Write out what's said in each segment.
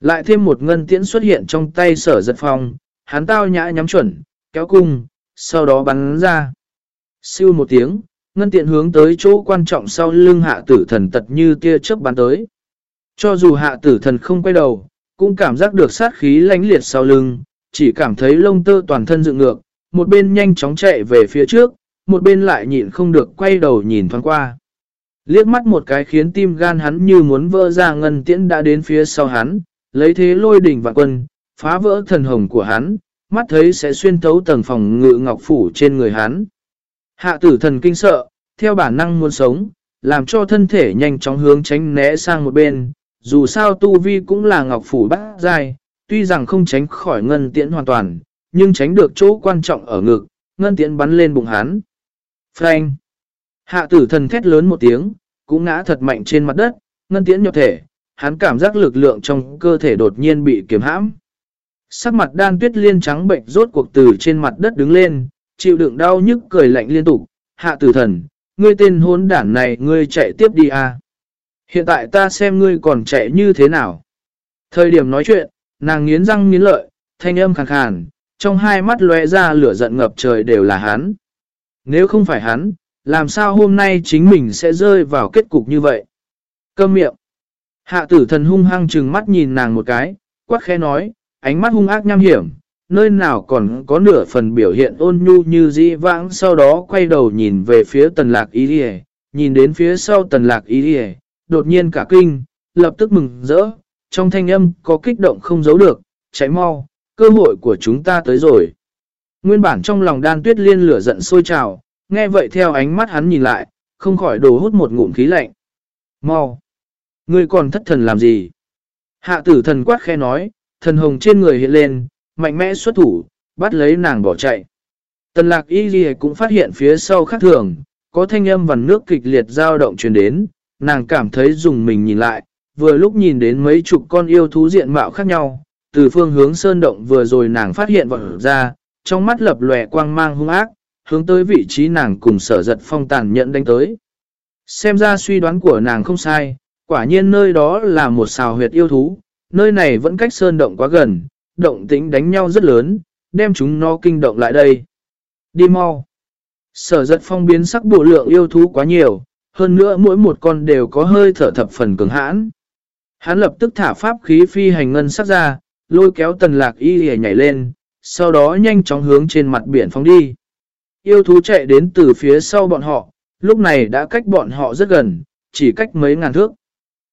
Lại thêm một ngân tiễn xuất hiện trong tay sở giật phong, hắn tao nhã nhắm chuẩn, kéo cung, sau đó bắn ra. Siêu một tiếng, ngân tiện hướng tới chỗ quan trọng sau lưng hạ tử thần tật như tia chớp bắn tới. Cho dù hạ tử thần không quay đầu, cũng cảm giác được sát khí lánh liệt sau lưng, chỉ cảm thấy lông tơ toàn thân dựng ngược, một bên nhanh chóng chạy về phía trước, một bên lại nhịn không được quay đầu nhìn thoáng qua. Liếc mắt một cái khiến tim gan hắn như muốn vỡ ra ngân tiễn đã đến phía sau hắn, lấy thế lôi đỉnh và quân, phá vỡ thần hồng của hắn, mắt thấy sẽ xuyên thấu tầng phòng ngự ngọc phủ trên người hắn. Hạ tử thần kinh sợ, theo bản năng muốn sống, làm cho thân thể nhanh chóng hướng tránh né sang một bên, dù sao tu vi cũng là ngọc phủ bát dai, tuy rằng không tránh khỏi ngân tiễn hoàn toàn, nhưng tránh được chỗ quan trọng ở ngực, ngân tiễn bắn lên bụng hắn. Frank! Hạ tử thần thét lớn một tiếng, cũng ngã thật mạnh trên mặt đất, ngân tiễn nhập thể, hắn cảm giác lực lượng trong cơ thể đột nhiên bị kiềm hãm. Sắc mặt đan tuyết liên trắng bệnh rốt cuộc từ trên mặt đất đứng lên, chịu đựng đau nhức cười lạnh liên tục, hạ tử thần, ngươi tên hốn đản này ngươi chạy tiếp đi à. Hiện tại ta xem ngươi còn chạy như thế nào. Thời điểm nói chuyện, nàng nghiến răng nghiến lợi, thanh âm khàn khàn, trong hai mắt lóe ra lửa giận ngập trời đều là hắn. Nếu không phải hắn, làm sao hôm nay chính mình sẽ rơi vào kết cục như vậy? Câm miệng. Hạ tử thần hung hăng trừng mắt nhìn nàng một cái, quát khẽ nói, ánh mắt hung ác nham hiểm, nơi nào còn có nửa phần biểu hiện ôn nhu như dĩ vãng sau đó quay đầu nhìn về phía tần lạc ý đi nhìn đến phía sau tần lạc ý đi đột nhiên cả kinh, lập tức mừng rỡ, trong thanh âm có kích động không giấu được, cháy mau, cơ hội của chúng ta tới rồi. Nguyên bản trong lòng đan tuyết liên lửa giận sôi trào, nghe vậy theo ánh mắt hắn nhìn lại, không khỏi đổ hút một ngụm khí lạnh. Mau! Ngươi còn thất thần làm gì? Hạ tử thần quát khe nói, thần hồng trên người hiện lên, mạnh mẽ xuất thủ, bắt lấy nàng bỏ chạy. Tần lạc y ghi cũng phát hiện phía sau khác thường, có thanh âm vằn nước kịch liệt dao động truyền đến, nàng cảm thấy dùng mình nhìn lại, vừa lúc nhìn đến mấy chục con yêu thú diện mạo khác nhau, từ phương hướng sơn động vừa rồi nàng phát hiện vọng ra, trong mắt lập lòe quang mang hung ác, hướng tới vị trí nàng cùng sở giật phong tàn nhận đánh tới. Xem ra suy đoán của nàng không sai, quả nhiên nơi đó là một xào huyệt yêu thú, nơi này vẫn cách sơn động quá gần, động tĩnh đánh nhau rất lớn, đem chúng nó kinh động lại đây. Đi mau. Sở giật phong biến sắc bộ lượng yêu thú quá nhiều, hơn nữa mỗi một con đều có hơi thở thập phần cứng hãn. Hắn lập tức thả pháp khí phi hành ngân sắc ra, lôi kéo tần lạc y hề nhảy lên, sau đó nhanh chóng hướng trên mặt biển phóng đi. Yêu thú chạy đến từ phía sau bọn họ, lúc này đã cách bọn họ rất gần, chỉ cách mấy ngàn thước.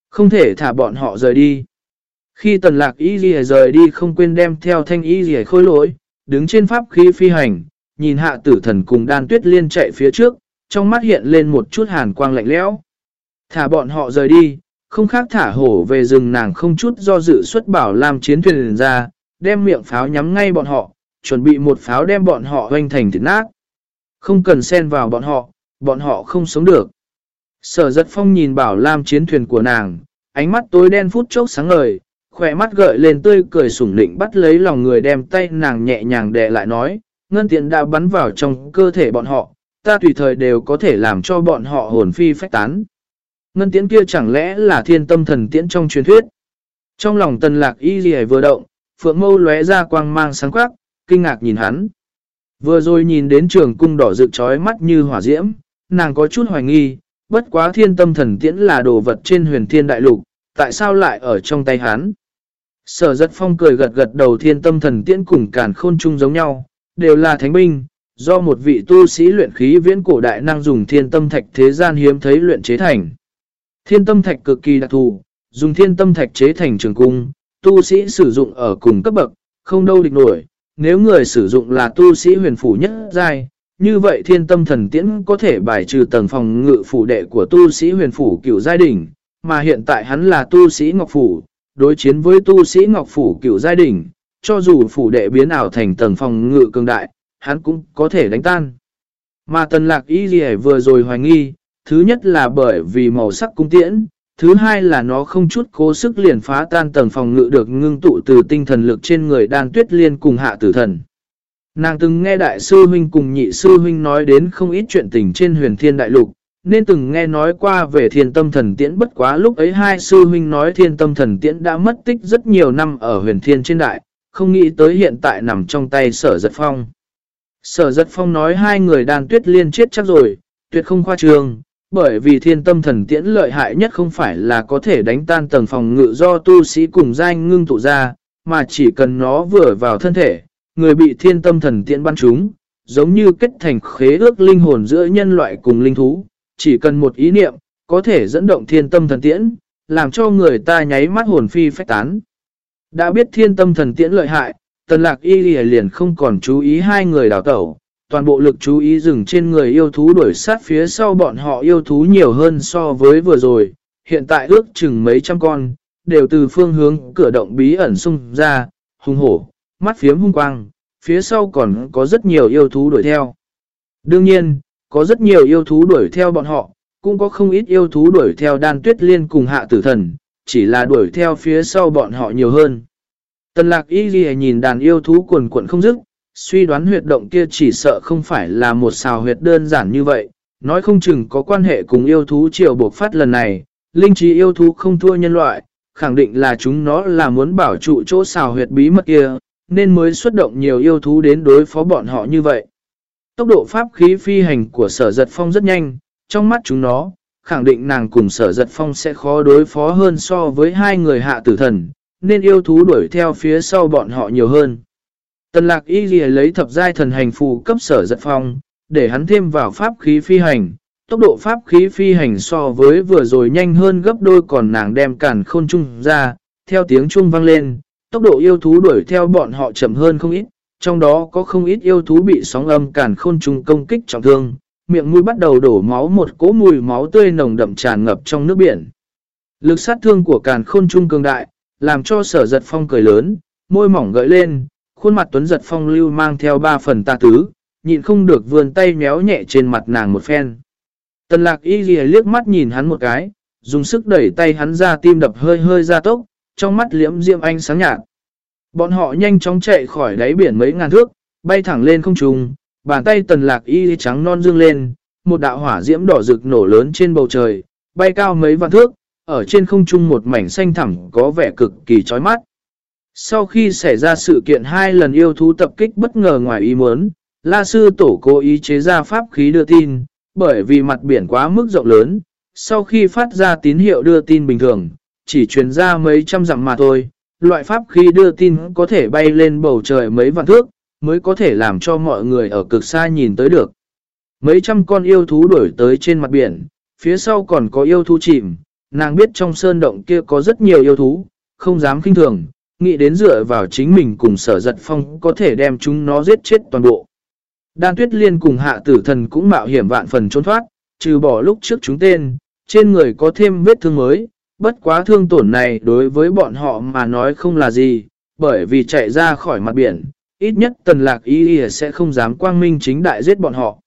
Không thể thả bọn họ rời đi. Khi tần lạc y gì rời đi không quên đem theo thanh y gì khôi lỗi, đứng trên pháp khí phi hành, nhìn hạ tử thần cùng đan tuyết liên chạy phía trước, trong mắt hiện lên một chút hàn quang lạnh lẽo. Thả bọn họ rời đi, không khác thả hổ về rừng nàng không chút do dự xuất bảo làm chiến thuyền ra, đem miệng pháo nhắm ngay bọn họ, chuẩn bị một pháo đem bọn họ hoanh thành thịt nát. Không cần xen vào bọn họ, bọn họ không sống được. Sở giật phong nhìn bảo lam chiến thuyền của nàng, ánh mắt tối đen phút chốc sáng ngời, khỏe mắt gợi lên tươi cười sủng định bắt lấy lòng người đem tay nàng nhẹ nhàng đè lại nói, ngân tiện đã bắn vào trong cơ thể bọn họ, ta tùy thời đều có thể làm cho bọn họ hồn phi phách tán. Ngân tiễn kia chẳng lẽ là thiên tâm thần tiễn trong truyền thuyết. Trong lòng tần lạc y gì vừa động, phượng mâu lóe ra quang mang sáng quắc, kinh ngạc nhìn hắn. Vừa rồi nhìn đến trường cung đỏ rực trói mắt như hỏa diễm, nàng có chút hoài nghi, bất quá thiên tâm thần tiễn là đồ vật trên huyền thiên đại lục, tại sao lại ở trong tay hắn? Sở giật phong cười gật gật đầu thiên tâm thần tiễn cùng càn khôn chung giống nhau, đều là thánh binh, do một vị tu sĩ luyện khí viễn cổ đại năng dùng thiên tâm thạch thế gian hiếm thấy luyện chế thành. Thiên tâm thạch cực kỳ đặc thù, dùng thiên tâm thạch chế thành trường cung, tu sĩ sử dụng ở cùng cấp bậc, không đâu địch nổi. Nếu người sử dụng là tu sĩ huyền phủ nhất giai, như vậy thiên tâm thần tiễn có thể bài trừ tầng phòng ngự phủ đệ của tu sĩ huyền phủ cửu giai đỉnh, mà hiện tại hắn là tu sĩ ngọc phủ, đối chiến với tu sĩ ngọc phủ cửu giai đỉnh, cho dù phủ đệ biến ảo thành tầng phòng ngự cường đại, hắn cũng có thể đánh tan. Mà tần lạc y gì vừa rồi hoài nghi, thứ nhất là bởi vì màu sắc cung tiễn, thứ hai là nó không chút cố sức liền phá tan tầng phòng ngự được ngưng tụ từ tinh thần lực trên người đan tuyết liên cùng hạ tử thần. Nàng từng nghe đại sư huynh cùng nhị sư huynh nói đến không ít chuyện tình trên huyền thiên đại lục, nên từng nghe nói qua về thiên tâm thần tiễn bất quá lúc ấy hai sư huynh nói thiên tâm thần tiễn đã mất tích rất nhiều năm ở huyền thiên trên đại, không nghĩ tới hiện tại nằm trong tay sở giật phong. Sở giật phong nói hai người đàn tuyết liên chết chắc rồi, tuyệt không khoa trường, bởi vì thiên tâm thần tiễn lợi hại nhất không phải là có thể đánh tan tầng phòng ngự do tu sĩ cùng danh ngưng tụ ra, mà chỉ cần nó vừa vào thân thể, người bị thiên tâm thần tiễn bắn trúng, giống như kết thành khế ước linh hồn giữa nhân loại cùng linh thú, chỉ cần một ý niệm, có thể dẫn động thiên tâm thần tiễn, làm cho người ta nháy mắt hồn phi phách tán. Đã biết thiên tâm thần tiễn lợi hại, tần lạc y liền không còn chú ý hai người đào tẩu, toàn bộ lực chú ý dừng trên người yêu thú đuổi sát phía sau bọn họ yêu thú nhiều hơn so với vừa rồi, hiện tại ước chừng mấy trăm con, đều từ phương hướng cửa động bí ẩn xung ra, hung hổ, mắt phiếm hung quang, phía sau còn có rất nhiều yêu thú đuổi theo. Đương nhiên, có rất nhiều yêu thú đuổi theo bọn họ, cũng có không ít yêu thú đuổi theo đan tuyết liên cùng hạ tử thần, chỉ là đuổi theo phía sau bọn họ nhiều hơn. Tần lạc y ghi nhìn đàn yêu thú quần cuộn không dứt, suy đoán huyệt động kia chỉ sợ không phải là một xào huyệt đơn giản như vậy, nói không chừng có quan hệ cùng yêu thú triều buộc phát lần này, linh trí yêu thú không thua nhân loại, khẳng định là chúng nó là muốn bảo trụ chỗ xào huyệt bí mật kia, nên mới xuất động nhiều yêu thú đến đối phó bọn họ như vậy. Tốc độ pháp khí phi hành của sở giật phong rất nhanh, trong mắt chúng nó, khẳng định nàng cùng sở giật phong sẽ khó đối phó hơn so với hai người hạ tử thần, nên yêu thú đuổi theo phía sau bọn họ nhiều hơn. Tần lạc y ghi lấy thập giai thần hành phù cấp sở giật phong, để hắn thêm vào pháp khí phi hành. Tốc độ pháp khí phi hành so với vừa rồi nhanh hơn gấp đôi còn nàng đem cản khôn trung ra, theo tiếng trung vang lên, tốc độ yêu thú đuổi theo bọn họ chậm hơn không ít, trong đó có không ít yêu thú bị sóng âm càn khôn trùng công kích trọng thương, miệng mũi bắt đầu đổ máu một cỗ mùi máu tươi nồng đậm tràn ngập trong nước biển. Lực sát thương của càn khôn trung cường đại, làm cho sở giật phong cười lớn, môi mỏng gợi lên, khuôn mặt tuấn giật phong lưu mang theo ba phần tà tứ, nhịn không được vườn tay méo nhẹ trên mặt nàng một phen. Tần lạc y ghi liếc mắt nhìn hắn một cái, dùng sức đẩy tay hắn ra tim đập hơi hơi ra tốc, trong mắt liễm diệm anh sáng nhạt. Bọn họ nhanh chóng chạy khỏi đáy biển mấy ngàn thước, bay thẳng lên không trung, bàn tay tần lạc y trắng non dương lên, một đạo hỏa diễm đỏ rực nổ lớn trên bầu trời, bay cao mấy vạn thước, ở trên không trung một mảnh xanh thẳm có vẻ cực kỳ chói mắt. Sau khi xảy ra sự kiện hai lần yêu thú tập kích bất ngờ ngoài ý muốn, La Sư Tổ cố ý chế ra pháp khí đưa tin, bởi vì mặt biển quá mức rộng lớn, sau khi phát ra tín hiệu đưa tin bình thường, chỉ truyền ra mấy trăm dặm mà thôi, loại pháp khí đưa tin có thể bay lên bầu trời mấy vạn thước, mới có thể làm cho mọi người ở cực xa nhìn tới được. Mấy trăm con yêu thú đuổi tới trên mặt biển, phía sau còn có yêu thú chìm, nàng biết trong sơn động kia có rất nhiều yêu thú, không dám kinh thường, nghĩ đến dựa vào chính mình cùng sở giật phong có thể đem chúng nó giết chết toàn bộ. Đan tuyết liên cùng hạ tử thần cũng mạo hiểm vạn phần trốn thoát, trừ bỏ lúc trước chúng tên, trên người có thêm vết thương mới, bất quá thương tổn này đối với bọn họ mà nói không là gì, bởi vì chạy ra khỏi mặt biển, ít nhất tần lạc y sẽ không dám quang minh chính đại giết bọn họ.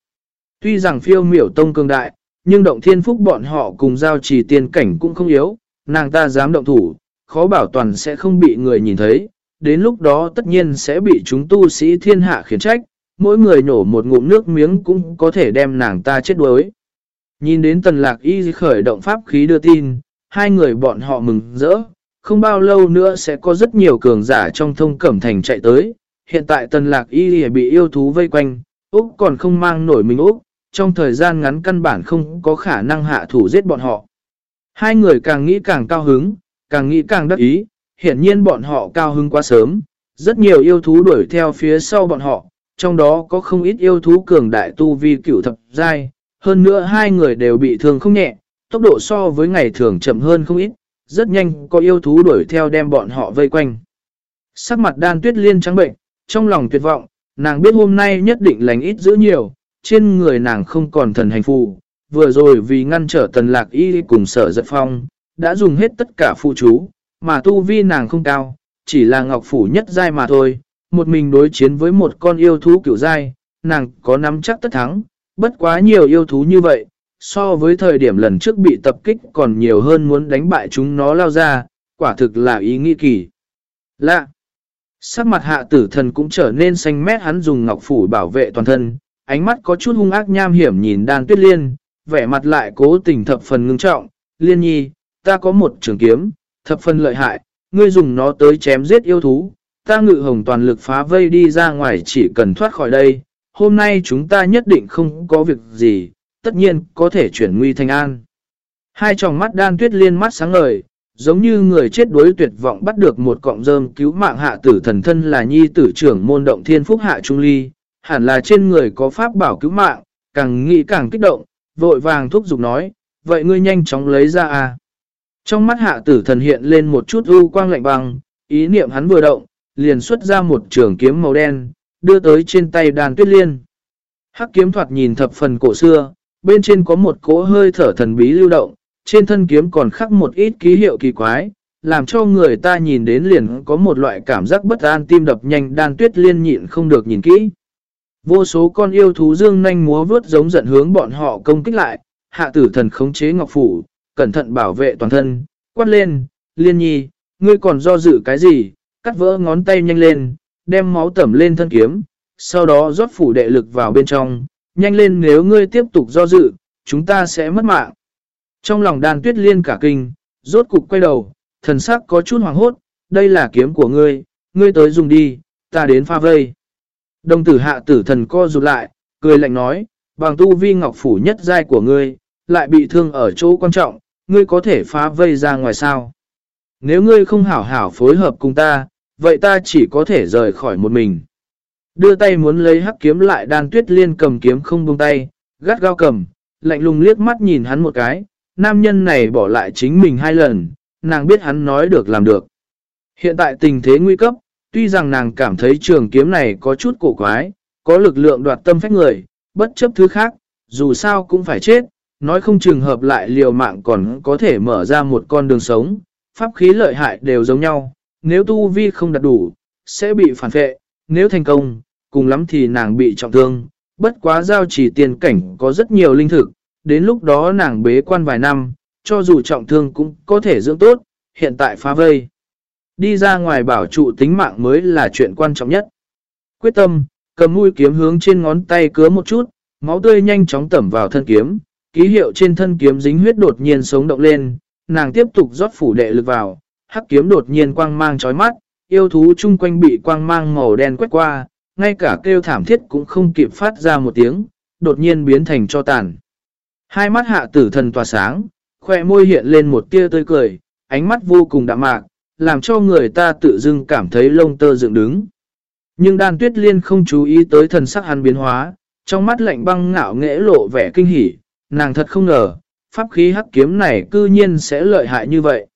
Tuy rằng phiêu miểu tông cường đại, nhưng động thiên phúc bọn họ cùng giao trì tiên cảnh cũng không yếu, nàng ta dám động thủ, khó bảo toàn sẽ không bị người nhìn thấy, đến lúc đó tất nhiên sẽ bị chúng tu sĩ thiên hạ khiển trách, mỗi người nổ một ngụm nước miếng cũng có thể đem nàng ta chết đuối. Nhìn đến tần lạc y khởi động pháp khí đưa tin, hai người bọn họ mừng rỡ, không bao lâu nữa sẽ có rất nhiều cường giả trong thông cẩm thành chạy tới. Hiện tại tần lạc y bị yêu thú vây quanh, Úc còn không mang nổi mình Úc, trong thời gian ngắn căn bản không có khả năng hạ thủ giết bọn họ. Hai người càng nghĩ càng cao hứng, càng nghĩ càng đắc ý, hiển nhiên bọn họ cao hứng quá sớm, rất nhiều yêu thú đuổi theo phía sau bọn họ, trong đó có không ít yêu thú cường đại tu vi cửu thập giai, hơn nữa hai người đều bị thương không nhẹ, tốc độ so với ngày thường chậm hơn không ít, rất nhanh có yêu thú đuổi theo đem bọn họ vây quanh. Sắc mặt đan tuyết liên trắng bệnh, trong lòng tuyệt vọng, nàng biết hôm nay nhất định lành ít giữ nhiều, trên người nàng không còn thần hành phù, vừa rồi vì ngăn trở tần lạc y cùng sở giật phong, đã dùng hết tất cả phụ chú, mà tu vi nàng không cao, chỉ là ngọc phủ nhất giai mà thôi, một mình đối chiến với một con yêu thú kiểu giai, nàng có nắm chắc tất thắng, bất quá nhiều yêu thú như vậy, so với thời điểm lần trước bị tập kích còn nhiều hơn muốn đánh bại chúng nó lao ra, quả thực là ý nghĩ kỳ. Lạ! Sắc mặt hạ tử thần cũng trở nên xanh mét hắn dùng ngọc phủ bảo vệ toàn thân, ánh mắt có chút hung ác nham hiểm nhìn đan tuyết liên, vẻ mặt lại cố tình thập phần ngưng trọng. Liên nhi, ta có một trường kiếm, thập phần lợi hại, ngươi dùng nó tới chém giết yêu thú. Ta ngự hồng toàn lực phá vây đi ra ngoài chỉ cần thoát khỏi đây. Hôm nay chúng ta nhất định không có việc gì, tất nhiên có thể chuyển nguy thành an. Hai tròng mắt đan tuyết liên mắt sáng ngời, giống như người chết đuối tuyệt vọng bắt được một cọng rơm cứu mạng hạ tử thần thân là nhi tử trưởng môn động thiên phúc hạ trung ly, hẳn là trên người có pháp bảo cứu mạng, càng nghĩ càng kích động, vội vàng thúc giục nói, vậy ngươi nhanh chóng lấy ra à. Trong mắt hạ tử thần hiện lên một chút ưu quang lạnh băng, ý niệm hắn vừa động, liền xuất ra một trường kiếm màu đen, đưa tới trên tay đàn tuyết liên. Hắc kiếm thoạt nhìn thập phần cổ xưa, bên trên có một cỗ hơi thở thần bí lưu động, trên thân kiếm còn khắc một ít ký hiệu kỳ quái, làm cho người ta nhìn đến liền có một loại cảm giác bất an tim đập nhanh đan tuyết liên nhịn không được nhìn kỹ. Vô số con yêu thú dương nanh múa vướt giống giận hướng bọn họ công kích lại, hạ tử thần khống chế ngọc phủ, cẩn thận bảo vệ toàn thân, quát lên, liên nhi, ngươi còn do dự cái gì, cắt vỡ ngón tay nhanh lên, đem máu tẩm lên thân kiếm, sau đó rót phủ đệ lực vào bên trong, nhanh lên nếu ngươi tiếp tục do dự, chúng ta sẽ mất mạng. Trong lòng đàn tuyết liên cả kinh, rốt cục quay đầu, thần sắc có chút hoàng hốt, đây là kiếm của ngươi, ngươi tới dùng đi, ta đến pha vây. Đồng tử hạ tử thần co rụt lại, cười lạnh nói, bằng tu vi ngọc phủ nhất giai của ngươi, lại bị thương ở chỗ quan trọng, ngươi có thể phá vây ra ngoài sao. Nếu ngươi không hảo hảo phối hợp cùng ta, vậy ta chỉ có thể rời khỏi một mình. Đưa tay muốn lấy hắc kiếm lại đan tuyết liên cầm kiếm không buông tay, gắt gao cầm, lạnh lùng liếc mắt nhìn hắn một cái, nam nhân này bỏ lại chính mình hai lần, nàng biết hắn nói được làm được. Hiện tại tình thế nguy cấp, tuy rằng nàng cảm thấy trường kiếm này có chút cổ quái, có lực lượng đoạt tâm phách người, bất chấp thứ khác, dù sao cũng phải chết, nói không trường hợp lại liều mạng còn có thể mở ra một con đường sống, pháp khí lợi hại đều giống nhau, nếu tu vi không đạt đủ, sẽ bị phản vệ, nếu thành công, cùng lắm thì nàng bị trọng thương, bất quá giao chỉ tiền cảnh có rất nhiều linh thực, đến lúc đó nàng bế quan vài năm, cho dù trọng thương cũng có thể dưỡng tốt, hiện tại phá vây. Đi ra ngoài bảo trụ tính mạng mới là chuyện quan trọng nhất. Quyết tâm, cầm mũi kiếm hướng trên ngón tay cứa một chút, máu tươi nhanh chóng tẩm vào thân kiếm, ký hiệu trên thân kiếm dính huyết đột nhiên sống động lên, nàng tiếp tục rót phủ đệ lực vào, hắc kiếm đột nhiên quang mang chói mắt, yêu thú chung quanh bị quang mang màu đen quét qua, ngay cả kêu thảm thiết cũng không kịp phát ra một tiếng, đột nhiên biến thành cho tàn. Hai mắt hạ tử thần tỏa sáng, khoe môi hiện lên một tia tươi cười, ánh mắt vô cùng đạm mạc, làm cho người ta tự dưng cảm thấy lông tơ dựng đứng. Nhưng đan tuyết liên không chú ý tới thần sắc hắn biến hóa, trong mắt lạnh băng ngạo nghễ lộ vẻ kinh hỉ, nàng thật không ngờ, pháp khí hắc kiếm này cư nhiên sẽ lợi hại như vậy.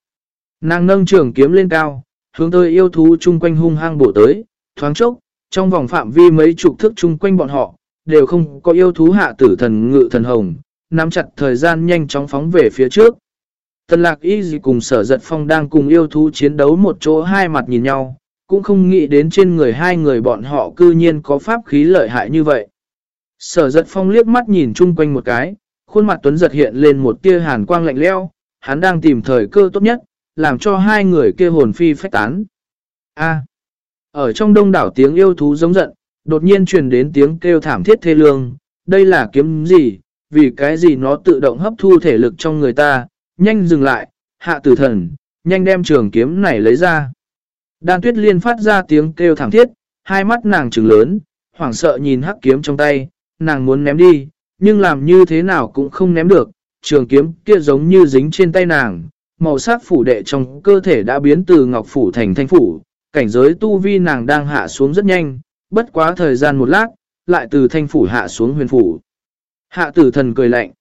Nàng nâng trường kiếm lên cao, hướng tới yêu thú chung quanh hung hăng bổ tới, thoáng chốc, trong vòng phạm vi mấy chục thước chung quanh bọn họ, đều không có yêu thú hạ tử thần ngự thần hồng, nắm chặt thời gian nhanh chóng phóng về phía trước. Tần lạc y gì cùng sở giật phong đang cùng yêu thú chiến đấu một chỗ hai mặt nhìn nhau, cũng không nghĩ đến trên người hai người bọn họ cư nhiên có pháp khí lợi hại như vậy. Sở giật phong liếc mắt nhìn chung quanh một cái, khuôn mặt tuấn giật hiện lên một tia hàn quang lạnh leo, hắn đang tìm thời cơ tốt nhất, làm cho hai người kia hồn phi phách tán. A ở trong đông đảo tiếng yêu thú giống giận, đột nhiên truyền đến tiếng kêu thảm thiết thê lương, đây là kiếm gì, vì cái gì nó tự động hấp thu thể lực trong người ta, nhanh dừng lại, hạ tử thần, nhanh đem trường kiếm này lấy ra. Đan tuyết liên phát ra tiếng kêu thảm thiết, hai mắt nàng trừng lớn, hoảng sợ nhìn hắc kiếm trong tay, nàng muốn ném đi, nhưng làm như thế nào cũng không ném được, trường kiếm kia giống như dính trên tay nàng, màu sắc phủ đệ trong cơ thể đã biến từ ngọc phủ thành thanh phủ, cảnh giới tu vi nàng đang hạ xuống rất nhanh, bất quá thời gian một lát, lại từ thanh phủ hạ xuống huyền phủ. Hạ tử thần cười lạnh.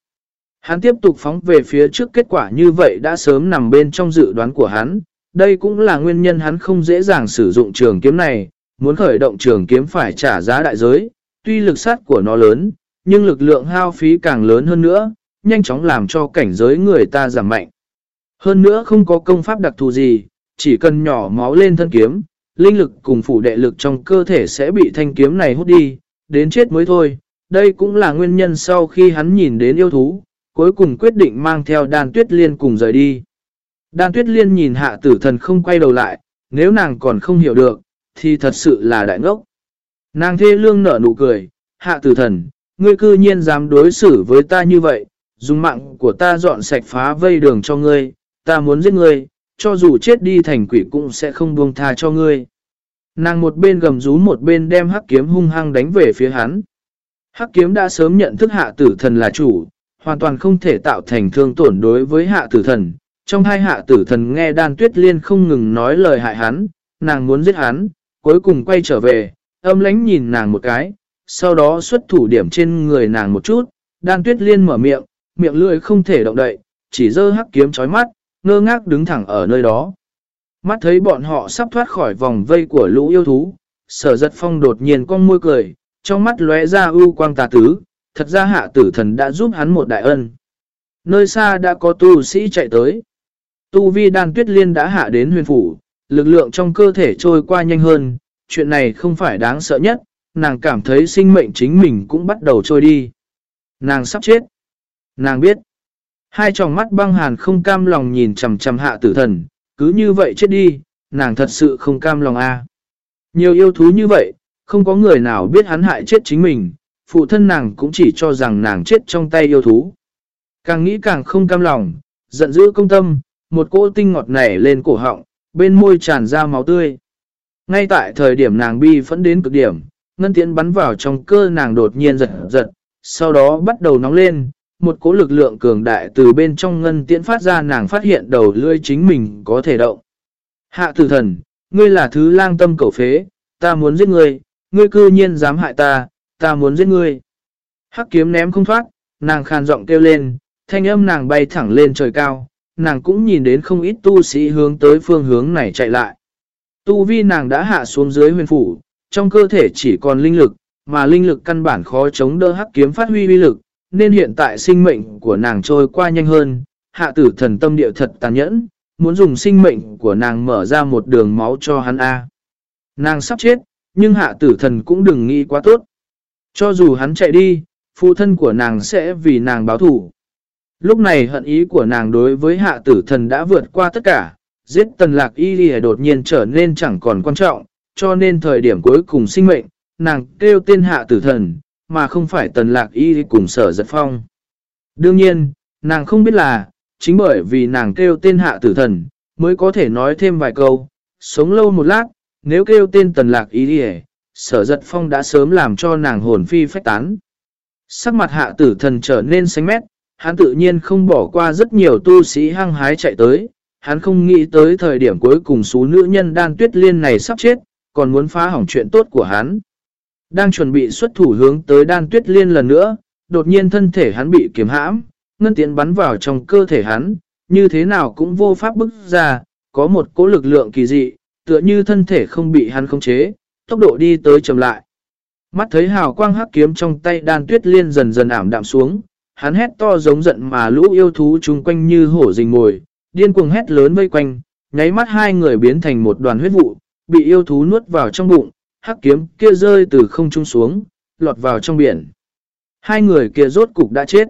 Hắn tiếp tục phóng về phía trước kết quả như vậy đã sớm nằm bên trong dự đoán của hắn. Đây cũng là nguyên nhân hắn không dễ dàng sử dụng trường kiếm này, muốn khởi động trường kiếm phải trả giá đại giới. Tuy lực sát của nó lớn, nhưng lực lượng hao phí càng lớn hơn nữa, nhanh chóng làm cho cảnh giới người ta giảm mạnh. Hơn nữa không có công pháp đặc thù gì, chỉ cần nhỏ máu lên thân kiếm, linh lực cùng phủ đệ lực trong cơ thể sẽ bị thanh kiếm này hút đi, đến chết mới thôi. Đây cũng là nguyên nhân sau khi hắn nhìn đến yêu thú, cuối cùng quyết định mang theo đan tuyết liên cùng rời đi. Đan tuyết liên nhìn hạ tử thần không quay đầu lại, nếu nàng còn không hiểu được, thì thật sự là đại ngốc. Nàng thê lương nở nụ cười, hạ tử thần, ngươi cư nhiên dám đối xử với ta như vậy, dùng mạng của ta dọn sạch phá vây đường cho ngươi, ta muốn giết ngươi, cho dù chết đi thành quỷ cũng sẽ không buông tha cho ngươi. Nàng một bên gầm rú một bên đem hắc kiếm hung hăng đánh về phía hắn. Hắc kiếm đã sớm nhận thức hạ tử thần là chủ, hoàn toàn không thể tạo thành thương tổn đối với hạ tử thần. Trong hai hạ tử thần nghe đan tuyết liên không ngừng nói lời hại hắn, nàng muốn giết hắn, cuối cùng quay trở về, âm lánh nhìn nàng một cái, sau đó xuất thủ điểm trên người nàng một chút, đan tuyết liên mở miệng, miệng lưỡi không thể động đậy, chỉ dơ hắc kiếm chói mắt, ngơ ngác đứng thẳng ở nơi đó. Mắt thấy bọn họ sắp thoát khỏi vòng vây của lũ yêu thú, sở giật phong đột nhiên con môi cười, trong mắt lóe ra ưu quang tà tứ, thật ra hạ tử thần đã giúp hắn một đại ân. Nơi xa đã có tu sĩ chạy tới. Tu vi đan tuyết liên đã hạ đến huyền phủ, lực lượng trong cơ thể trôi qua nhanh hơn, chuyện này không phải đáng sợ nhất, nàng cảm thấy sinh mệnh chính mình cũng bắt đầu trôi đi. Nàng sắp chết. Nàng biết. Hai tròng mắt băng hàn không cam lòng nhìn chầm chầm hạ tử thần, cứ như vậy chết đi, nàng thật sự không cam lòng a. Nhiều yêu thú như vậy, không có người nào biết hắn hại chết chính mình, phụ thân nàng cũng chỉ cho rằng nàng chết trong tay yêu thú. Càng nghĩ càng không cam lòng, giận dữ công tâm, một cỗ tinh ngọt nảy lên cổ họng, bên môi tràn ra máu tươi. Ngay tại thời điểm nàng bi phẫn đến cực điểm, ngân tiễn bắn vào trong cơ nàng đột nhiên giật giật, sau đó bắt đầu nóng lên, một cỗ lực lượng cường đại từ bên trong ngân tiễn phát ra nàng phát hiện đầu lưỡi chính mình có thể động. Hạ tử thần, ngươi là thứ lang tâm cầu phế, ta muốn giết ngươi, ngươi cư nhiên dám hại ta, ta muốn giết ngươi. Hắc kiếm ném không thoát, nàng khàn giọng kêu lên, thanh âm nàng bay thẳng lên trời cao, nàng cũng nhìn đến không ít tu sĩ hướng tới phương hướng này chạy lại. Tu vi nàng đã hạ xuống dưới huyền phủ, trong cơ thể chỉ còn linh lực, mà linh lực căn bản khó chống đỡ hắc kiếm phát huy uy lực, nên hiện tại sinh mệnh của nàng trôi qua nhanh hơn, hạ tử thần tâm địa thật tàn nhẫn, muốn dùng sinh mệnh của nàng mở ra một đường máu cho hắn A. Nàng sắp chết, nhưng hạ tử thần cũng đừng nghĩ quá tốt. Cho dù hắn chạy đi, phụ thân của nàng sẽ vì nàng báo thủ. Lúc này hận ý của nàng đối với hạ tử thần đã vượt qua tất cả, giết tần lạc y lì đột nhiên trở nên chẳng còn quan trọng, cho nên thời điểm cuối cùng sinh mệnh, nàng kêu tên hạ tử thần, mà không phải tần lạc y cùng sở giật phong. Đương nhiên, nàng không biết là, chính bởi vì nàng kêu tên hạ tử thần, mới có thể nói thêm vài câu, sống lâu một lát, nếu kêu tên tần lạc y đi sở giật phong đã sớm làm cho nàng hồn phi phách tán. Sắc mặt hạ tử thần trở nên xanh mét, hắn tự nhiên không bỏ qua rất nhiều tu sĩ hăng hái chạy tới, hắn không nghĩ tới thời điểm cuối cùng số nữ nhân đan tuyết liên này sắp chết, còn muốn phá hỏng chuyện tốt của hắn. Đang chuẩn bị xuất thủ hướng tới đan tuyết liên lần nữa, đột nhiên thân thể hắn bị kiếm hãm, ngân tiến bắn vào trong cơ thể hắn, như thế nào cũng vô pháp bức ra, có một cỗ lực lượng kỳ dị, tựa như thân thể không bị hắn khống chế, tốc độ đi tới chậm lại. Mắt thấy hào quang hắc kiếm trong tay đan tuyết liên dần dần ảm đạm xuống, hắn hét to giống giận mà lũ yêu thú chung quanh như hổ rình mồi, điên cuồng hét lớn vây quanh, nháy mắt hai người biến thành một đoàn huyết vụ, bị yêu thú nuốt vào trong bụng, hắc kiếm kia rơi từ không trung xuống, lọt vào trong biển. Hai người kia rốt cục đã chết.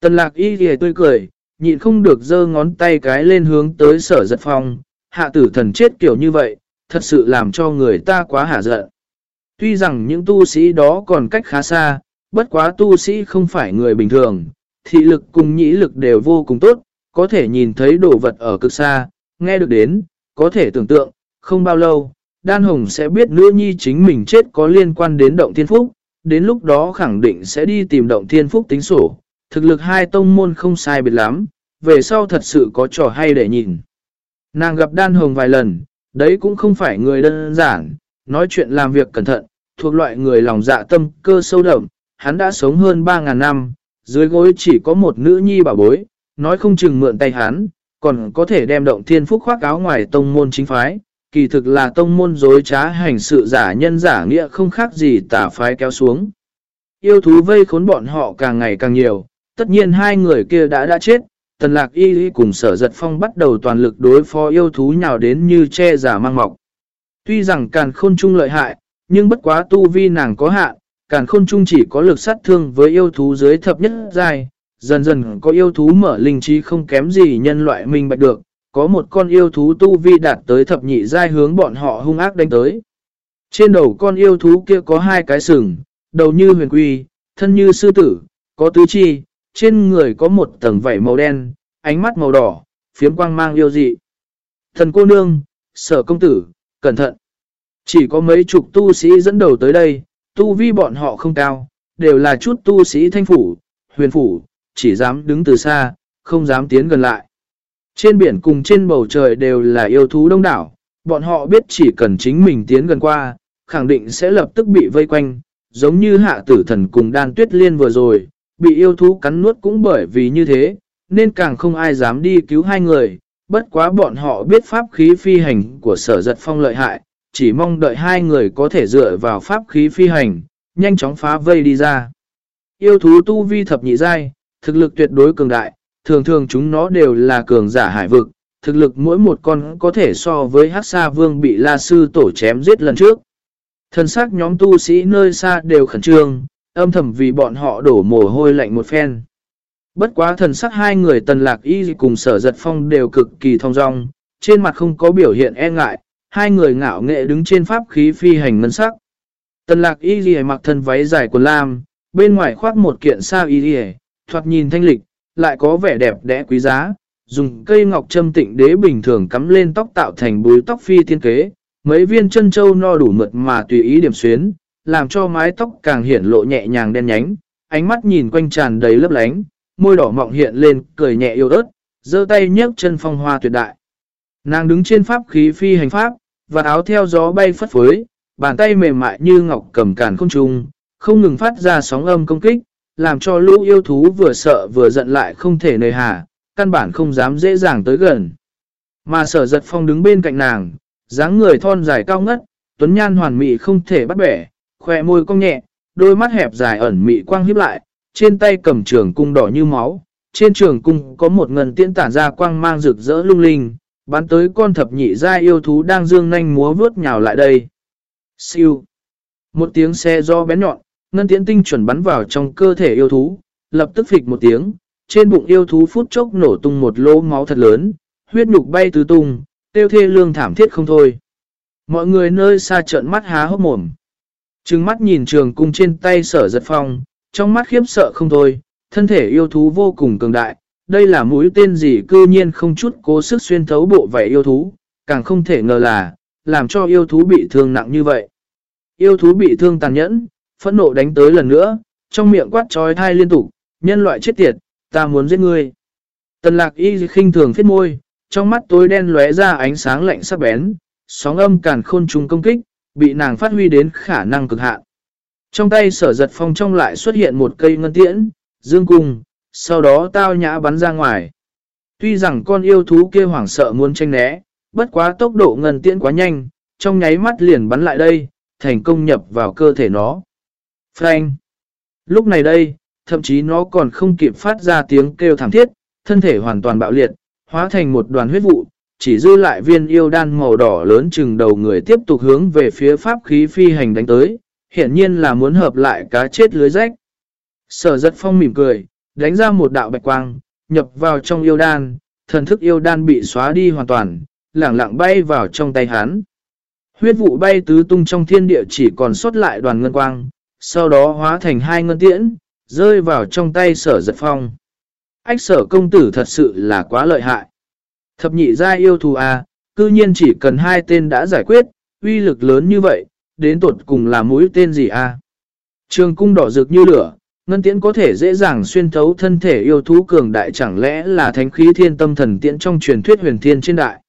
Tần lạc y ghề tươi cười, nhịn không được giơ ngón tay cái lên hướng tới sở giật phong, hạ tử thần chết kiểu như vậy, thật sự làm cho người ta quá hả giận. Tuy rằng những tu sĩ đó còn cách khá xa, bất quá tu sĩ không phải người bình thường, thị lực cùng nhĩ lực đều vô cùng tốt, có thể nhìn thấy đồ vật ở cực xa, nghe được đến, có thể tưởng tượng, không bao lâu, Đan Hồng sẽ biết nữ nhi chính mình chết có liên quan đến động thiên phúc, đến lúc đó khẳng định sẽ đi tìm động thiên phúc tính sổ, thực lực hai tông môn không sai biệt lắm, về sau thật sự có trò hay để nhìn. Nàng gặp Đan Hồng vài lần, đấy cũng không phải người đơn giản, nói chuyện làm việc cẩn thận, thuộc loại người lòng dạ tâm cơ sâu đậm, hắn đã sống hơn 3.000 năm, dưới gối chỉ có một nữ nhi bảo bối, nói không chừng mượn tay hắn, còn có thể đem động thiên phúc khoác áo ngoài tông môn chính phái, kỳ thực là tông môn dối trá hành sự giả nhân giả nghĩa không khác gì tả phái kéo xuống. Yêu thú vây khốn bọn họ càng ngày càng nhiều, tất nhiên hai người kia đã đã chết, tần lạc y cùng sở giật phong bắt đầu toàn lực đối phó yêu thú nhào đến như che giả mang mọc. Tuy rằng càn khôn trung lợi hại, nhưng bất quá tu vi nàng có hạn, càn khôn trung chỉ có lực sát thương với yêu thú dưới thập nhất dài. dần dần có yêu thú mở linh trí không kém gì nhân loại mình bạch được, có một con yêu thú tu vi đạt tới thập nhị giai hướng bọn họ hung ác đánh tới. Trên đầu con yêu thú kia có hai cái sừng, đầu như huyền quy, thân như sư tử, có tứ chi, trên người có một tầng vảy màu đen, ánh mắt màu đỏ, phiếm quang mang yêu dị. Thần cô nương, sở công tử, cẩn thận. Chỉ có mấy chục tu sĩ dẫn đầu tới đây, tu vi bọn họ không cao, đều là chút tu sĩ thanh phủ, huyền phủ, chỉ dám đứng từ xa, không dám tiến gần lại. Trên biển cùng trên bầu trời đều là yêu thú đông đảo, bọn họ biết chỉ cần chính mình tiến gần qua, khẳng định sẽ lập tức bị vây quanh, giống như hạ tử thần cùng đan tuyết liên vừa rồi, bị yêu thú cắn nuốt cũng bởi vì như thế, nên càng không ai dám đi cứu hai người, bất quá bọn họ biết pháp khí phi hành của sở giật phong lợi hại, chỉ mong đợi hai người có thể dựa vào pháp khí phi hành, nhanh chóng phá vây đi ra. Yêu thú tu vi thập nhị giai, thực lực tuyệt đối cường đại, thường thường chúng nó đều là cường giả hải vực, thực lực mỗi một con có thể so với Hắc Sa Vương bị La Sư tổ chém giết lần trước. Thần sắc nhóm tu sĩ nơi xa đều khẩn trương, âm thầm vì bọn họ đổ mồ hôi lạnh một phen. Bất quá thần sắc hai người tần lạc y cùng sở giật phong đều cực kỳ thong dong, trên mặt không có biểu hiện e ngại, hai người ngạo nghệ đứng trên pháp khí phi hành ngân sắc. Tần lạc y mặc thân váy dài quần lam, bên ngoài khoác một kiện sao y thoạt nhìn thanh lịch, lại có vẻ đẹp đẽ quý giá, dùng cây ngọc châm tịnh đế bình thường cắm lên tóc tạo thành búi tóc phi thiên kế, mấy viên chân châu no đủ mượt mà tùy ý điểm xuyến, làm cho mái tóc càng hiển lộ nhẹ nhàng đen nhánh, ánh mắt nhìn quanh tràn đầy lấp lánh, môi đỏ mọng hiện lên, cười nhẹ yêu ớt, giơ tay nhấc chân phong hoa tuyệt đại. Nàng đứng trên pháp khí phi hành pháp, và áo theo gió bay phất phới, bàn tay mềm mại như ngọc cầm càn không trung, không ngừng phát ra sóng âm công kích, làm cho lũ yêu thú vừa sợ vừa giận lại không thể nơi hà, căn bản không dám dễ dàng tới gần. Mà sở giật phong đứng bên cạnh nàng, dáng người thon dài cao ngất, tuấn nhan hoàn mỹ không thể bắt bẻ, khoe môi cong nhẹ, đôi mắt hẹp dài ẩn mị quang hiếp lại, trên tay cầm trường cung đỏ như máu, trên trường cung có một ngân tiễn tản ra quang mang rực rỡ lung linh, bắn tới con thập nhị gia yêu thú đang dương nanh múa vướt nhào lại đây. Siêu. Một tiếng xe do bén nhọn, ngân tiễn tinh chuẩn bắn vào trong cơ thể yêu thú, lập tức phịch một tiếng, trên bụng yêu thú phút chốc nổ tung một lỗ máu thật lớn, huyết nhục bay tứ tung, tiêu thê lương thảm thiết không thôi. Mọi người nơi xa trợn mắt há hốc mồm. Trừng mắt nhìn trường cung trên tay sở giật phong, trong mắt khiếp sợ không thôi, thân thể yêu thú vô cùng cường đại. Đây là mũi tên gì cư nhiên không chút cố sức xuyên thấu bộ vảy yêu thú, càng không thể ngờ là, làm cho yêu thú bị thương nặng như vậy. Yêu thú bị thương tàn nhẫn, phẫn nộ đánh tới lần nữa, trong miệng quát trói thai liên tục, nhân loại chết tiệt, ta muốn giết ngươi. Tần lạc y khinh thường phết môi, trong mắt tối đen lóe ra ánh sáng lạnh sắc bén, sóng âm càn khôn trùng công kích, bị nàng phát huy đến khả năng cực hạn. Trong tay sở giật phong trong lại xuất hiện một cây ngân tiễn, dương cung, sau đó tao nhã bắn ra ngoài. Tuy rằng con yêu thú kia hoảng sợ muốn tranh né, bất quá tốc độ ngân tiễn quá nhanh, trong nháy mắt liền bắn lại đây, thành công nhập vào cơ thể nó. Frank! Lúc này đây, thậm chí nó còn không kịp phát ra tiếng kêu thảm thiết, thân thể hoàn toàn bạo liệt, hóa thành một đoàn huyết vụ, chỉ dư lại viên yêu đan màu đỏ lớn chừng đầu người tiếp tục hướng về phía pháp khí phi hành đánh tới, hiện nhiên là muốn hợp lại cá chết lưới rách. Sở giật phong mỉm cười, đánh ra một đạo bạch quang, nhập vào trong yêu đan, thần thức yêu đan bị xóa đi hoàn toàn, lẳng lặng bay vào trong tay hắn. Huyết vụ bay tứ tung trong thiên địa chỉ còn sót lại đoàn ngân quang, sau đó hóa thành hai ngân tiễn, rơi vào trong tay sở giật phong. Ách sở công tử thật sự là quá lợi hại. Thập nhị gia yêu thù à, cư nhiên chỉ cần hai tên đã giải quyết, uy lực lớn như vậy, đến tột cùng là mũi tên gì à? Trường cung đỏ rực như lửa, ngân tiễn có thể dễ dàng xuyên thấu thân thể yêu thú cường đại chẳng lẽ là thánh khí thiên tâm thần tiễn trong truyền thuyết huyền thiên trên đại.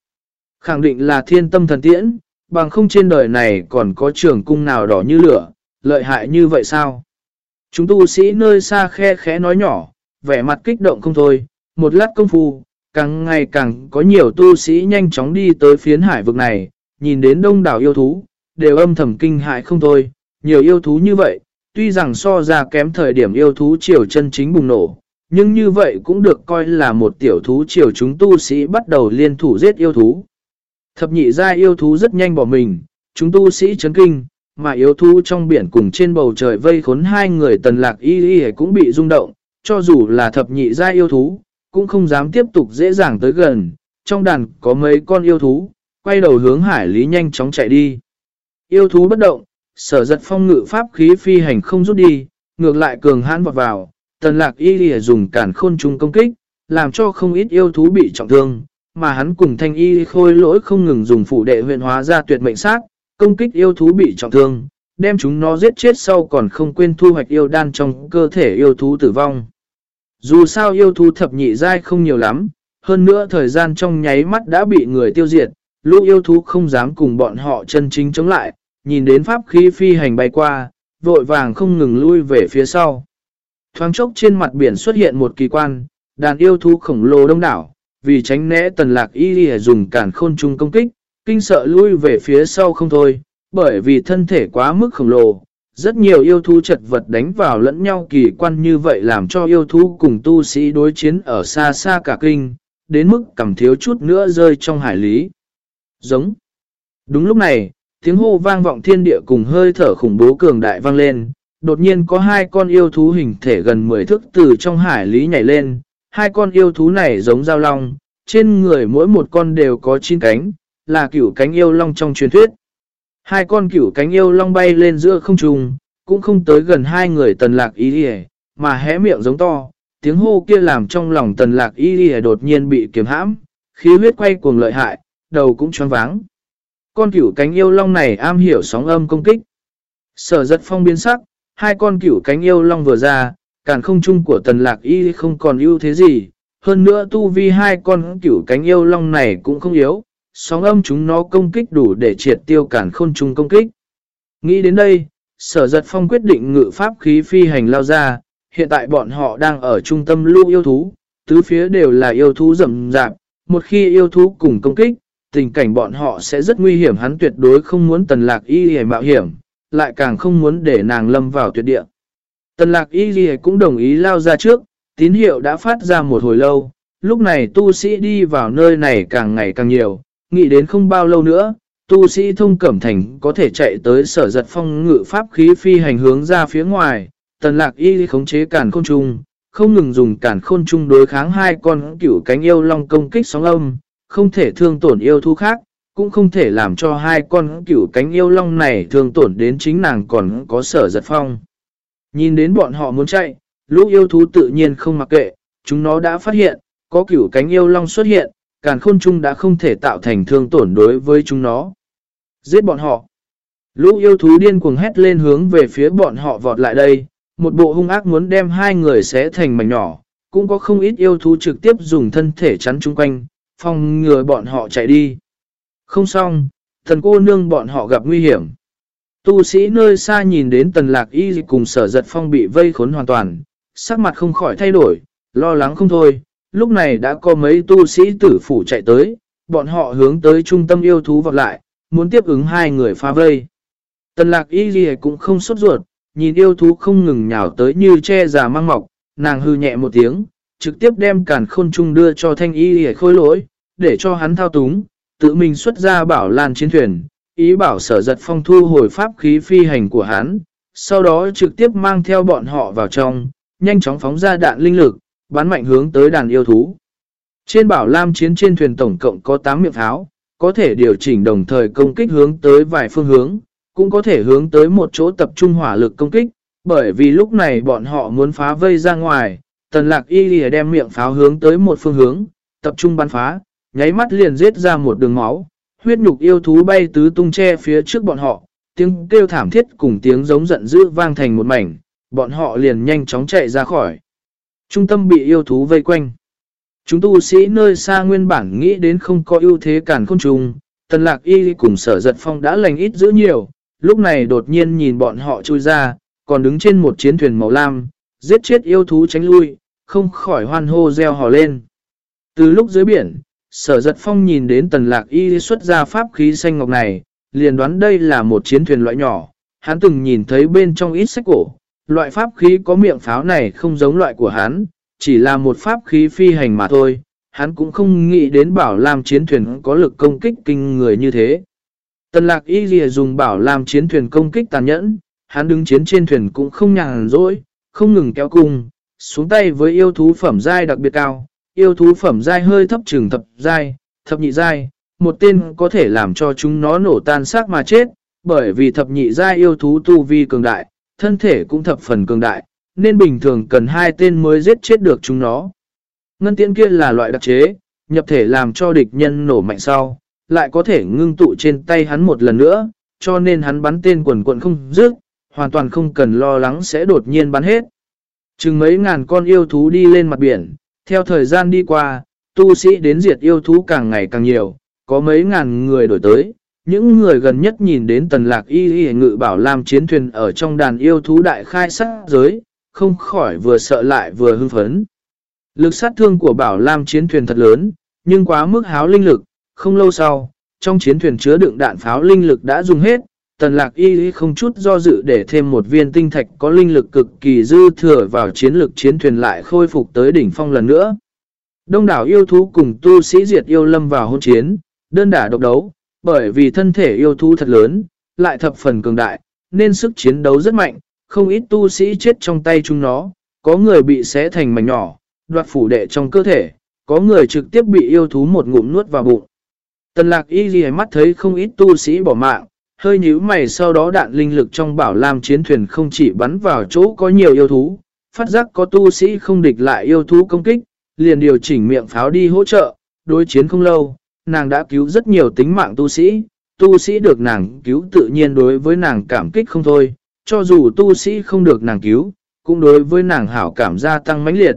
Khẳng định là thiên tâm thần tiễn, bằng không trên đời này còn có trường cung nào đỏ như lửa, lợi hại như vậy sao? Chúng tu sĩ nơi xa khe khẽ nói nhỏ, vẻ mặt kích động không thôi, một lát công phu, càng ngày càng có nhiều tu sĩ nhanh chóng đi tới phiến hải vực này, nhìn đến đông đảo yêu thú, đều âm thầm kinh hại không thôi, nhiều yêu thú như vậy, tuy rằng so ra kém thời điểm yêu thú triều chân chính bùng nổ, nhưng như vậy cũng được coi là một tiểu thú triều chúng tu sĩ bắt đầu liên thủ giết yêu thú. Thập nhị ra yêu thú rất nhanh bỏ mình, chúng tu sĩ chấn kinh, mà yêu thú trong biển cùng trên bầu trời vây khốn hai người tần lạc y y cũng bị rung động, cho dù là thập nhị gia yêu thú, cũng không dám tiếp tục dễ dàng tới gần, trong đàn có mấy con yêu thú, quay đầu hướng hải lý nhanh chóng chạy đi. Yêu thú bất động, sở giật phong ngự pháp khí phi hành không rút đi, ngược lại cường hãn vọt vào, tần lạc y lìa dùng cản khôn trung công kích, làm cho không ít yêu thú bị trọng thương, mà hắn cùng thanh y khôi lỗi không ngừng dùng phụ đệ huyện hóa ra tuyệt mệnh sát, công kích yêu thú bị trọng thương, đem chúng nó giết chết sau còn không quên thu hoạch yêu đan trong cơ thể yêu thú tử vong. Dù sao yêu thú thập nhị giai không nhiều lắm, hơn nữa thời gian trong nháy mắt đã bị người tiêu diệt, lũ yêu thú không dám cùng bọn họ chân chính chống lại, nhìn đến pháp khí phi hành bay qua, vội vàng không ngừng lui về phía sau. Thoáng chốc trên mặt biển xuất hiện một kỳ quan, đàn yêu thú khổng lồ đông đảo, vì tránh né tần lạc y dùng cản khôn trung công kích, kinh sợ lui về phía sau không thôi, bởi vì thân thể quá mức khổng lồ. Rất nhiều yêu thú chật vật đánh vào lẫn nhau kỳ quan như vậy làm cho yêu thú cùng tu sĩ đối chiến ở xa xa cả kinh, đến mức cầm thiếu chút nữa rơi trong hải lý. Giống. Đúng lúc này, tiếng hô vang vọng thiên địa cùng hơi thở khủng bố cường đại vang lên. Đột nhiên có hai con yêu thú hình thể gần 10 thước từ trong hải lý nhảy lên. Hai con yêu thú này giống dao long, trên người mỗi một con đều có chín cánh, là cửu cánh yêu long trong truyền thuyết. Hai con cửu cánh yêu long bay lên giữa không trung, cũng không tới gần hai người tần lạc ý đi mà hé miệng giống to. Tiếng hô kia làm trong lòng tần lạc y đi đột nhiên bị kiềm hãm, khí huyết quay cuồng lợi hại, đầu cũng choáng váng. Con cửu cánh yêu long này am hiểu sóng âm công kích. Sở giật phong biến sắc, hai con cửu cánh yêu long vừa ra, cản không chung của tần lạc y không còn ưu thế gì. Hơn nữa tu vi hai con cửu cánh yêu long này cũng không yếu, sóng âm chúng nó công kích đủ để triệt tiêu cản khôn trùng công kích. Nghĩ đến đây, sở giật phong quyết định ngự pháp khí phi hành lao ra, hiện tại bọn họ đang ở trung tâm lưu yêu thú, tứ phía đều là yêu thú rầm rạp, một khi yêu thú cùng công kích, tình cảnh bọn họ sẽ rất nguy hiểm hắn tuyệt đối không muốn tần lạc y hề mạo hiểm, lại càng không muốn để nàng lâm vào tuyệt địa. Tần lạc y hề cũng đồng ý lao ra trước, tín hiệu đã phát ra một hồi lâu, lúc này tu sĩ đi vào nơi này càng ngày càng nhiều, nghĩ đến không bao lâu nữa, tu sĩ thông cẩm thành có thể chạy tới sở giật phong ngự pháp khí phi hành hướng ra phía ngoài, tần lạc y khống chế cản khôn trùng, không ngừng dùng cản khôn trùng đối kháng hai con cửu cánh yêu long công kích sóng âm, không thể thương tổn yêu thú khác, cũng không thể làm cho hai con cửu cánh yêu long này thương tổn đến chính nàng còn có sở giật phong. Nhìn đến bọn họ muốn chạy, lũ yêu thú tự nhiên không mặc kệ, chúng nó đã phát hiện, có cửu cánh yêu long xuất hiện, càn khôn chung đã không thể tạo thành thương tổn đối với chúng nó. Giết bọn họ. Lũ yêu thú điên cuồng hét lên hướng về phía bọn họ vọt lại đây, một bộ hung ác muốn đem hai người xé thành mảnh nhỏ, cũng có không ít yêu thú trực tiếp dùng thân thể chắn chung quanh, phòng ngừa bọn họ chạy đi. Không xong, thần cô nương bọn họ gặp nguy hiểm. Tu sĩ nơi xa nhìn đến tần lạc y cùng sở giật phong bị vây khốn hoàn toàn, sắc mặt không khỏi thay đổi, lo lắng không thôi. Lúc này đã có mấy tu sĩ tử phủ chạy tới, bọn họ hướng tới trung tâm yêu thú vọt lại, muốn tiếp ứng hai người phá vây. Tần lạc y cũng không sốt ruột, nhìn yêu thú không ngừng nhào tới như che già mang mọc, nàng hư nhẹ một tiếng, trực tiếp đem cản khôn trung đưa cho thanh y để khôi lỗi, để cho hắn thao túng, tự mình xuất ra bảo lan chiến thuyền, ý bảo sở giật phong thu hồi pháp khí phi hành của hắn, sau đó trực tiếp mang theo bọn họ vào trong, nhanh chóng phóng ra đạn linh lực, bắn mạnh hướng tới đàn yêu thú. Trên bảo lam chiến trên thuyền tổng cộng có 8 miệng pháo, có thể điều chỉnh đồng thời công kích hướng tới vài phương hướng, cũng có thể hướng tới một chỗ tập trung hỏa lực công kích, bởi vì lúc này bọn họ muốn phá vây ra ngoài, tần lạc y lìa đem miệng pháo hướng tới một phương hướng, tập trung bắn phá, nháy mắt liền giết ra một đường máu, huyết nhục yêu thú bay tứ tung che phía trước bọn họ, tiếng kêu thảm thiết cùng tiếng giống giận dữ vang thành một mảnh, bọn họ liền nhanh chóng chạy ra khỏi. Trung tâm bị yêu thú vây quanh. Chúng tu sĩ nơi xa nguyên bản nghĩ đến không có ưu thế cản khôn trùng, tần lạc y cùng sở giật phong đã lành ít giữ nhiều, lúc này đột nhiên nhìn bọn họ chui ra, còn đứng trên một chiến thuyền màu lam, giết chết yêu thú tránh lui, không khỏi hoan hô reo hò lên. Từ lúc dưới biển, sở giật phong nhìn đến tần lạc y xuất ra pháp khí xanh ngọc này, liền đoán đây là một chiến thuyền loại nhỏ. Hắn từng nhìn thấy bên trong ít sách cổ, loại pháp khí có miệng pháo này không giống loại của hắn, chỉ là một pháp khí phi hành mà thôi. Hắn cũng không nghĩ đến bảo làm chiến thuyền có lực công kích kinh người như thế. Tần lạc y dìa dùng bảo làm chiến thuyền công kích tàn nhẫn, hắn đứng chiến trên thuyền cũng không nhàn rỗi, không ngừng kéo cung, xuống tay với yêu thú phẩm giai đặc biệt cao, yêu thú phẩm giai hơi thấp trừng thập giai, thập nhị giai, một tên có thể làm cho chúng nó nổ tan xác mà chết, bởi vì thập nhị giai yêu thú tu vi cường đại, thân thể cũng thập phần cường đại, nên bình thường cần hai tên mới giết chết được chúng nó. Ngân tiễn kia là loại đặc chế, nhập thể làm cho địch nhân nổ mạnh sau, lại có thể ngưng tụ trên tay hắn một lần nữa, cho nên hắn bắn tên quần quận không dứt, hoàn toàn không cần lo lắng sẽ đột nhiên bắn hết. Chừng mấy ngàn con yêu thú đi lên mặt biển, theo thời gian đi qua, tu sĩ đến diệt yêu thú càng ngày càng nhiều, có mấy ngàn người đổi tới. Những người gần nhất nhìn đến tần lạc y y ngự bảo làm chiến thuyền ở trong đàn yêu thú đại khai sát giới, không khỏi vừa sợ lại vừa hưng phấn. Lực sát thương của bảo lam chiến thuyền thật lớn, nhưng quá mức háo linh lực, không lâu sau, trong chiến thuyền chứa đựng đạn pháo linh lực đã dùng hết, tần lạc y không chút do dự để thêm một viên tinh thạch có linh lực cực kỳ dư thừa vào chiến lực chiến thuyền lại khôi phục tới đỉnh phong lần nữa. Đông đảo yêu thú cùng tu sĩ diệt yêu lâm vào hôn chiến, đơn đả độc đấu, bởi vì thân thể yêu thú thật lớn, lại thập phần cường đại, nên sức chiến đấu rất mạnh, không ít tu sĩ chết trong tay chúng nó, có người bị xé thành mảnh nhỏ, đoạt phủ đệ trong cơ thể, có người trực tiếp bị yêu thú một ngụm nuốt vào bụng. Tần lạc y ghi mắt thấy không ít tu sĩ bỏ mạng, hơi nhíu mày sau đó đạn linh lực trong bảo lam chiến thuyền không chỉ bắn vào chỗ có nhiều yêu thú, phát giác có tu sĩ không địch lại yêu thú công kích, liền điều chỉnh miệng pháo đi hỗ trợ, đối chiến không lâu, nàng đã cứu rất nhiều tính mạng tu sĩ, tu sĩ được nàng cứu tự nhiên đối với nàng cảm kích không thôi, cho dù tu sĩ không được nàng cứu, cũng đối với nàng hảo cảm gia tăng mãnh liệt.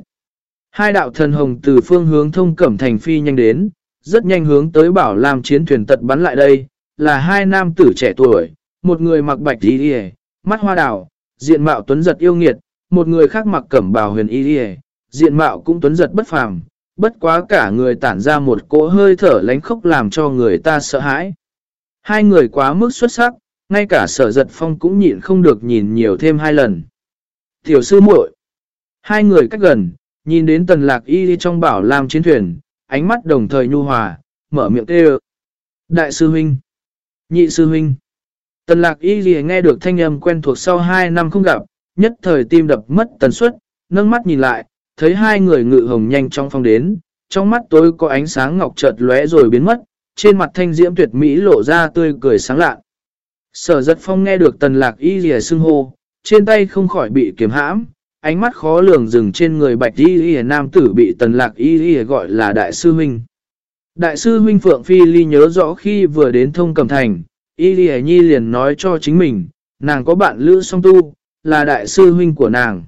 Hai đạo thần hồng từ phương hướng thông cẩm thành phi nhanh đến, rất nhanh hướng tới bảo làm chiến thuyền tật bắn lại đây, là hai nam tử trẻ tuổi, một người mặc bạch y đi mắt hoa đào, diện mạo tuấn giật yêu nghiệt, một người khác mặc cẩm bào huyền y đi diện mạo cũng tuấn giật bất phàm, bất quá cả người tản ra một cỗ hơi thở lánh khốc làm cho người ta sợ hãi. Hai người quá mức xuất sắc, ngay cả sở giật phong cũng nhịn không được nhìn nhiều thêm hai lần. Tiểu sư muội Hai người cách gần, nhìn đến tần lạc y trong bảo làm chiến thuyền, ánh mắt đồng thời nhu hòa, mở miệng kêu. Đại sư huynh, nhị sư huynh. Tần lạc y gì nghe được thanh âm quen thuộc sau hai năm không gặp, nhất thời tim đập mất tần suất, nâng mắt nhìn lại, thấy hai người ngự hồng nhanh trong phong đến, trong mắt tôi có ánh sáng ngọc chợt lóe rồi biến mất, trên mặt thanh diễm tuyệt mỹ lộ ra tươi cười sáng lạ. Sở giật phong nghe được tần lạc y gì xưng hô, trên tay không khỏi bị kiếm hãm, ánh mắt khó lường dừng trên người bạch y y nam tử bị tần lạc y y gọi là đại sư huynh. Đại sư huynh Phượng Phi Ly nhớ rõ khi vừa đến thông cầm thành, y y nhi liền nói cho chính mình, nàng có bạn lữ song tu, là đại sư huynh của nàng.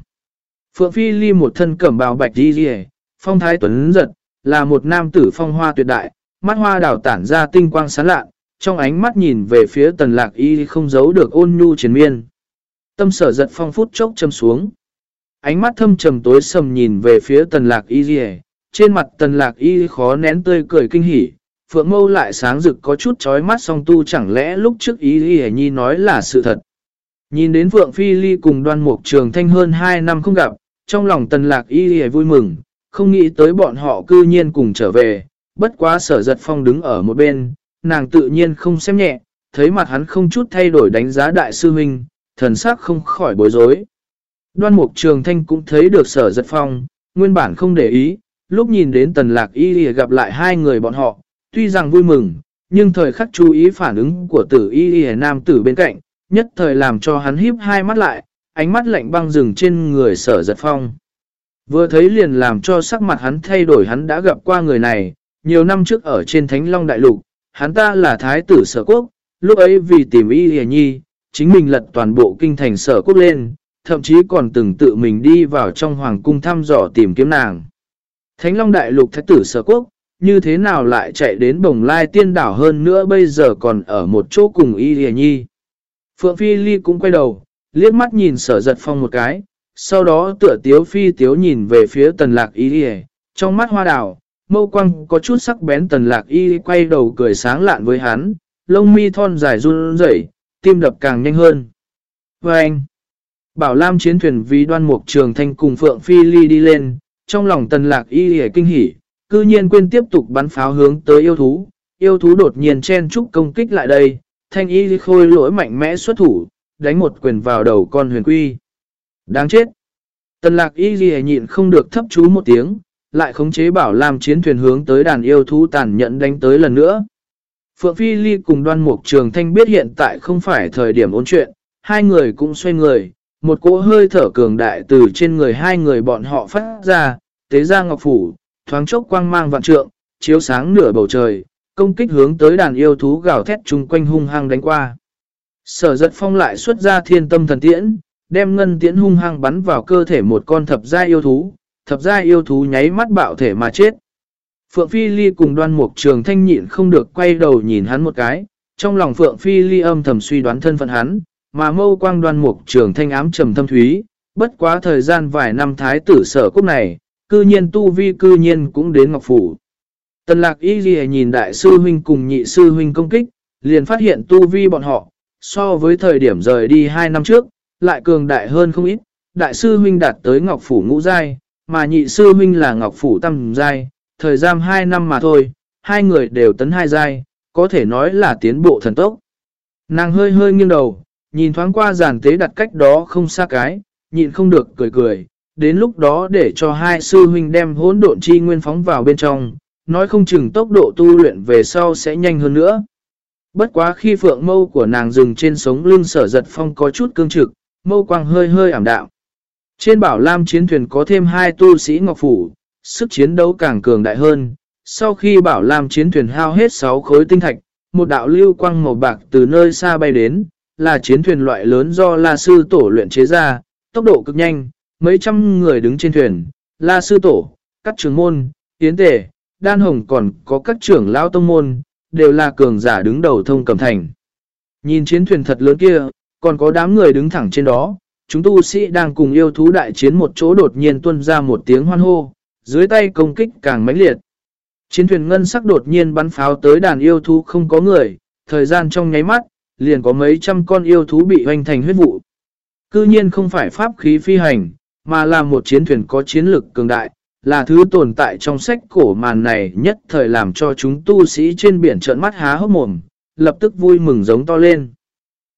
Phượng Phi Ly một thân cẩm bào bạch đi y, phong thái tuấn giật, là một nam tử phong hoa tuyệt đại, mắt hoa đào tản ra tinh quang sáng lạ, trong ánh mắt nhìn về phía tần lạc y không giấu được ôn nhu triền miên. Tâm sở giật phong phút chốc châm xuống. Ánh mắt thâm trầm tối sầm nhìn về phía tần lạc y dì Trên mặt tần lạc y khó nén tươi cười kinh hỉ. Phượng mâu lại sáng rực có chút chói mắt song tu chẳng lẽ lúc trước y nhi nói là sự thật. Nhìn đến Phượng Phi Ly cùng đoan mục trường thanh hơn 2 năm không gặp, trong lòng tần lạc y Y vui mừng, không nghĩ tới bọn họ cư nhiên cùng trở về. Bất quá sở giật phong đứng ở một bên, nàng tự nhiên không xem nhẹ, thấy mặt hắn không chút thay đổi đánh giá đại sư huynh, thần sắc không khỏi bối rối. Đoan mục trường thanh cũng thấy được sở giật phong, nguyên bản không để ý, lúc nhìn đến tần lạc y gặp lại hai người bọn họ, tuy rằng vui mừng, nhưng thời khắc chú ý phản ứng của tử y nam tử bên cạnh, nhất thời làm cho hắn híp hai mắt lại, ánh mắt lạnh băng rừng trên người sở giật phong. Vừa thấy liền làm cho sắc mặt hắn thay đổi hắn đã gặp qua người này, nhiều năm trước ở trên Thánh Long Đại Lục, hắn ta là thái tử sở quốc, lúc ấy vì tìm y hề nhi, chính mình lật toàn bộ kinh thành sở quốc lên, thậm chí còn từng tự mình đi vào trong hoàng cung thăm dò tìm kiếm nàng. Thánh Long Đại Lục Thái tử Sở Quốc, như thế nào lại chạy đến bồng lai tiên đảo hơn nữa bây giờ còn ở một chỗ cùng Y hề Nhi. Phượng Phi Ly cũng quay đầu, liếc mắt nhìn sở giật phong một cái, sau đó tựa tiếu phi tiếu nhìn về phía tần lạc Y Lìa, trong mắt hoa đảo, mâu quăng có chút sắc bén tần lạc Y quay đầu cười sáng lạn với hắn, lông mi thon dài run rẩy tim đập càng nhanh hơn. Và anh, Bảo Lam chiến thuyền vì đoan mục trường thanh cùng Phượng Phi Ly đi lên, trong lòng tần lạc y hề kinh hỉ, cư nhiên quên tiếp tục bắn pháo hướng tới yêu thú. Yêu thú đột nhiên chen trúc công kích lại đây, thanh y khôi lỗi mạnh mẽ xuất thủ, đánh một quyền vào đầu con huyền quy. Đáng chết! Tần lạc y ghi nhịn không được thấp chú một tiếng, lại khống chế bảo Lam chiến thuyền hướng tới đàn yêu thú tàn nhẫn đánh tới lần nữa. Phượng Phi Ly cùng đoan mục trường thanh biết hiện tại không phải thời điểm ôn chuyện, hai người cũng xoay người, một cỗ hơi thở cường đại từ trên người hai người bọn họ phát ra, tế ra ngọc phủ, thoáng chốc quang mang vạn trượng, chiếu sáng nửa bầu trời, công kích hướng tới đàn yêu thú gào thét chung quanh hung hăng đánh qua. Sở giật phong lại xuất ra thiên tâm thần tiễn, đem ngân tiễn hung hăng bắn vào cơ thể một con thập gia yêu thú, thập gia yêu thú nháy mắt bạo thể mà chết. Phượng Phi Ly cùng đoan mục trường thanh nhịn không được quay đầu nhìn hắn một cái, trong lòng Phượng Phi Ly âm thầm suy đoán thân phận hắn, mà mâu quang đoan mục trường thanh ám trầm thâm thúy, bất quá thời gian vài năm thái tử sở quốc này, cư nhiên tu vi cư nhiên cũng đến Ngọc Phủ. Tần lạc y ghi nhìn đại sư huynh cùng nhị sư huynh công kích, liền phát hiện tu vi bọn họ, so với thời điểm rời đi 2 năm trước, lại cường đại hơn không ít. Đại sư huynh đạt tới Ngọc Phủ ngũ giai, mà nhị sư huynh là Ngọc Phủ tam giai, thời gian 2 năm mà thôi, hai người đều tấn hai giai, có thể nói là tiến bộ thần tốc. Nàng hơi hơi nghiêng đầu, nhìn thoáng qua giàn tế đặt cách đó không xa cái, nhịn không được cười cười, đến lúc đó để cho hai sư huynh đem hỗn độn chi nguyên phóng vào bên trong, nói không chừng tốc độ tu luyện về sau sẽ nhanh hơn nữa. Bất quá khi phượng mâu của nàng dừng trên sống lưng sở giật phong có chút cương trực, mâu quang hơi hơi ảm đạm. Trên bảo lam chiến thuyền có thêm hai tu sĩ ngọc phủ, sức chiến đấu càng cường đại hơn. Sau khi bảo lam chiến thuyền hao hết 6 khối tinh thạch, một đạo lưu quang màu bạc từ nơi xa bay đến, là chiến thuyền loại lớn do La Sư Tổ luyện chế ra, tốc độ cực nhanh, mấy trăm người đứng trên thuyền, La Sư Tổ, các trưởng môn, tiến tể, đan hồng còn có các trưởng lão tông môn, đều là cường giả đứng đầu thông cầm thành. Nhìn chiến thuyền thật lớn kia, còn có đám người đứng thẳng trên đó, chúng tu sĩ đang cùng yêu thú đại chiến một chỗ đột nhiên tuân ra một tiếng hoan hô, dưới tay công kích càng mãnh liệt. Chiến thuyền ngân sắc đột nhiên bắn pháo tới đàn yêu thú không có người, thời gian trong nháy mắt, liền có mấy trăm con yêu thú bị hoành thành huyết vụ. Cư nhiên không phải pháp khí phi hành, mà là một chiến thuyền có chiến lực cường đại, là thứ tồn tại trong sách cổ màn này nhất thời làm cho chúng tu sĩ trên biển trợn mắt há hốc mồm, lập tức vui mừng giống to lên.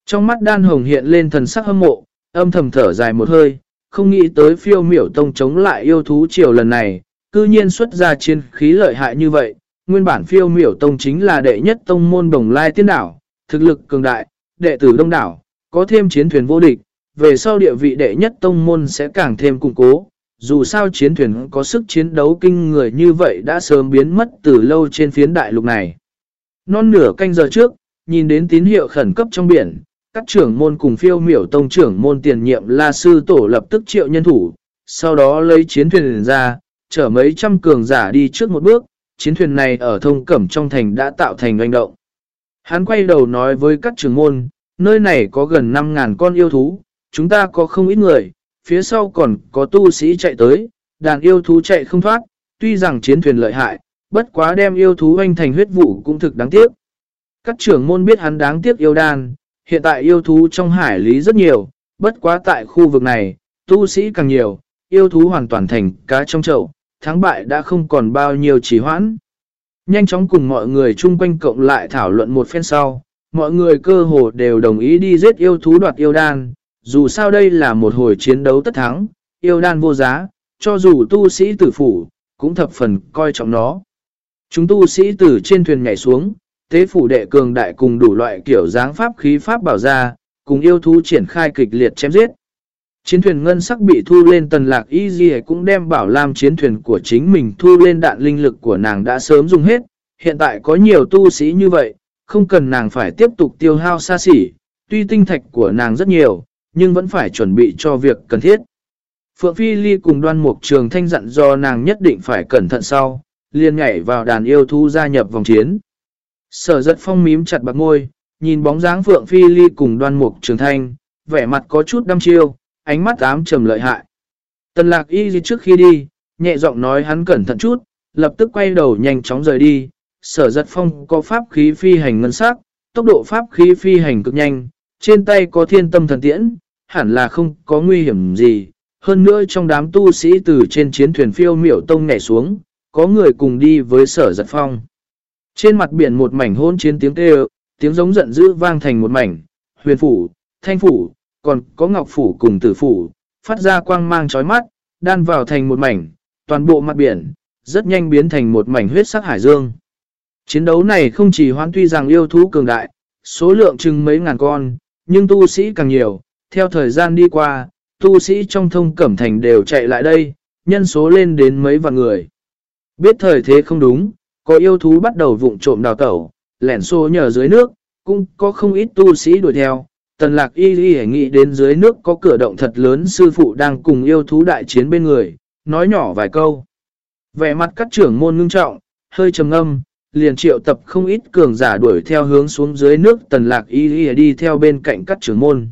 Trong mắt đan hồng hiện lên thần sắc hâm mộ, âm thầm thở dài một hơi, không nghĩ tới phiêu miểu tông chống lại yêu thú triều lần này, cư nhiên xuất ra chiến khí lợi hại như vậy. Nguyên bản phiêu miểu tông chính là đệ nhất tông môn đồng lai tiên đảo, thực lực cường đại, đệ tử đông đảo, có thêm chiến thuyền vô địch, về sau địa vị đệ nhất tông môn sẽ càng thêm củng cố. Dù sao chiến thuyền có sức chiến đấu kinh người như vậy đã sớm biến mất từ lâu trên phiến đại lục này. Non nửa canh giờ trước, nhìn đến tín hiệu khẩn cấp trong biển, các trưởng môn cùng phiêu miểu tông trưởng môn tiền nhiệm La Sư Tổ lập tức triệu nhân thủ, sau đó lấy chiến thuyền ra, chở mấy trăm cường giả đi trước một bước, chiến thuyền này ở thông cẩm trong thành đã tạo thành doanh động. Hắn quay đầu nói với các trưởng môn, nơi này có gần 5.000 con yêu thú, chúng ta có không ít người, phía sau còn có tu sĩ chạy tới, đàn yêu thú chạy không thoát, tuy rằng chiến thuyền lợi hại, bất quá đem yêu thú hoanh thành huyết vụ cũng thực đáng tiếc. Các trưởng môn biết hắn đáng tiếc yêu đan, hiện tại yêu thú trong hải lý rất nhiều, bất quá tại khu vực này, tu sĩ càng nhiều, yêu thú hoàn toàn thành cá trong chậu, thắng bại đã không còn bao nhiêu trì hoãn. Nhanh chóng cùng mọi người chung quanh cộng lại thảo luận một phen sau, mọi người cơ hồ đều đồng ý đi giết yêu thú đoạt yêu đan, dù sao đây là một hồi chiến đấu tất thắng, yêu đan vô giá, cho dù tu sĩ tử phủ, cũng thập phần coi trọng nó. Chúng tu sĩ tử trên thuyền nhảy xuống, tế phủ đệ cường đại cùng đủ loại kiểu dáng pháp khí pháp bảo ra, cùng yêu thú triển khai kịch liệt chém giết. Chiến thuyền ngân sắc bị thu lên tần lạc y gì cũng đem bảo làm chiến thuyền của chính mình thu lên đạn linh lực của nàng đã sớm dùng hết. Hiện tại có nhiều tu sĩ như vậy, không cần nàng phải tiếp tục tiêu hao xa xỉ, tuy tinh thạch của nàng rất nhiều, nhưng vẫn phải chuẩn bị cho việc cần thiết. Phượng Phi Ly cùng đoan mục trường thanh dặn do nàng nhất định phải cẩn thận sau, liền nhảy vào đàn yêu thú gia nhập vòng chiến. Sở giật phong mím chặt bạc ngôi, nhìn bóng dáng Phượng Phi Ly cùng đoan mục trường thanh, vẻ mặt có chút đăm chiêu, ánh mắt ám trầm lợi hại. Tần lạc y trước khi đi, nhẹ giọng nói hắn cẩn thận chút, lập tức quay đầu nhanh chóng rời đi. Sở giật phong có pháp khí phi hành ngân sắc, tốc độ pháp khí phi hành cực nhanh, trên tay có thiên tâm thần tiễn, hẳn là không có nguy hiểm gì. Hơn nữa trong đám tu sĩ từ trên chiến thuyền phiêu miểu tông nhảy xuống, có người cùng đi với sở giật phong. Trên mặt biển một mảnh hôn chiến tiếng kêu, tiếng giống giận dữ vang thành một mảnh, huyền phủ, thanh phủ, còn có ngọc phủ cùng tử phủ, phát ra quang mang chói mắt, đan vào thành một mảnh, toàn bộ mặt biển, rất nhanh biến thành một mảnh huyết sắc hải dương. Chiến đấu này không chỉ hoan tuy rằng yêu thú cường đại, số lượng chừng mấy ngàn con, nhưng tu sĩ càng nhiều, theo thời gian đi qua, tu sĩ trong thông cẩm thành đều chạy lại đây, nhân số lên đến mấy vạn người. Biết thời thế không đúng, có yêu thú bắt đầu vụng trộm đào tẩu, lẻn xô nhờ dưới nước, cũng có không ít tu sĩ đuổi theo. Tần lạc y y nghĩ đến dưới nước có cửa động thật lớn sư phụ đang cùng yêu thú đại chiến bên người, nói nhỏ vài câu. Vẻ mặt các trưởng môn ngưng trọng, hơi trầm ngâm, liền triệu tập không ít cường giả đuổi theo hướng xuống dưới nước tần lạc y y đi theo bên cạnh các trưởng môn.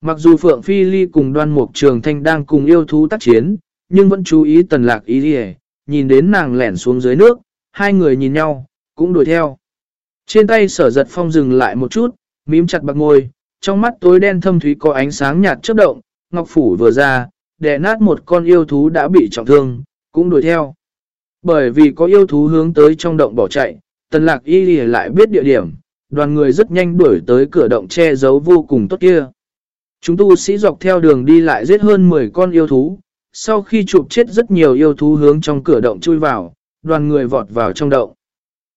Mặc dù Phượng Phi Ly cùng đoan mục trường thanh đang cùng yêu thú tác chiến, nhưng vẫn chú ý tần lạc y y, nhìn đến nàng lẻn xuống dưới nước, hai người nhìn nhau, cũng đuổi theo. Trên tay sở giật phong dừng lại một chút, mím chặt bạc ngôi, trong mắt tối đen thâm thúy có ánh sáng nhạt chớp động, ngọc phủ vừa ra, đè nát một con yêu thú đã bị trọng thương, cũng đuổi theo. Bởi vì có yêu thú hướng tới trong động bỏ chạy, tần lạc y lại biết địa điểm, đoàn người rất nhanh đuổi tới cửa động che giấu vô cùng tốt kia. Chúng tu sĩ dọc theo đường đi lại giết hơn 10 con yêu thú, sau khi chụp chết rất nhiều yêu thú hướng trong cửa động chui vào, đoàn người vọt vào trong động.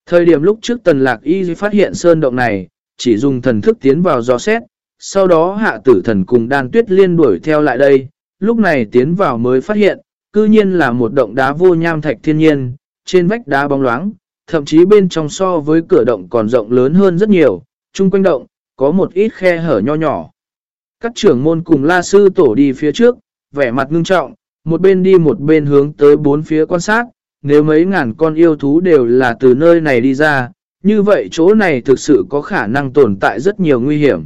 Thời điểm lúc trước tần lạc y phát hiện sơn động này, chỉ dùng thần thức tiến vào gió xét, sau đó hạ tử thần cùng đan tuyết liên đuổi theo lại đây, lúc này tiến vào mới phát hiện, cư nhiên là một động đá vô nham thạch thiên nhiên, trên vách đá bóng loáng, thậm chí bên trong so với cửa động còn rộng lớn hơn rất nhiều, chung quanh động, có một ít khe hở nho nhỏ. Các trưởng môn cùng la sư tổ đi phía trước, vẻ mặt ngưng trọng, một bên đi một bên hướng tới bốn phía quan sát, nếu mấy ngàn con yêu thú đều là từ nơi này đi ra, như vậy chỗ này thực sự có khả năng tồn tại rất nhiều nguy hiểm.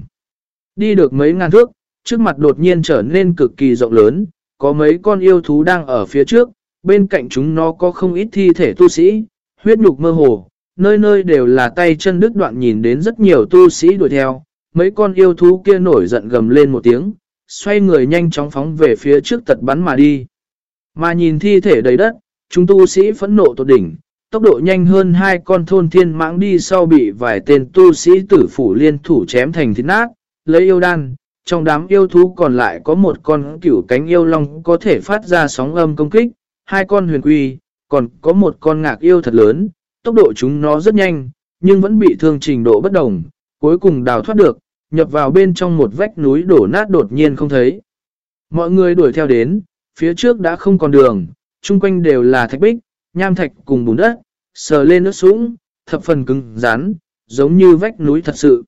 Đi được mấy ngàn thước, trước mặt đột nhiên trở nên cực kỳ rộng lớn, có mấy con yêu thú đang ở phía trước, bên cạnh chúng nó có không ít thi thể tu sĩ, huyết nhục mơ hồ, nơi nơi đều là tay chân đứt đoạn nhìn đến rất nhiều tu sĩ đuổi theo, mấy con yêu thú kia nổi giận gầm lên một tiếng, xoay người nhanh chóng phóng về phía trước tật bắn mà đi. Mà nhìn thi thể đầy đất, chúng tu sĩ phẫn nộ tột đỉnh, tốc độ nhanh hơn hai con thôn thiên mãng đi sau bị vài tên tu sĩ tử phủ liên thủ chém thành thịt nát, lấy yêu đan. Trong đám yêu thú còn lại có một con cửu cánh yêu long có thể phát ra sóng âm công kích, hai con huyền quy, còn có một con ngạc yêu thật lớn, tốc độ chúng nó rất nhanh, nhưng vẫn bị thương trình độ bất đồng, cuối cùng đào thoát được, nhập vào bên trong một vách núi đổ nát đột nhiên không thấy. Mọi người đuổi theo đến, phía trước đã không còn đường, chung quanh đều là thạch bích, nham thạch cùng bùn đất, sờ lên nước sũng, thập phần cứng rắn, giống như vách núi thật sự.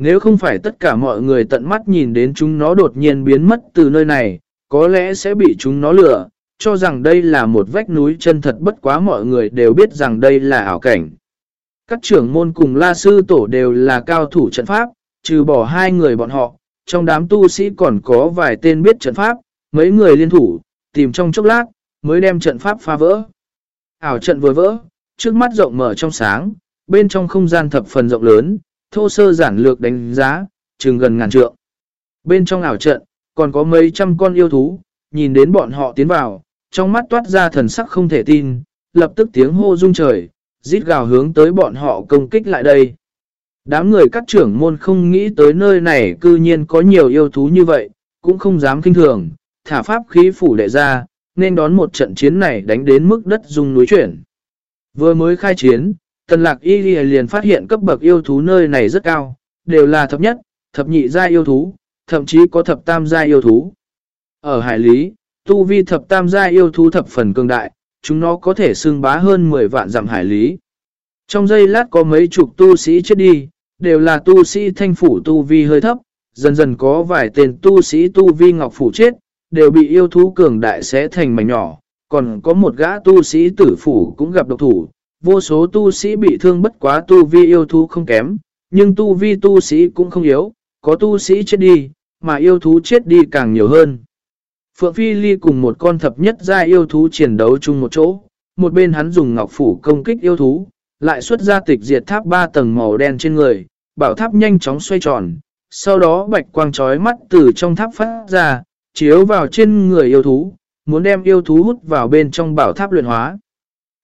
Nếu không phải tất cả mọi người tận mắt nhìn đến chúng nó đột nhiên biến mất từ nơi này, có lẽ sẽ bị chúng nó lừa, cho rằng đây là một vách núi chân thật bất quá mọi người đều biết rằng đây là ảo cảnh. Các trưởng môn cùng la sư tổ đều là cao thủ trận pháp, trừ bỏ hai người bọn họ, trong đám tu sĩ còn có vài tên biết trận pháp, mấy người liên thủ, tìm trong chốc lát, mới đem trận pháp phá vỡ. Ảo trận vừa vỡ, trước mắt rộng mở trong sáng, bên trong không gian thập phần rộng lớn, thô sơ giản lược đánh giá, chừng gần ngàn trượng. Bên trong ảo trận, còn có mấy trăm con yêu thú, nhìn đến bọn họ tiến vào, trong mắt toát ra thần sắc không thể tin, lập tức tiếng hô rung trời, rít gào hướng tới bọn họ công kích lại đây. Đám người các trưởng môn không nghĩ tới nơi này cư nhiên có nhiều yêu thú như vậy, cũng không dám kinh thường, thả pháp khí phủ đệ ra, nên đón một trận chiến này đánh đến mức đất rung núi chuyển. Vừa mới khai chiến, tần lạc y liền phát hiện cấp bậc yêu thú nơi này rất cao, đều là thập nhất, thập nhị gia yêu thú, thậm chí có thập tam gia yêu thú. Ở hải lý, tu vi thập tam gia yêu thú thập phần cường đại, chúng nó có thể xưng bá hơn 10 vạn dặm hải lý. Trong giây lát có mấy chục tu sĩ chết đi, đều là tu sĩ thanh phủ tu vi hơi thấp, dần dần có vài tên tu sĩ tu vi ngọc phủ chết, đều bị yêu thú cường đại xé thành mảnh nhỏ, còn có một gã tu sĩ tử phủ cũng gặp độc thủ, vô số tu sĩ bị thương bất quá tu vi yêu thú không kém, nhưng tu vi tu sĩ cũng không yếu, có tu sĩ chết đi, mà yêu thú chết đi càng nhiều hơn. Phượng Phi Ly cùng một con thập nhất ra yêu thú chiến đấu chung một chỗ, một bên hắn dùng ngọc phủ công kích yêu thú, lại xuất ra tịch diệt tháp ba tầng màu đen trên người, bảo tháp nhanh chóng xoay tròn, sau đó bạch quang trói mắt từ trong tháp phát ra, chiếu vào trên người yêu thú, muốn đem yêu thú hút vào bên trong bảo tháp luyện hóa.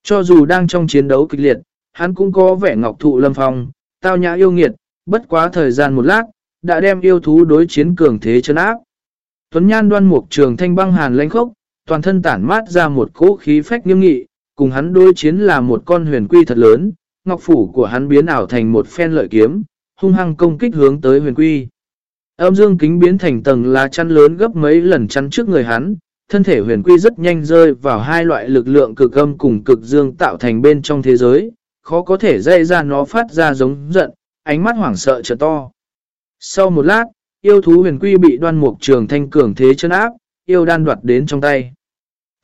Cho dù đang trong chiến đấu kịch liệt, hắn cũng có vẻ ngọc thụ lâm phong, tao nhã yêu nghiệt, bất quá thời gian một lát, đã đem yêu thú đối chiến cường thế chân áp. Tuấn Nhan đoan mục trường thanh băng hàn lãnh khốc, toàn thân tản mát ra một cỗ khí phách nghiêm nghị, cùng hắn đối chiến là một con huyền quy thật lớn, ngọc phủ của hắn biến ảo thành một phen lợi kiếm, hung hăng công kích hướng tới huyền quy. Âm dương kính biến thành tầng lá chắn lớn gấp mấy lần chắn trước người hắn, thân thể huyền quy rất nhanh rơi vào hai loại lực lượng cực âm cùng cực dương tạo thành bên trong thế giới, khó có thể dây ra nó phát ra giống giận, ánh mắt hoảng sợ trở to. Sau một lát, yêu thú huyền quy bị đoan mục trường thanh cường thế chân áp, yêu đan đoạt đến trong tay.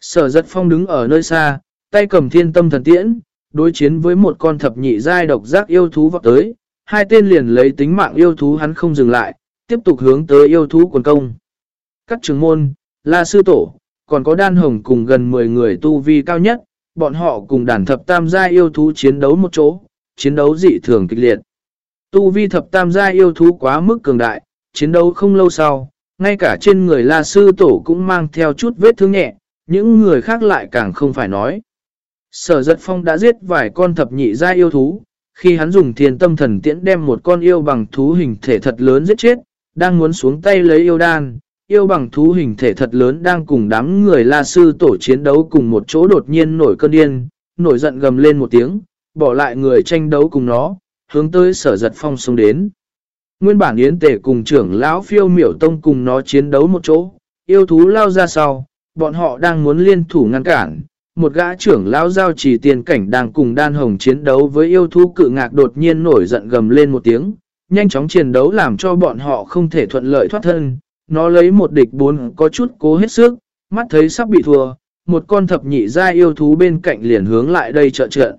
Sở giật phong đứng ở nơi xa, tay cầm thiên tâm thần tiễn, đối chiến với một con thập nhị giai độc giác yêu thú vọt tới, hai tên liền lấy tính mạng yêu thú hắn không dừng lại, tiếp tục hướng tới yêu thú quần công. Các trường môn, la sư tổ, còn có đan hồng cùng gần 10 người tu vi cao nhất, bọn họ cùng đàn thập tam gia yêu thú chiến đấu một chỗ, chiến đấu dị thường kịch liệt. Tu vi thập tam gia yêu thú quá mức cường đại, chiến đấu không lâu sau, ngay cả trên người la sư tổ cũng mang theo chút vết thương nhẹ, những người khác lại càng không phải nói. Sở giật phong đã giết vài con thập nhị gia yêu thú, khi hắn dùng thiền tâm thần tiễn đem một con yêu bằng thú hình thể thật lớn giết chết, đang muốn xuống tay lấy yêu đan, yêu bằng thú hình thể thật lớn đang cùng đám người la sư tổ chiến đấu cùng một chỗ đột nhiên nổi cơn điên, nổi giận gầm lên một tiếng, bỏ lại người tranh đấu cùng nó, hướng tới sở giật phong xuống đến. Nguyên bản yến tể cùng trưởng lão phiêu miểu tông cùng nó chiến đấu một chỗ, yêu thú lao ra sau, bọn họ đang muốn liên thủ ngăn cản. Một gã trưởng lão giao chỉ tiền cảnh đang cùng đan hồng chiến đấu với yêu thú cự ngạc đột nhiên nổi giận gầm lên một tiếng, nhanh chóng chiến đấu làm cho bọn họ không thể thuận lợi thoát thân. Nó lấy một địch bốn có chút cố hết sức, mắt thấy sắp bị thua, một con thập nhị gia yêu thú bên cạnh liền hướng lại đây trợ trợ.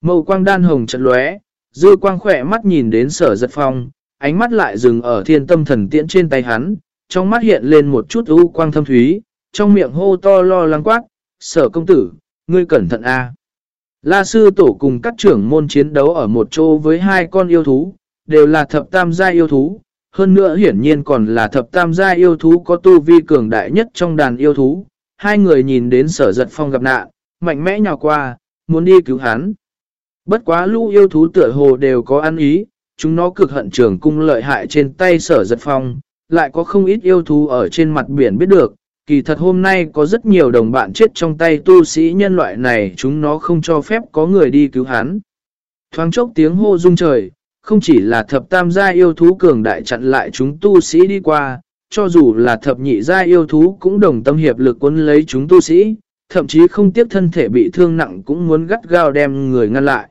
Màu quang đan hồng chật lóe, dư quang khỏe mắt nhìn đến sở giật phong, ánh mắt lại dừng ở thiên tâm thần tiễn trên tay hắn, trong mắt hiện lên một chút u quang thâm thúy, trong miệng hô to lo lắng quát, sở công tử, ngươi cẩn thận a La sư tổ cùng các trưởng môn chiến đấu ở một chỗ với hai con yêu thú, đều là thập tam gia yêu thú, hơn nữa hiển nhiên còn là thập tam gia yêu thú có tu vi cường đại nhất trong đàn yêu thú. Hai người nhìn đến sở giật phong gặp nạn, mạnh mẽ nhào qua, muốn đi cứu hắn. Bất quá lũ yêu thú tựa hồ đều có ăn ý, chúng nó cực hận trường cung lợi hại trên tay sở giật phong, lại có không ít yêu thú ở trên mặt biển biết được. Kỳ thật hôm nay có rất nhiều đồng bạn chết trong tay tu sĩ nhân loại này chúng nó không cho phép có người đi cứu hắn. Thoáng chốc tiếng hô rung trời, không chỉ là thập tam gia yêu thú cường đại chặn lại chúng tu sĩ đi qua, cho dù là thập nhị gia yêu thú cũng đồng tâm hiệp lực quân lấy chúng tu sĩ, thậm chí không tiếc thân thể bị thương nặng cũng muốn gắt gao đem người ngăn lại.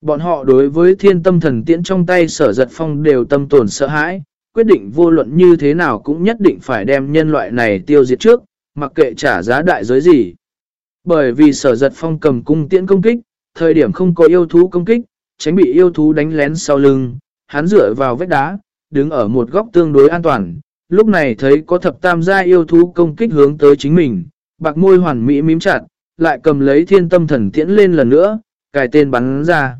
Bọn họ đối với thiên tâm thần tiễn trong tay sở giật phong đều tâm tồn sợ hãi, quyết định vô luận như thế nào cũng nhất định phải đem nhân loại này tiêu diệt trước, mặc kệ trả giá đại giới gì. Bởi vì sở giật phong cầm cung tiễn công kích, thời điểm không có yêu thú công kích, tránh bị yêu thú đánh lén sau lưng, hắn dựa vào vết đá, đứng ở một góc tương đối an toàn. Lúc này thấy có thập tam gia yêu thú công kích hướng tới chính mình, bạc môi hoàn mỹ mím chặt, lại cầm lấy thiên tâm thần tiễn lên lần nữa, cài tên bắn ra.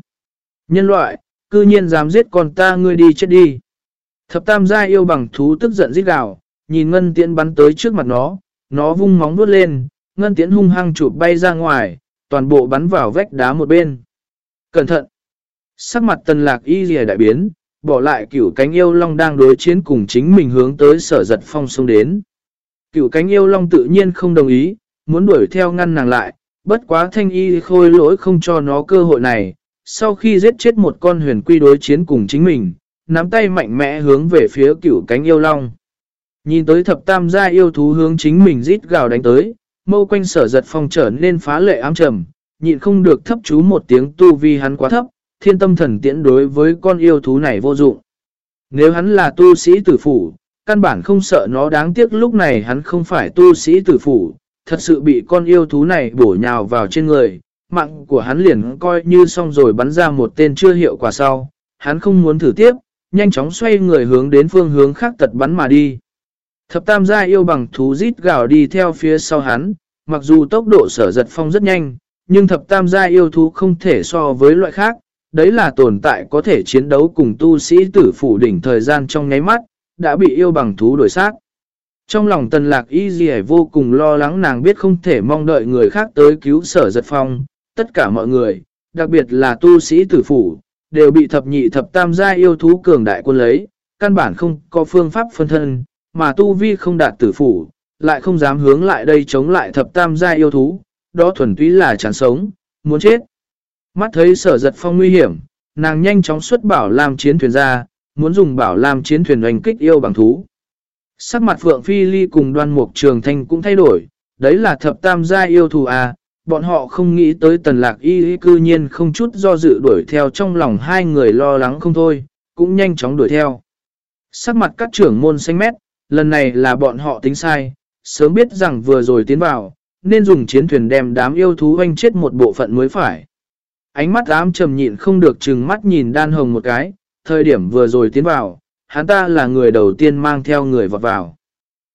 Nhân loại, cư nhiên dám giết con ta ngươi đi chết đi. Thập tam gia yêu bằng thú tức giận giết gào, nhìn ngân tiễn bắn tới trước mặt nó, nó vung móng vuốt lên, ngân tiễn hung hăng chụp bay ra ngoài, toàn bộ bắn vào vách đá một bên. Cẩn thận! Sắc mặt tần lạc y rìa đại biến, bỏ lại cửu cánh yêu long đang đối chiến cùng chính mình hướng tới sở giật phong xông đến. Cửu cánh yêu long tự nhiên không đồng ý, muốn đuổi theo ngăn nàng lại, bất quá thanh y khôi lỗi không cho nó cơ hội này. Sau khi giết chết một con huyền quy đối chiến cùng chính mình, nắm tay mạnh mẽ hướng về phía cửu cánh yêu long. Nhìn tới thập tam gia yêu thú hướng chính mình rít gào đánh tới, mâu quanh sở giật phong trở nên phá lệ ám trầm, nhịn không được thấp chú một tiếng tu vi hắn quá thấp, thiên tâm thần tiễn đối với con yêu thú này vô dụng. Nếu hắn là tu sĩ tử phủ, căn bản không sợ nó đáng tiếc lúc này hắn không phải tu sĩ tử phủ, thật sự bị con yêu thú này bổ nhào vào trên người, mạng của hắn liền coi như xong rồi bắn ra một tên chưa hiệu quả sau, hắn không muốn thử tiếp, nhanh chóng xoay người hướng đến phương hướng khác tật bắn mà đi. Thập tam gia yêu bằng thú rít gào đi theo phía sau hắn, mặc dù tốc độ sở giật phong rất nhanh, nhưng thập tam gia yêu thú không thể so với loại khác, đấy là tồn tại có thể chiến đấu cùng tu sĩ tử phủ đỉnh thời gian trong nháy mắt, đã bị yêu bằng thú đổi xác. Trong lòng tần lạc y dì vô cùng lo lắng nàng biết không thể mong đợi người khác tới cứu sở giật phong, tất cả mọi người, đặc biệt là tu sĩ tử phủ, đều bị thập nhị thập tam gia yêu thú cường đại quân lấy, căn bản không có phương pháp phân thân, mà tu vi không đạt tử phủ, lại không dám hướng lại đây chống lại thập tam gia yêu thú, đó thuần túy là chán sống, muốn chết. Mắt thấy sở giật phong nguy hiểm, nàng nhanh chóng xuất bảo làm chiến thuyền ra, muốn dùng bảo làm chiến thuyền oanh kích yêu bằng thú. Sắc mặt Phượng Phi Ly cùng đoan mục trường thanh cũng thay đổi, đấy là thập tam gia yêu thù à, bọn họ không nghĩ tới tần lạc y cư nhiên không chút do dự đuổi theo trong lòng hai người lo lắng không thôi, cũng nhanh chóng đuổi theo. Sắc mặt các trưởng môn xanh mét, lần này là bọn họ tính sai, sớm biết rằng vừa rồi tiến vào, nên dùng chiến thuyền đem đám yêu thú hoanh chết một bộ phận mới phải. Ánh mắt ám trầm nhịn không được chừng mắt nhìn đan hồng một cái, thời điểm vừa rồi tiến vào, hắn ta là người đầu tiên mang theo người vọt vào.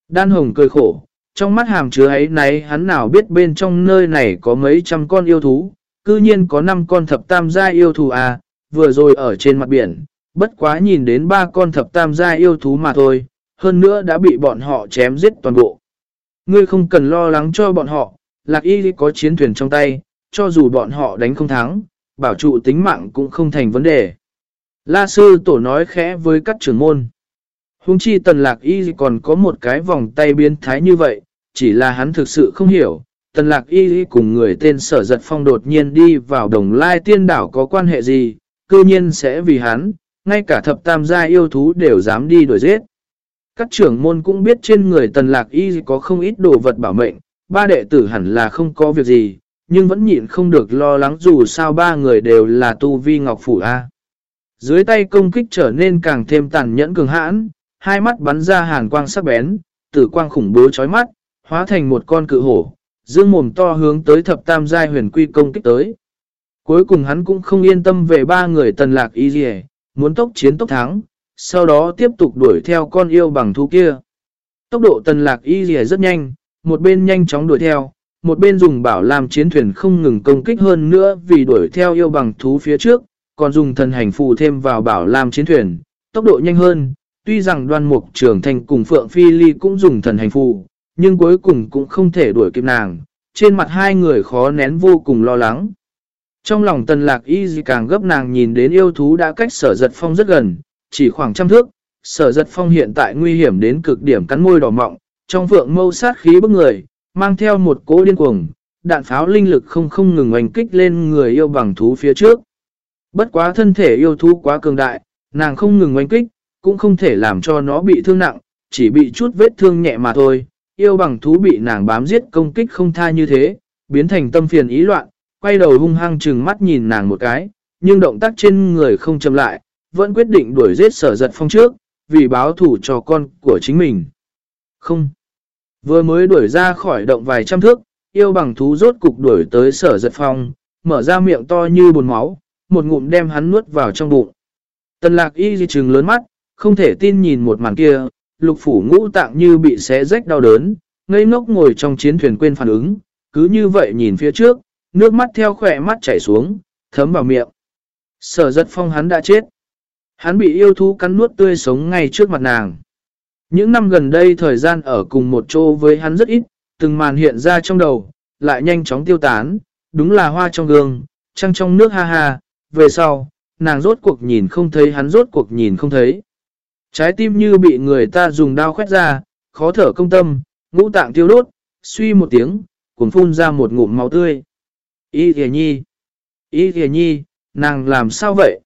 Đan hồng cười khổ, trong mắt hàm chứa ấy nấy hắn nào biết bên trong nơi này có mấy trăm con yêu thú, cư nhiên có 5 con thập tam gia yêu thú à, vừa rồi ở trên mặt biển, bất quá nhìn đến ba con thập tam gia yêu thú mà thôi, hơn nữa đã bị bọn họ chém giết toàn bộ. Ngươi không cần lo lắng cho bọn họ, lạc y có chiến thuyền trong tay, cho dù bọn họ đánh không thắng, bảo trụ tính mạng cũng không thành vấn đề. La sư tổ nói khẽ với các trưởng môn. Hùng chi tần lạc y còn có một cái vòng tay biến thái như vậy, chỉ là hắn thực sự không hiểu. Tần lạc y cùng người tên sở giật phong đột nhiên đi vào đồng lai tiên đảo có quan hệ gì, cư nhiên sẽ vì hắn, ngay cả thập tam gia yêu thú đều dám đi đuổi giết. Các trưởng môn cũng biết trên người tần lạc y có không ít đồ vật bảo mệnh, ba đệ tử hẳn là không có việc gì, nhưng vẫn nhịn không được lo lắng dù sao ba người đều là tu vi ngọc phủ A. Dưới tay công kích trở nên càng thêm tàn nhẫn cường hãn, hai mắt bắn ra hàn quang sắc bén, tử quang khủng bố chói mắt, hóa thành một con cự hổ, dương mồm to hướng tới thập tam giai huyền quy công kích tới. Cuối cùng hắn cũng không yên tâm về ba người tần lạc y dì muốn tốc chiến tốc thắng, sau đó tiếp tục đuổi theo con yêu bằng thú kia. Tốc độ tần lạc y dì rất nhanh, một bên nhanh chóng đuổi theo, một bên dùng bảo làm chiến thuyền không ngừng công kích hơn nữa vì đuổi theo yêu bằng thú phía trước, còn dùng thần hành phù thêm vào bảo làm chiến thuyền, tốc độ nhanh hơn. Tuy rằng đoan mục trưởng thành cùng Phượng Phi Ly cũng dùng thần hành phù, nhưng cuối cùng cũng không thể đuổi kịp nàng. Trên mặt hai người khó nén vô cùng lo lắng. Trong lòng tần lạc y gì càng gấp nàng nhìn đến yêu thú đã cách sở giật phong rất gần, chỉ khoảng trăm thước. Sở giật phong hiện tại nguy hiểm đến cực điểm cắn môi đỏ mọng, trong vượng mâu sát khí bức người, mang theo một cỗ điên cuồng, đạn pháo linh lực không không ngừng oanh kích lên người yêu bằng thú phía trước. Bất quá thân thể yêu thú quá cường đại, nàng không ngừng oanh kích, cũng không thể làm cho nó bị thương nặng, chỉ bị chút vết thương nhẹ mà thôi. Yêu bằng thú bị nàng bám giết công kích không tha như thế, biến thành tâm phiền ý loạn, quay đầu hung hăng chừng mắt nhìn nàng một cái, nhưng động tác trên người không chậm lại, vẫn quyết định đuổi giết sở giật phong trước, vì báo thủ cho con của chính mình. Không. Vừa mới đuổi ra khỏi động vài trăm thước, yêu bằng thú rốt cục đuổi tới sở giật phong, mở ra miệng to như bồn máu, một ngụm đem hắn nuốt vào trong bụng. Tần lạc y di trừng lớn mắt, không thể tin nhìn một màn kia, lục phủ ngũ tạng như bị xé rách đau đớn, ngây ngốc ngồi trong chiến thuyền quên phản ứng, cứ như vậy nhìn phía trước, nước mắt theo khỏe mắt chảy xuống, thấm vào miệng. Sở giật phong hắn đã chết. Hắn bị yêu thú cắn nuốt tươi sống ngay trước mặt nàng. Những năm gần đây thời gian ở cùng một chỗ với hắn rất ít, từng màn hiện ra trong đầu, lại nhanh chóng tiêu tán, đúng là hoa trong gương, trăng trong nước ha ha, về sau, nàng rốt cuộc nhìn không thấy hắn rốt cuộc nhìn không thấy. Trái tim như bị người ta dùng đao khoét ra, khó thở công tâm, ngũ tạng tiêu đốt, suy một tiếng, cuốn phun ra một ngụm máu tươi. Y thìa nhi, y thìa nhi, nàng làm sao vậy?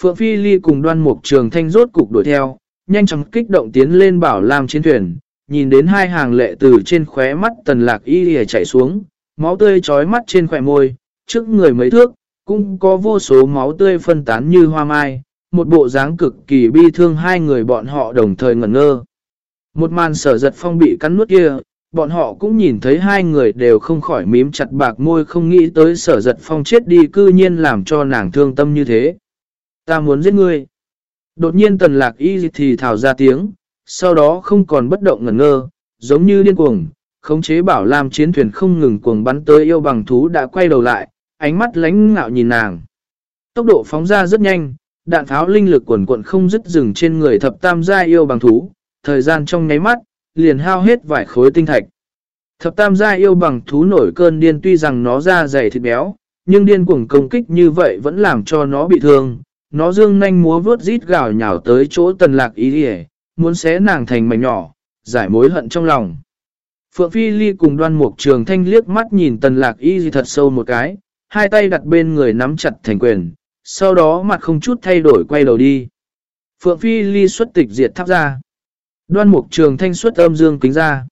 Phượng Phi Ly cùng đoan mục trường thanh rốt cục đuổi theo, nhanh chóng kích động tiến lên bảo làm chiến thuyền, nhìn đến hai hàng lệ từ trên khóe mắt tần lạc y hề chảy xuống, máu tươi trói mắt trên khỏe môi, trước người mấy thước, cũng có vô số máu tươi phân tán như hoa mai, một bộ dáng cực kỳ bi thương hai người bọn họ đồng thời ngẩn ngơ. Một màn sở giật phong bị cắn nuốt kia, bọn họ cũng nhìn thấy hai người đều không khỏi mím chặt bạc môi không nghĩ tới sở giật phong chết đi cư nhiên làm cho nàng thương tâm như thế. Ta muốn giết ngươi. Đột nhiên tần lạc y thì thảo ra tiếng, sau đó không còn bất động ngẩn ngơ, giống như điên cuồng, khống chế bảo làm chiến thuyền không ngừng cuồng bắn tới yêu bằng thú đã quay đầu lại, ánh mắt lánh ngạo nhìn nàng. Tốc độ phóng ra rất nhanh, đạn pháo linh lực quần quận không dứt dừng trên người thập tam gia yêu bằng thú, thời gian trong nháy mắt, liền hao hết vài khối tinh thạch. Thập tam gia yêu bằng thú nổi cơn điên tuy rằng nó ra dày thịt béo, nhưng điên cuồng công kích như vậy vẫn làm cho nó bị thương, nó dương nanh múa vướt rít gào nhào tới chỗ tần lạc ý đi muốn xé nàng thành mảnh nhỏ, giải mối hận trong lòng. Phượng Phi Ly cùng đoan mục trường thanh liếc mắt nhìn tần lạc y gì thật sâu một cái, hai tay đặt bên người nắm chặt thành quyền, sau đó mặt không chút thay đổi quay đầu đi. Phượng Phi ly xuất tịch diệt tháp ra. Đoan mục trường thanh xuất âm dương kính ra.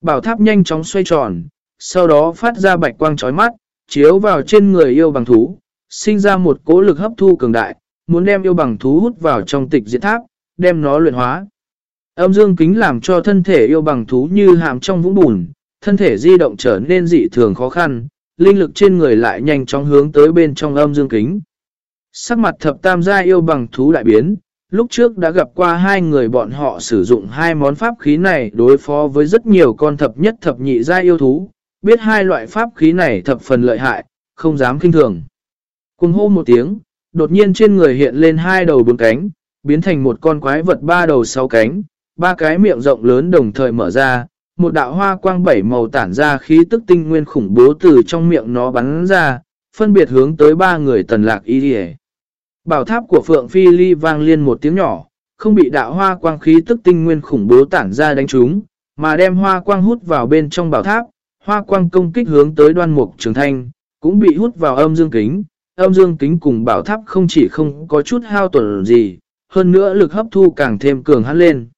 Bảo tháp nhanh chóng xoay tròn, sau đó phát ra bạch quang chói mắt, chiếu vào trên người yêu bằng thú, sinh ra một cố lực hấp thu cường đại, muốn đem yêu bằng thú hút vào trong tịch diệt tháp, đem nó luyện hóa. Âm dương kính làm cho thân thể yêu bằng thú như hàm trong vũng bùn, thân thể di động trở nên dị thường khó khăn, linh lực trên người lại nhanh chóng hướng tới bên trong âm dương kính. Sắc mặt thập tam gia yêu bằng thú đại biến, lúc trước đã gặp qua hai người bọn họ sử dụng hai món pháp khí này đối phó với rất nhiều con thập nhất thập nhị gia yêu thú, biết hai loại pháp khí này thập phần lợi hại, không dám kinh thường. Cùng hô một tiếng, đột nhiên trên người hiện lên hai đầu bốn cánh, biến thành một con quái vật ba đầu sáu cánh, ba cái miệng rộng lớn đồng thời mở ra, một đạo hoa quang bảy màu tản ra khí tức tinh nguyên khủng bố từ trong miệng nó bắn ra, phân biệt hướng tới ba người tần lạc y đi Bảo tháp của Phượng Phi Ly vang liên một tiếng nhỏ, không bị đạo hoa quang khí tức tinh nguyên khủng bố tản ra đánh trúng, mà đem hoa quang hút vào bên trong bảo tháp, hoa quang công kích hướng tới đoan mục trường thanh, cũng bị hút vào âm dương kính. Âm dương kính cùng bảo tháp không chỉ không có chút hao tổn gì, hơn nữa lực hấp thu càng thêm cường hắn lên.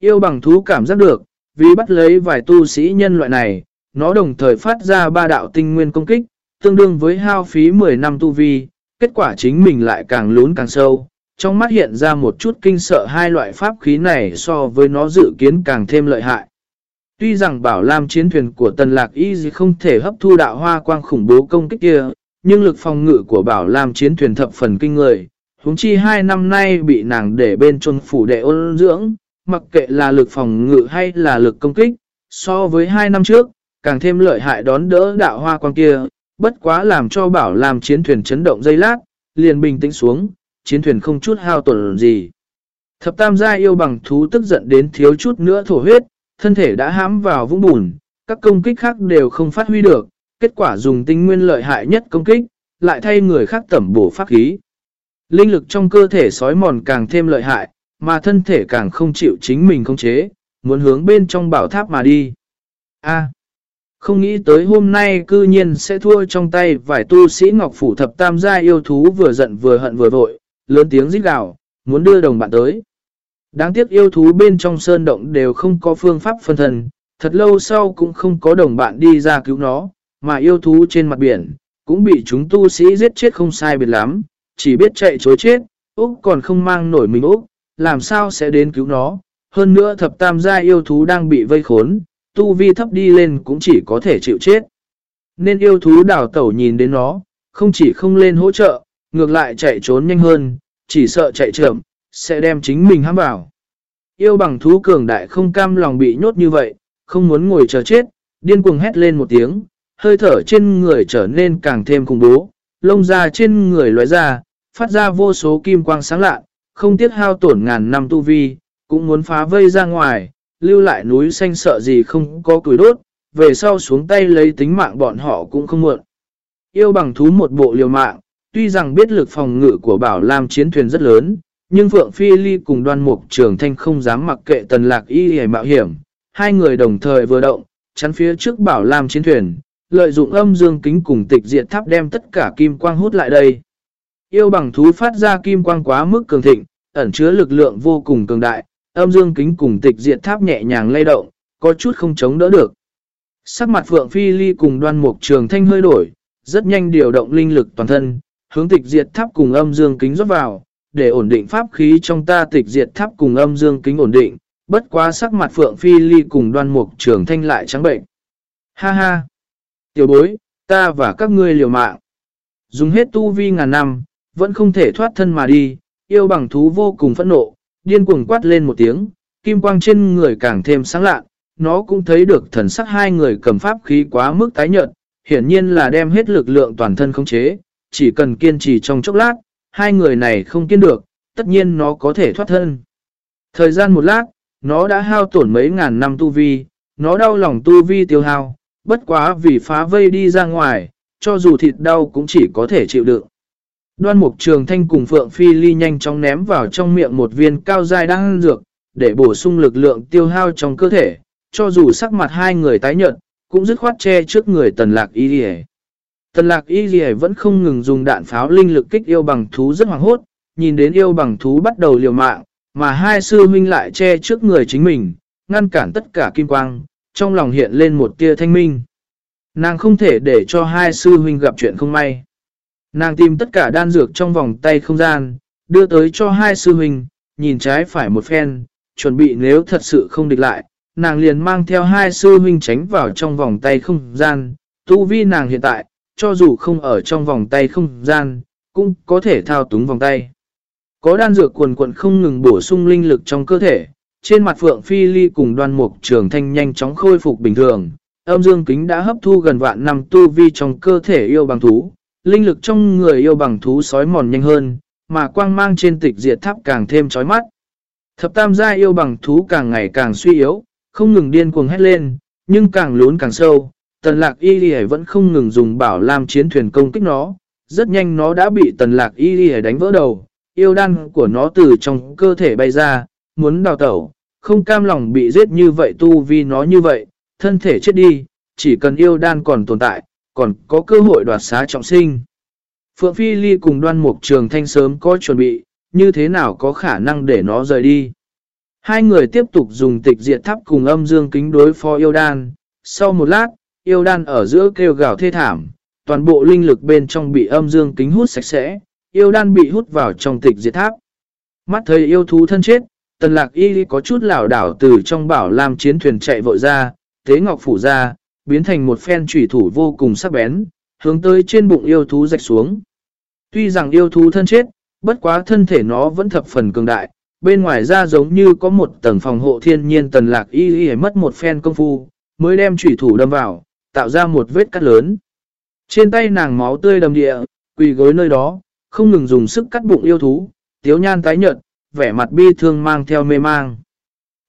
Yêu bằng thú cảm giác được, vì bắt lấy vài tu sĩ nhân loại này, nó đồng thời phát ra ba đạo tinh nguyên công kích, tương đương với hao phí 10 năm tu vi, kết quả chính mình lại càng lún càng sâu. Trong mắt hiện ra một chút kinh sợ hai loại pháp khí này so với nó dự kiến càng thêm lợi hại. Tuy rằng bảo lam chiến thuyền của tần lạc y không thể hấp thu đạo hoa quang khủng bố công kích kia, nhưng lực phòng ngự của bảo lam chiến thuyền thập phần kinh người. Húng chi hai năm nay bị nàng để bên trôn phủ đệ ôn dưỡng, mặc kệ là lực phòng ngự hay là lực công kích, so với hai năm trước, càng thêm lợi hại đón đỡ đạo hoa quang kia, bất quá làm cho bảo làm chiến thuyền chấn động dây lát, liền bình tĩnh xuống, chiến thuyền không chút hao tổn gì. Thập tam gia yêu bằng thú tức giận đến thiếu chút nữa thổ huyết, thân thể đã hãm vào vũng bùn, các công kích khác đều không phát huy được, kết quả dùng tinh nguyên lợi hại nhất công kích, lại thay người khác tẩm bổ pháp khí. Linh lực trong cơ thể sói mòn càng thêm lợi hại, mà thân thể càng không chịu chính mình khống chế, muốn hướng bên trong bảo tháp mà đi. A. không nghĩ tới hôm nay cư nhiên sẽ thua trong tay vài tu sĩ ngọc phủ thập tam gia yêu thú vừa giận vừa hận vừa vội, lớn tiếng rít gào, muốn đưa đồng bạn tới. Đáng tiếc yêu thú bên trong sơn động đều không có phương pháp phân thần, thật lâu sau cũng không có đồng bạn đi ra cứu nó, mà yêu thú trên mặt biển, cũng bị chúng tu sĩ giết chết không sai biệt lắm, chỉ biết chạy chối chết, Úc còn không mang nổi mình Úc, làm sao sẽ đến cứu nó. Hơn nữa thập tam gia yêu thú đang bị vây khốn, tu vi thấp đi lên cũng chỉ có thể chịu chết. Nên yêu thú đảo tẩu nhìn đến nó, không chỉ không lên hỗ trợ, ngược lại chạy trốn nhanh hơn, chỉ sợ chạy chậm, sẽ đem chính mình hãm vào. Yêu bằng thú cường đại không cam lòng bị nhốt như vậy, không muốn ngồi chờ chết, điên cuồng hét lên một tiếng, hơi thở trên người trở nên càng thêm khủng bố, lông da trên người lóe ra, phát ra vô số kim quang sáng lạ, không tiếc hao tổn ngàn năm tu vi, cũng muốn phá vây ra ngoài, lưu lại núi xanh sợ gì không có củi đốt, về sau xuống tay lấy tính mạng bọn họ cũng không muộn. Yêu bằng thú một bộ liều mạng, tuy rằng biết lực phòng ngự của Bảo Lam chiến thuyền rất lớn, nhưng Phượng Phi Ly cùng đoan mục trường thanh không dám mặc kệ tần lạc y hề mạo hiểm. Hai người đồng thời vừa động, chắn phía trước Bảo Lam chiến thuyền, lợi dụng âm dương kính cùng tịch diệt tháp đem tất cả kim quang hút lại đây. Yêu bằng thú phát ra kim quang quá mức cường thịnh, ẩn chứa lực lượng vô cùng cường đại, âm dương kính cùng tịch diệt tháp nhẹ nhàng lay động, có chút không chống đỡ được. Sắc mặt Phượng Phi Ly cùng đoan mục trường thanh hơi đổi, rất nhanh điều động linh lực toàn thân, hướng tịch diệt tháp cùng âm dương kính rót vào, để ổn định pháp khí trong ta tịch diệt tháp cùng âm dương kính ổn định, bất quá sắc mặt Phượng Phi Ly cùng đoan mục trường thanh lại trắng bệnh. Ha ha! Tiểu bối, ta và các ngươi liều mạng. Dùng hết tu vi ngàn năm, vẫn không thể thoát thân mà đi, yêu bằng thú vô cùng phẫn nộ, điên cuồng quát lên một tiếng, kim quang trên người càng thêm sáng lạ, nó cũng thấy được thần sắc hai người cầm pháp khí quá mức tái nhợt, hiển nhiên là đem hết lực lượng toàn thân khống chế, chỉ cần kiên trì trong chốc lát, hai người này không kiên được, tất nhiên nó có thể thoát thân. Thời gian một lát, nó đã hao tổn mấy ngàn năm tu vi, nó đau lòng tu vi tiêu hao, bất quá vì phá vây đi ra ngoài, cho dù thịt đau cũng chỉ có thể chịu đựng. Đoan mục trường thanh cùng Phượng Phi Ly nhanh chóng ném vào trong miệng một viên cao dài đang ăn dược, để bổ sung lực lượng tiêu hao trong cơ thể, cho dù sắc mặt hai người tái nhợt, cũng dứt khoát che trước người tần lạc y Tần lạc y vẫn không ngừng dùng đạn pháo linh lực kích yêu bằng thú rất hoàng hốt, nhìn đến yêu bằng thú bắt đầu liều mạng, mà hai sư huynh lại che trước người chính mình, ngăn cản tất cả kim quang, trong lòng hiện lên một tia thanh minh. Nàng không thể để cho hai sư huynh gặp chuyện không may. Nàng tìm tất cả đan dược trong vòng tay không gian, đưa tới cho hai sư huynh, nhìn trái phải một phen, chuẩn bị nếu thật sự không địch lại, nàng liền mang theo hai sư huynh tránh vào trong vòng tay không gian. Tu vi nàng hiện tại, cho dù không ở trong vòng tay không gian, cũng có thể thao túng vòng tay. Có đan dược quần quần không ngừng bổ sung linh lực trong cơ thể, trên mặt Phượng Phi Ly cùng đoan mục trường thanh nhanh chóng khôi phục bình thường. Âm dương kính đã hấp thu gần vạn năm tu vi trong cơ thể yêu bằng thú, linh lực trong người yêu bằng thú sói mòn nhanh hơn, mà quang mang trên tịch diệt tháp càng thêm chói mắt. Thập tam gia yêu bằng thú càng ngày càng suy yếu, không ngừng điên cuồng hét lên, nhưng càng lún càng sâu. Tần lạc y lì vẫn không ngừng dùng bảo làm chiến thuyền công kích nó. Rất nhanh nó đã bị tần lạc y lì đánh vỡ đầu. Yêu đan của nó từ trong cơ thể bay ra, muốn đào tẩu. Không cam lòng bị giết như vậy tu vi nó như vậy, thân thể chết đi, chỉ cần yêu đan còn tồn tại, còn có cơ hội đoạt xá trọng sinh. Phượng Phi Ly cùng đoan mục trường thanh sớm có chuẩn bị, như thế nào có khả năng để nó rời đi. Hai người tiếp tục dùng tịch diệt tháp cùng âm dương kính đối phó yêu đan. Sau một lát, yêu đan ở giữa kêu gào thê thảm, toàn bộ linh lực bên trong bị âm dương kính hút sạch sẽ, yêu đan bị hút vào trong tịch diệt tháp. Mắt thấy yêu thú thân chết, tần lạc y có chút lảo đảo từ trong bảo làm chiến thuyền chạy vội ra, tế ngọc phủ ra, biến thành một phen trùy thủ vô cùng sắc bén, hướng tới trên bụng yêu thú rạch xuống. Tuy rằng yêu thú thân chết, bất quá thân thể nó vẫn thập phần cường đại, bên ngoài ra giống như có một tầng phòng hộ thiên nhiên tần lạc y y mất một phen công phu, mới đem trùy thủ đâm vào, tạo ra một vết cắt lớn. Trên tay nàng máu tươi đầm địa, quỳ gối nơi đó, không ngừng dùng sức cắt bụng yêu thú, tiếu nhan tái nhợt, vẻ mặt bi thương mang theo mê mang.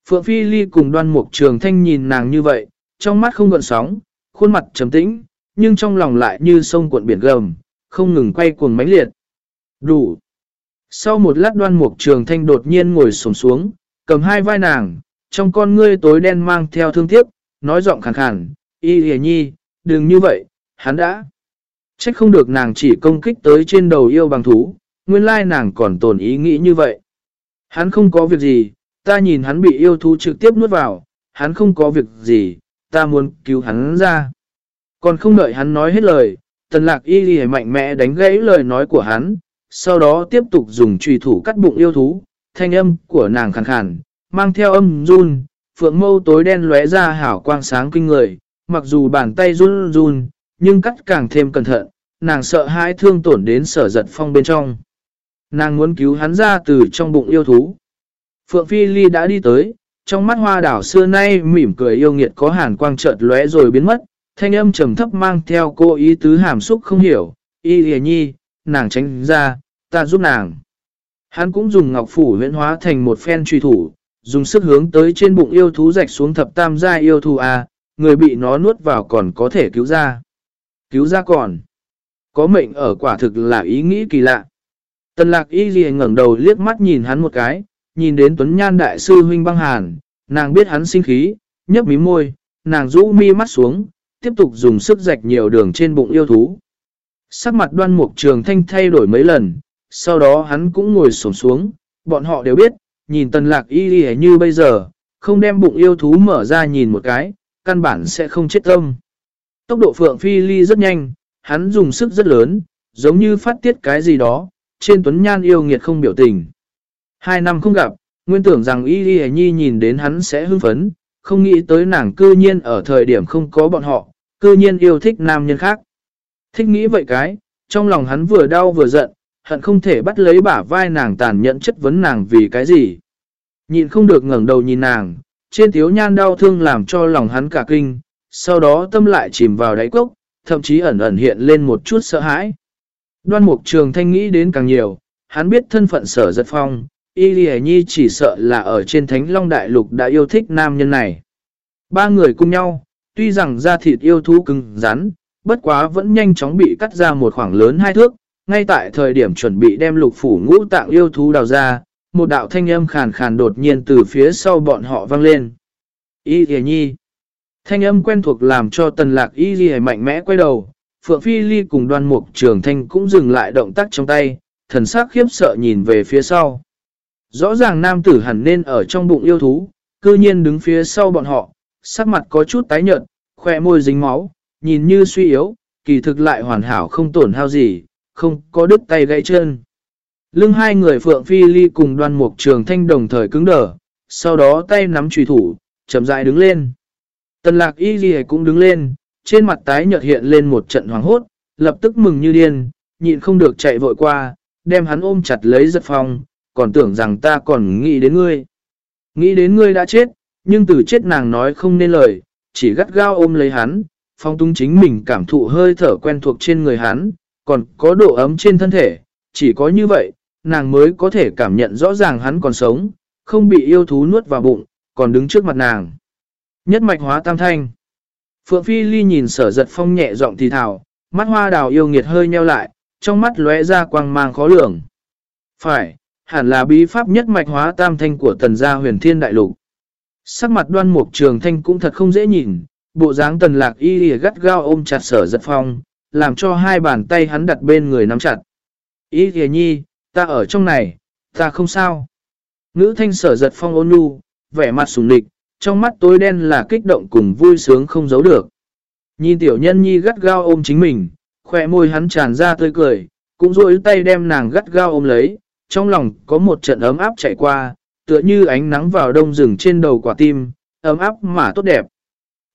Phượng Phi Ly cùng đoan mục trường thanh nhìn nàng như vậy, trong mắt không gợn sóng, khuôn mặt trầm tĩnh, nhưng trong lòng lại như sông cuộn biển gầm, không ngừng quay cuồng mãnh liệt. Đủ. Sau một lát đoan mục trường thanh đột nhiên ngồi sổng xuống, cầm hai vai nàng, trong con ngươi tối đen mang theo thương tiếc, nói giọng khàn khàn, y hề nhi, đừng như vậy, hắn đã. Trách không được nàng chỉ công kích tới trên đầu yêu bằng thú, nguyên lai nàng còn tồn ý nghĩ như vậy. Hắn không có việc gì, ta nhìn hắn bị yêu thú trực tiếp nuốt vào, hắn không có việc gì, ta muốn cứu hắn ra. Còn không đợi hắn nói hết lời, tần lạc y ghi mạnh mẽ đánh gãy lời nói của hắn, sau đó tiếp tục dùng trùy thủ cắt bụng yêu thú, thanh âm của nàng khàn khàn, mang theo âm run, phượng mâu tối đen lóe ra hảo quang sáng kinh người, mặc dù bàn tay run run, nhưng cắt càng thêm cẩn thận, nàng sợ hãi thương tổn đến sở giật phong bên trong. Nàng muốn cứu hắn ra từ trong bụng yêu thú. Phượng Phi Ly đã đi tới, trong mắt hoa đảo xưa nay mỉm cười yêu nghiệt có hàn quang chợt lóe rồi biến mất, thanh âm trầm thấp mang theo cô ý tứ hàm xúc không hiểu, y hề nhi, nàng tránh ra, ta giúp nàng. Hắn cũng dùng ngọc phủ huyễn hóa thành một phen truy thủ, dùng sức hướng tới trên bụng yêu thú rạch xuống thập tam gia yêu thú à, người bị nó nuốt vào còn có thể cứu ra. Cứu ra còn. Có mệnh ở quả thực là ý nghĩ kỳ lạ. Tần lạc y ghi ngẩn đầu liếc mắt nhìn hắn một cái, nhìn đến tuấn nhan đại sư huynh băng hàn, nàng biết hắn sinh khí, nhấp mí môi, nàng rũ mi mắt xuống, tiếp tục dùng sức rạch nhiều đường trên bụng yêu thú. Sắc mặt đoan mục trường thanh thay đổi mấy lần, sau đó hắn cũng ngồi sổng xuống, bọn họ đều biết, nhìn tần lạc y ghi như bây giờ, không đem bụng yêu thú mở ra nhìn một cái, căn bản sẽ không chết tâm. Tốc độ phượng phi ly rất nhanh, hắn dùng sức rất lớn, giống như phát tiết cái gì đó, trên tuấn nhan yêu nghiệt không biểu tình. Hai năm không gặp, nguyên tưởng rằng y y nhi nhìn đến hắn sẽ hưng phấn, không nghĩ tới nàng cư nhiên ở thời điểm không có bọn họ, cư nhiên yêu thích nam nhân khác. Thích nghĩ vậy cái, trong lòng hắn vừa đau vừa giận, hận không thể bắt lấy bả vai nàng tàn nhẫn chất vấn nàng vì cái gì. Nhìn không được ngẩng đầu nhìn nàng, trên thiếu nhan đau thương làm cho lòng hắn cả kinh, sau đó tâm lại chìm vào đáy cốc, thậm chí ẩn ẩn hiện lên một chút sợ hãi. Đoan mục trường thanh nghĩ đến càng nhiều, hắn biết thân phận sở giật phong, Y Lì Nhi chỉ sợ là ở trên Thánh Long Đại Lục đã yêu thích nam nhân này. Ba người cùng nhau, tuy rằng da thịt yêu thú cứng rắn, bất quá vẫn nhanh chóng bị cắt ra một khoảng lớn hai thước, ngay tại thời điểm chuẩn bị đem lục phủ ngũ tạng yêu thú đào ra, một đạo thanh âm khàn khàn đột nhiên từ phía sau bọn họ vang lên. Y Lì Nhi Thanh âm quen thuộc làm cho tần lạc Y Lì mạnh mẽ quay đầu, Phượng Phi Ly cùng đoan mục trường thanh cũng dừng lại động tác trong tay, thần sắc khiếp sợ nhìn về phía sau. Rõ ràng nam tử hẳn nên ở trong bụng yêu thú, cư nhiên đứng phía sau bọn họ, sắc mặt có chút tái nhợt, khỏe môi dính máu, nhìn như suy yếu, kỳ thực lại hoàn hảo không tổn hao gì, không có đứt tay gãy chân. Lưng hai người Phượng Phi Ly cùng đoan mục trường thanh đồng thời cứng đờ, sau đó tay nắm trùy thủ, chậm rãi đứng lên. Tần lạc y ghi cũng đứng lên, trên mặt tái nhợt hiện lên một trận hoàng hốt, lập tức mừng như điên, nhịn không được chạy vội qua, đem hắn ôm chặt lấy giật phong, còn tưởng rằng ta còn nghĩ đến ngươi. Nghĩ đến ngươi đã chết, nhưng từ chết nàng nói không nên lời, chỉ gắt gao ôm lấy hắn, phong tung chính mình cảm thụ hơi thở quen thuộc trên người hắn, còn có độ ấm trên thân thể, chỉ có như vậy, nàng mới có thể cảm nhận rõ ràng hắn còn sống, không bị yêu thú nuốt vào bụng, còn đứng trước mặt nàng. Nhất mạch hóa tam thanh. Phượng Phi Ly nhìn sở giật phong nhẹ giọng thì thảo, mắt hoa đào yêu nghiệt hơi nheo lại, trong mắt lóe ra quang mang khó lường. Phải, hẳn là bí pháp nhất mạch hóa tam thanh của tần gia huyền thiên đại lục. Sắc mặt đoan mục trường thanh cũng thật không dễ nhìn, bộ dáng tần lạc y lìa gắt gao ôm chặt sở giật phong, làm cho hai bàn tay hắn đặt bên người nắm chặt. Y lìa nhi, ta ở trong này, ta không sao. Ngữ thanh sở giật phong ôn nhu, vẻ mặt sùng địch, trong mắt tối đen là kích động cùng vui sướng không giấu được. Nhìn tiểu nhân nhi gắt gao ôm chính mình, khỏe môi hắn tràn ra tươi cười, cũng rôi tay đem nàng gắt gao ôm lấy, trong lòng có một trận ấm áp chạy qua, tựa như ánh nắng vào đông rừng trên đầu quả tim, ấm áp mà tốt đẹp.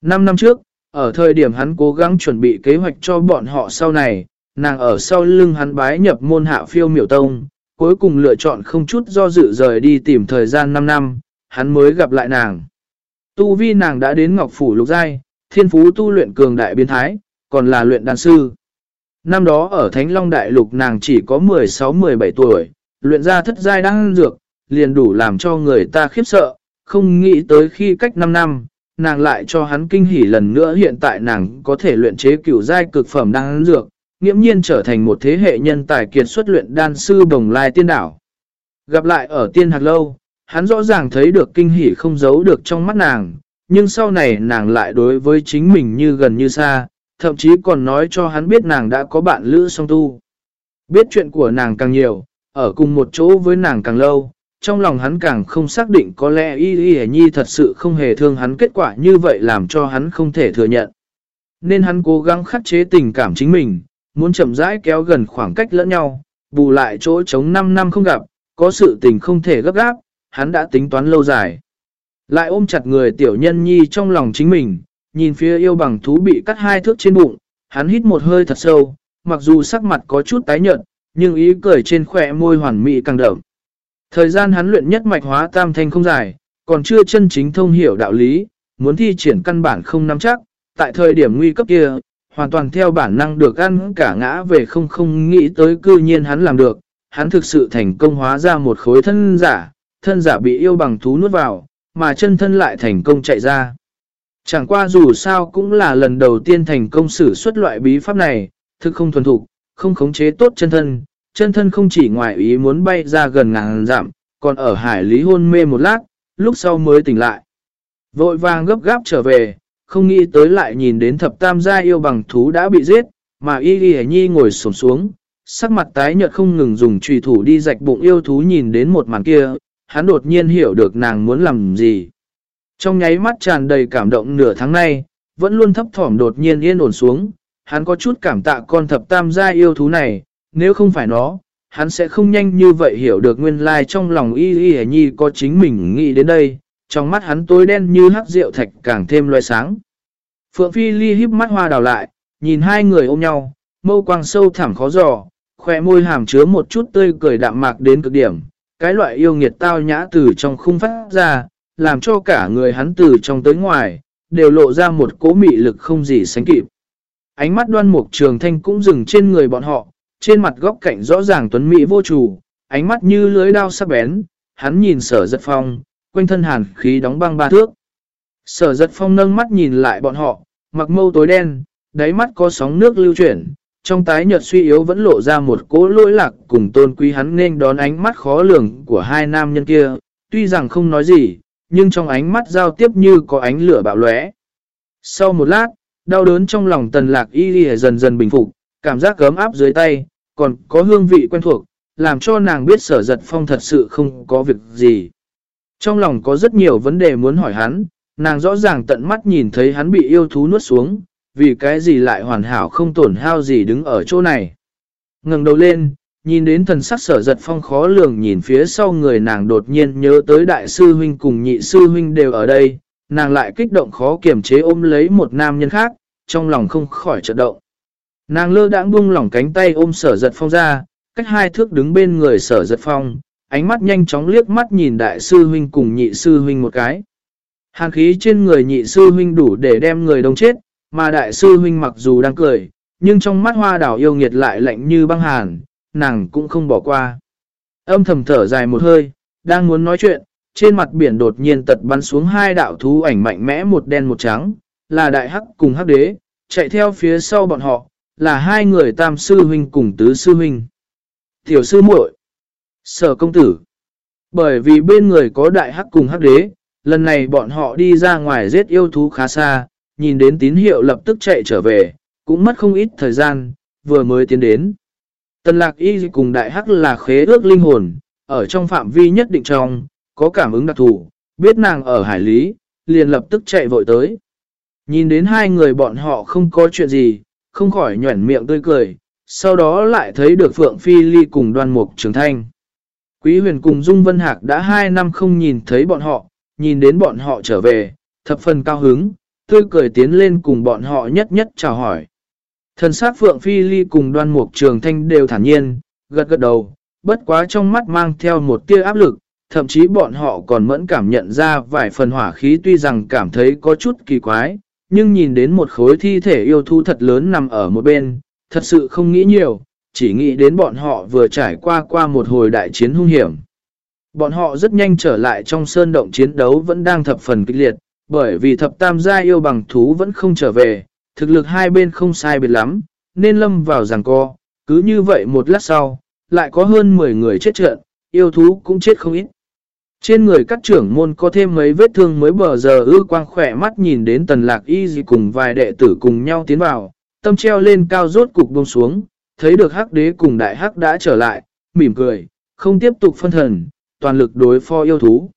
Năm năm trước, ở thời điểm hắn cố gắng chuẩn bị kế hoạch cho bọn họ sau này, nàng ở sau lưng hắn bái nhập môn hạ phiêu miểu tông, cuối cùng lựa chọn không chút do dự rời đi tìm thời gian 5 năm, hắn mới gặp lại nàng. Tu vi nàng đã đến Ngọc Phủ Lục Giai, thiên phú tu luyện cường đại biến thái, còn là luyện đàn sư. Năm đó ở Thánh Long Đại Lục nàng chỉ có 16-17 tuổi, luyện ra thất giai đang dược, liền đủ làm cho người ta khiếp sợ, không nghĩ tới khi cách 5 năm, nàng lại cho hắn kinh hỉ lần nữa hiện tại nàng có thể luyện chế cửu giai cực phẩm đang dược, nghiễm nhiên trở thành một thế hệ nhân tài kiệt xuất luyện đan sư đồng lai tiên đảo. Gặp lại ở tiên hạc lâu, hắn rõ ràng thấy được kinh hỉ không giấu được trong mắt nàng, nhưng sau này nàng lại đối với chính mình như gần như xa, thậm chí còn nói cho hắn biết nàng đã có bạn lữ song tu. Biết chuyện của nàng càng nhiều, ở cùng một chỗ với nàng càng lâu, trong lòng hắn càng không xác định có lẽ Y Y Nhi thật sự không hề thương hắn kết quả như vậy làm cho hắn không thể thừa nhận. Nên hắn cố gắng khắc chế tình cảm chính mình, muốn chậm rãi kéo gần khoảng cách lẫn nhau, bù lại chỗ trống 5 năm không gặp, có sự tình không thể gấp gáp, hắn đã tính toán lâu dài. Lại ôm chặt người tiểu nhân nhi trong lòng chính mình, nhìn phía yêu bằng thú bị cắt hai thước trên bụng, hắn hít một hơi thật sâu, mặc dù sắc mặt có chút tái nhợt, nhưng ý cười trên khỏe môi hoàn mỹ càng đậm. Thời gian hắn luyện nhất mạch hóa tam thanh không dài, còn chưa chân chính thông hiểu đạo lý, muốn thi triển căn bản không nắm chắc, tại thời điểm nguy cấp kia, hoàn toàn theo bản năng được ăn cả ngã về không không nghĩ tới cư nhiên hắn làm được, hắn thực sự thành công hóa ra một khối thân giả, thân giả bị yêu bằng thú nuốt vào, mà chân thân lại thành công chạy ra. Chẳng qua dù sao cũng là lần đầu tiên thành công sử xuất loại bí pháp này, thực không thuần thục, không khống chế tốt chân thân, chân thân không chỉ ngoài ý muốn bay ra gần ngàn giảm, còn ở hải lý hôn mê một lát, lúc sau mới tỉnh lại. Vội vàng gấp gáp trở về, không nghĩ tới lại nhìn đến thập tam gia yêu bằng thú đã bị giết, mà y ghi nhi ngồi sổm xuống, sắc mặt tái nhợt không ngừng dùng trùy thủ đi rạch bụng yêu thú nhìn đến một màn kia, hắn đột nhiên hiểu được nàng muốn làm gì. Trong nháy mắt tràn đầy cảm động nửa tháng nay, vẫn luôn thấp thỏm đột nhiên yên ổn xuống, hắn có chút cảm tạ con thập tam gia yêu thú này, nếu không phải nó, hắn sẽ không nhanh như vậy hiểu được nguyên lai trong lòng y y nhi có chính mình nghĩ đến đây, trong mắt hắn tối đen như hắc rượu thạch càng thêm loe sáng. Phượng Phi Ly híp mắt hoa đào lại, nhìn hai người ôm nhau, mâu quang sâu thẳm khó dò, khỏe môi hàm chứa một chút tươi cười đạm mạc đến cực điểm. Cái loại yêu nghiệt tao nhã từ trong khung phát ra, làm cho cả người hắn từ trong tới ngoài, đều lộ ra một cố mị lực không gì sánh kịp. Ánh mắt đoan mục trường thanh cũng dừng trên người bọn họ, trên mặt góc cạnh rõ ràng tuấn mỹ vô chủ, ánh mắt như lưới đao sắc bén, hắn nhìn sở giật phong, quanh thân hàn khí đóng băng ba thước. Sở giật phong nâng mắt nhìn lại bọn họ, mặc mâu tối đen, đáy mắt có sóng nước lưu chuyển, trong tái nhợt suy yếu vẫn lộ ra một cỗ lỗi lạc cùng tôn quý hắn nên đón ánh mắt khó lường của hai nam nhân kia, tuy rằng không nói gì, nhưng trong ánh mắt giao tiếp như có ánh lửa bạo lóe. Sau một lát, đau đớn trong lòng tần lạc y dần dần bình phục, cảm giác gấm áp dưới tay, còn có hương vị quen thuộc, làm cho nàng biết sở giật phong thật sự không có việc gì. Trong lòng có rất nhiều vấn đề muốn hỏi hắn, nàng rõ ràng tận mắt nhìn thấy hắn bị yêu thú nuốt xuống, vì cái gì lại hoàn hảo không tổn hao gì đứng ở chỗ này. ngẩng đầu lên, nhìn đến thần sắc sở giật phong khó lường nhìn phía sau người nàng đột nhiên nhớ tới đại sư huynh cùng nhị sư huynh đều ở đây, nàng lại kích động khó kiềm chế ôm lấy một nam nhân khác, trong lòng không khỏi chợt động. Nàng lơ đãng buông lỏng cánh tay ôm sở giật phong ra, cách hai thước đứng bên người sở giật phong, ánh mắt nhanh chóng liếc mắt nhìn đại sư huynh cùng nhị sư huynh một cái. Hàn khí trên người nhị sư huynh đủ để đem người đông chết, mà đại sư huynh mặc dù đang cười, nhưng trong mắt hoa đảo yêu nghiệt lại lạnh như băng hàn, nàng cũng không bỏ qua. Âm thầm thở dài một hơi, đang muốn nói chuyện, trên mặt biển đột nhiên tật bắn xuống hai đạo thú ảnh mạnh mẽ một đen một trắng, là đại hắc cùng hắc đế, chạy theo phía sau bọn họ, là hai người tam sư huynh cùng tứ sư huynh. Tiểu sư muội, sở công tử. Bởi vì bên người có đại hắc cùng hắc đế, lần này bọn họ đi ra ngoài giết yêu thú khá xa, nhìn đến tín hiệu lập tức chạy trở về, cũng mất không ít thời gian, vừa mới tiến đến. Tần lạc y cùng đại hắc là khế ước linh hồn, ở trong phạm vi nhất định trong, có cảm ứng đặc thù, biết nàng ở hải lý, liền lập tức chạy vội tới. Nhìn đến hai người bọn họ không có chuyện gì, không khỏi nhuẩn miệng tươi cười, sau đó lại thấy được Phượng Phi Ly cùng đoan mục trường thanh. Quý huyền cùng Dung Vân Hạc đã hai năm không nhìn thấy bọn họ, nhìn đến bọn họ trở về, thập phần cao hứng, tươi cười tiến lên cùng bọn họ nhất nhất chào hỏi. Thần sát Phượng Phi Ly cùng đoan mục trường thanh đều thản nhiên, gật gật đầu, bất quá trong mắt mang theo một tia áp lực, thậm chí bọn họ còn mẫn cảm nhận ra vài phần hỏa khí tuy rằng cảm thấy có chút kỳ quái, nhưng nhìn đến một khối thi thể yêu thú thật lớn nằm ở một bên, thật sự không nghĩ nhiều, chỉ nghĩ đến bọn họ vừa trải qua qua một hồi đại chiến hung hiểm. Bọn họ rất nhanh trở lại trong sơn động chiến đấu vẫn đang thập phần kịch liệt, bởi vì thập tam gia yêu bằng thú vẫn không trở về, thực lực hai bên không sai biệt lắm, nên lâm vào giằng co. Cứ như vậy một lát sau, lại có hơn 10 người chết trận, yêu thú cũng chết không ít. Trên người các trưởng môn có thêm mấy vết thương mới bờ giờ ư quang khỏe mắt nhìn đến tần lạc y gì cùng vài đệ tử cùng nhau tiến vào, tâm treo lên cao rốt cục buông xuống, thấy được hắc đế cùng đại hắc đã trở lại, mỉm cười, không tiếp tục phân thần, toàn lực đối phó yêu thú.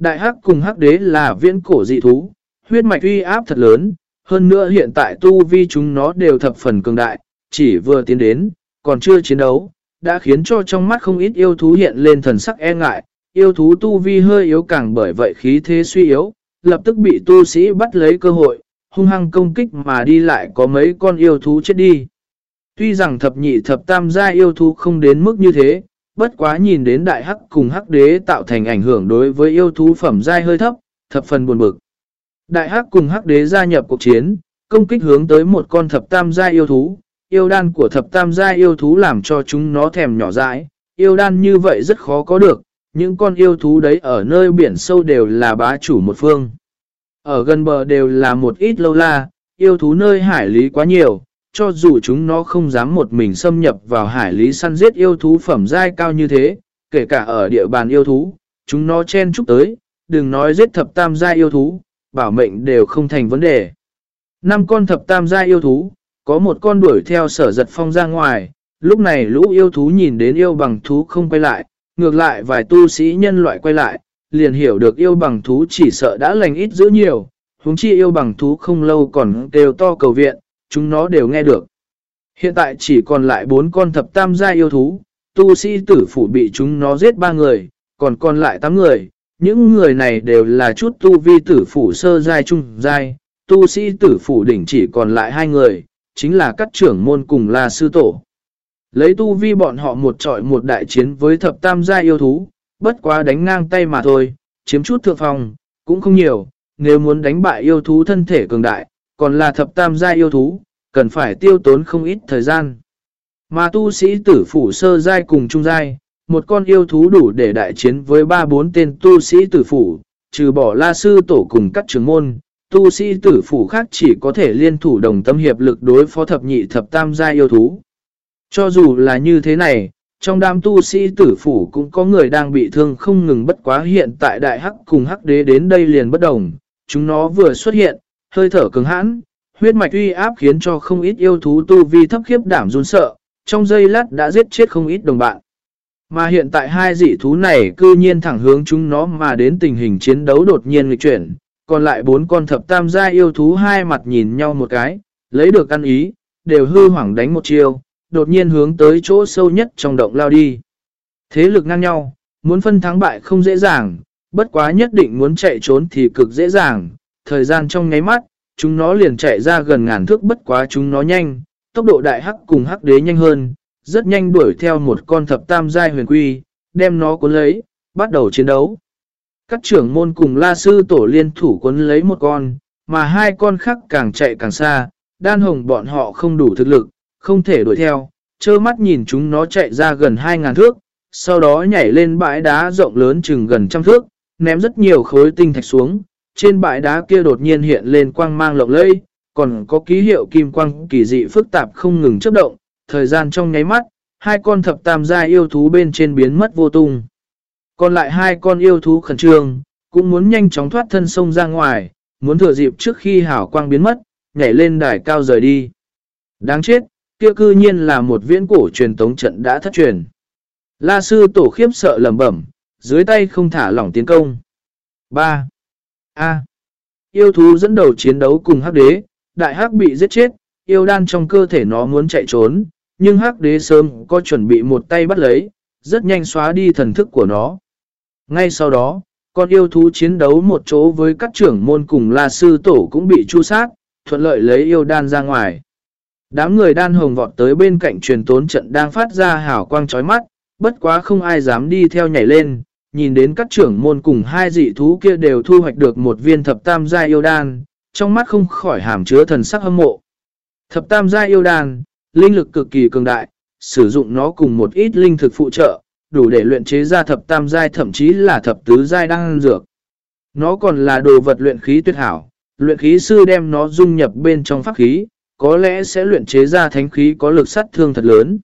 Đại hắc cùng hắc đế là viễn cổ dị thú, huyết mạch uy áp thật lớn, hơn nữa hiện tại tu vi chúng nó đều thập phần cường đại, chỉ vừa tiến đến, còn chưa chiến đấu, đã khiến cho trong mắt không ít yêu thú hiện lên thần sắc e ngại, yêu thú tu vi hơi yếu càng bởi vậy khí thế suy yếu, lập tức bị tu sĩ bắt lấy cơ hội, hung hăng công kích mà đi lại có mấy con yêu thú chết đi. Tuy rằng thập nhị thập tam gia yêu thú không đến mức như thế, bất quá nhìn đến đại hắc cùng hắc đế tạo thành ảnh hưởng đối với yêu thú phẩm giai hơi thấp, thập phần buồn bực. Đại hắc cùng hắc đế gia nhập cuộc chiến, công kích hướng tới một con thập tam gia yêu thú. Yêu đan của thập tam gia yêu thú làm cho chúng nó thèm nhỏ dãi. Yêu đan như vậy rất khó có được, những con yêu thú đấy ở nơi biển sâu đều là bá chủ một phương. Ở gần bờ đều là một ít lâu la, yêu thú nơi hải lý quá nhiều, cho dù chúng nó không dám một mình xâm nhập vào hải lý săn giết yêu thú phẩm giai cao như thế, kể cả ở địa bàn yêu thú, chúng nó chen chúc tới, đừng nói giết thập tam giai yêu thú, bảo mệnh đều không thành vấn đề. Năm con thập tam giai yêu thú, có một con đuổi theo sở giật phong ra ngoài, lúc này lũ yêu thú nhìn đến yêu bằng thú không quay lại, ngược lại vài tu sĩ nhân loại quay lại, liền hiểu được yêu bằng thú chỉ sợ đã lành ít giữ nhiều, huống chi yêu bằng thú không lâu còn đều to cầu viện, chúng nó đều nghe được. Hiện tại chỉ còn lại bốn con thập tam gia yêu thú, tu sĩ tử phủ bị chúng nó giết ba người, còn còn lại tám người. Những người này đều là chút tu vi tử phủ sơ giai trung giai, tu sĩ tử phủ đỉnh chỉ còn lại hai người, chính là các trưởng môn cùng là sư tổ. Lấy tu vi bọn họ một trọi một đại chiến với thập tam gia yêu thú, bất quá đánh ngang tay mà thôi, chiếm chút thượng phòng, cũng không nhiều, nếu muốn đánh bại yêu thú thân thể cường đại, còn là thập tam gia yêu thú, cần phải tiêu tốn không ít thời gian. Mà tu sĩ tử phủ sơ giai cùng trung giai, một con yêu thú đủ để đại chiến với ba bốn tên tu sĩ tử phủ, trừ bỏ la sư tổ cùng các trường môn, tu sĩ tử phủ khác chỉ có thể liên thủ đồng tâm hiệp lực đối phó thập nhị thập tam gia yêu thú. Cho dù là như thế này, trong đám tu sĩ tử phủ cũng có người đang bị thương không ngừng bất quá hiện tại đại hắc cùng hắc đế đến đây liền bất đồng. Chúng nó vừa xuất hiện, hơi thở cứng hãn, huyết mạch uy áp khiến cho không ít yêu thú tu vi thấp khiếp đảm run sợ, trong giây lát đã giết chết không ít đồng bạn. Mà hiện tại hai dị thú này cư nhiên thẳng hướng chúng nó mà đến tình hình chiến đấu đột nhiên nghịch chuyển, còn lại bốn con thập tam gia yêu thú hai mặt nhìn nhau một cái, lấy được ăn ý, đều hư hoảng đánh một chiều, đột nhiên hướng tới chỗ sâu nhất trong động lao đi. Thế lực ngang nhau, muốn phân thắng bại không dễ dàng, bất quá nhất định muốn chạy trốn thì cực dễ dàng, thời gian trong nháy mắt, chúng nó liền chạy ra gần ngàn thước bất quá chúng nó nhanh, tốc độ đại hắc cùng hắc đế nhanh hơn, rất nhanh đuổi theo một con thập tam giai huyền quy, đem nó cuốn lấy, bắt đầu chiến đấu. Các trưởng môn cùng la sư tổ liên thủ cuốn lấy một con, mà hai con khác càng chạy càng xa, đan hồng bọn họ không đủ thực lực, không thể đuổi theo, trơ mắt nhìn chúng nó chạy ra gần 2.000 thước, sau đó nhảy lên bãi đá rộng lớn chừng gần trăm thước, ném rất nhiều khối tinh thạch xuống, trên bãi đá kia đột nhiên hiện lên quang mang lộng lẫy, còn có ký hiệu kim quang kỳ dị phức tạp không ngừng chấp động, thời gian trong nháy mắt, hai con thập tam gia yêu thú bên trên biến mất vô tung. Còn lại hai con yêu thú khẩn trương, cũng muốn nhanh chóng thoát thân sông ra ngoài, muốn thừa dịp trước khi hảo quang biến mất, nhảy lên đài cao rời đi. Đáng chết, kia cư nhiên là một viễn cổ truyền tống trận đã thất truyền. La sư tổ khiếp sợ lầm bẩm, dưới tay không thả lỏng tiến công. 3. A. Yêu thú dẫn đầu chiến đấu cùng hắc đế, đại hắc bị giết chết, yêu đan trong cơ thể nó muốn chạy trốn, nhưng hắc đế sớm có chuẩn bị một tay bắt lấy, rất nhanh xóa đi thần thức của nó. Ngay sau đó, con yêu thú chiến đấu một chỗ với các trưởng môn cùng la sư tổ cũng bị chu sát, thuận lợi lấy yêu đan ra ngoài. Đám người đan hồng vọt tới bên cạnh truyền tốn trận đang phát ra hào quang chói mắt, bất quá không ai dám đi theo nhảy lên, nhìn đến các trưởng môn cùng hai dị thú kia đều thu hoạch được một viên thập tam gia yêu đan, trong mắt không khỏi hàm chứa thần sắc hâm mộ. Thập tam gia yêu đan, linh lực cực kỳ cường đại, sử dụng nó cùng một ít linh thực phụ trợ, đủ để luyện chế ra thập tam giai thậm chí là thập tứ giai đan dược. Nó còn là đồ vật luyện khí tuyệt hảo, luyện khí sư đem nó dung nhập bên trong pháp khí, có lẽ sẽ luyện chế ra thánh khí có lực sát thương thật lớn.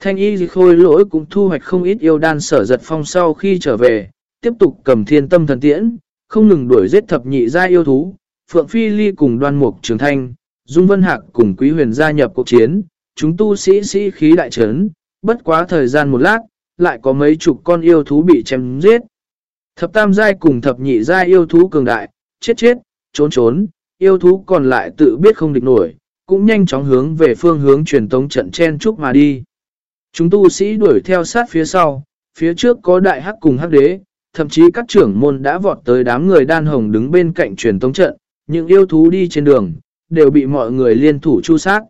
Thanh y khôi lỗi cũng thu hoạch không ít yêu đan sở giật phong sau khi trở về, tiếp tục cầm thiên tâm thần tiễn, không ngừng đuổi giết thập nhị gia yêu thú, Phượng Phi Ly cùng đoan mục trường thanh, Dung Vân Hạc cùng Quý Huyền gia nhập cuộc chiến, chúng tu sĩ sĩ khí đại trấn, bất quá thời gian một lát, lại có mấy chục con yêu thú bị chém giết. Thập tam giai cùng thập nhị giai yêu thú cường đại, chết chết, trốn trốn, yêu thú còn lại tự biết không địch nổi, cũng nhanh chóng hướng về phương hướng truyền tống trận chen trúc mà đi. Chúng tu sĩ đuổi theo sát phía sau, phía trước có đại hắc cùng hắc đế, thậm chí các trưởng môn đã vọt tới đám người đan hồng đứng bên cạnh truyền tống trận, những yêu thú đi trên đường, đều bị mọi người liên thủ chu sát.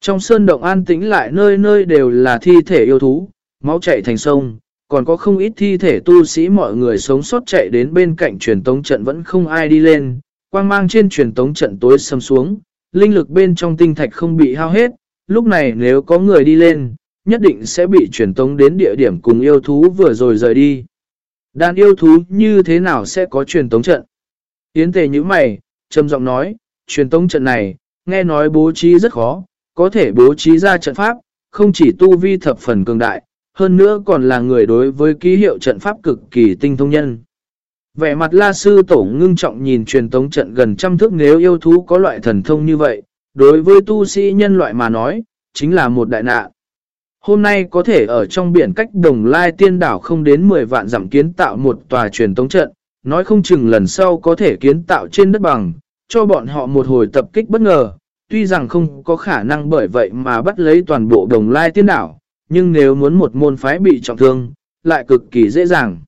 Trong sơn động an tĩnh lại nơi nơi đều là thi thể yêu thú, máu chạy thành sông, còn có không ít thi thể tu sĩ mọi người sống sót chạy đến bên cạnh truyền tống trận vẫn không ai đi lên, quang mang trên truyền tống trận tối sầm xuống, linh lực bên trong tinh thạch không bị hao hết, lúc này nếu có người đi lên, nhất định sẽ bị truyền tống đến địa điểm cùng yêu thú vừa rồi rời đi. Đàn yêu thú như thế nào sẽ có truyền tống trận? Yến tề như mày, trầm giọng nói, truyền tống trận này, nghe nói bố trí rất khó, có thể bố trí ra trận pháp, không chỉ tu vi thập phần cường đại, hơn nữa còn là người đối với ký hiệu trận pháp cực kỳ tinh thông nhân. Vẻ mặt la sư tổ ngưng trọng nhìn truyền tống trận gần trăm thước nếu yêu thú có loại thần thông như vậy, đối với tu sĩ nhân loại mà nói, chính là một đại nạn. Hôm nay có thể ở trong biển cách đồng lai tiên đảo không đến 10 vạn giảm kiến tạo một tòa truyền tống trận, nói không chừng lần sau có thể kiến tạo trên đất bằng, cho bọn họ một hồi tập kích bất ngờ, tuy rằng không có khả năng bởi vậy mà bắt lấy toàn bộ đồng lai tiên đảo, nhưng nếu muốn một môn phái bị trọng thương, lại cực kỳ dễ dàng.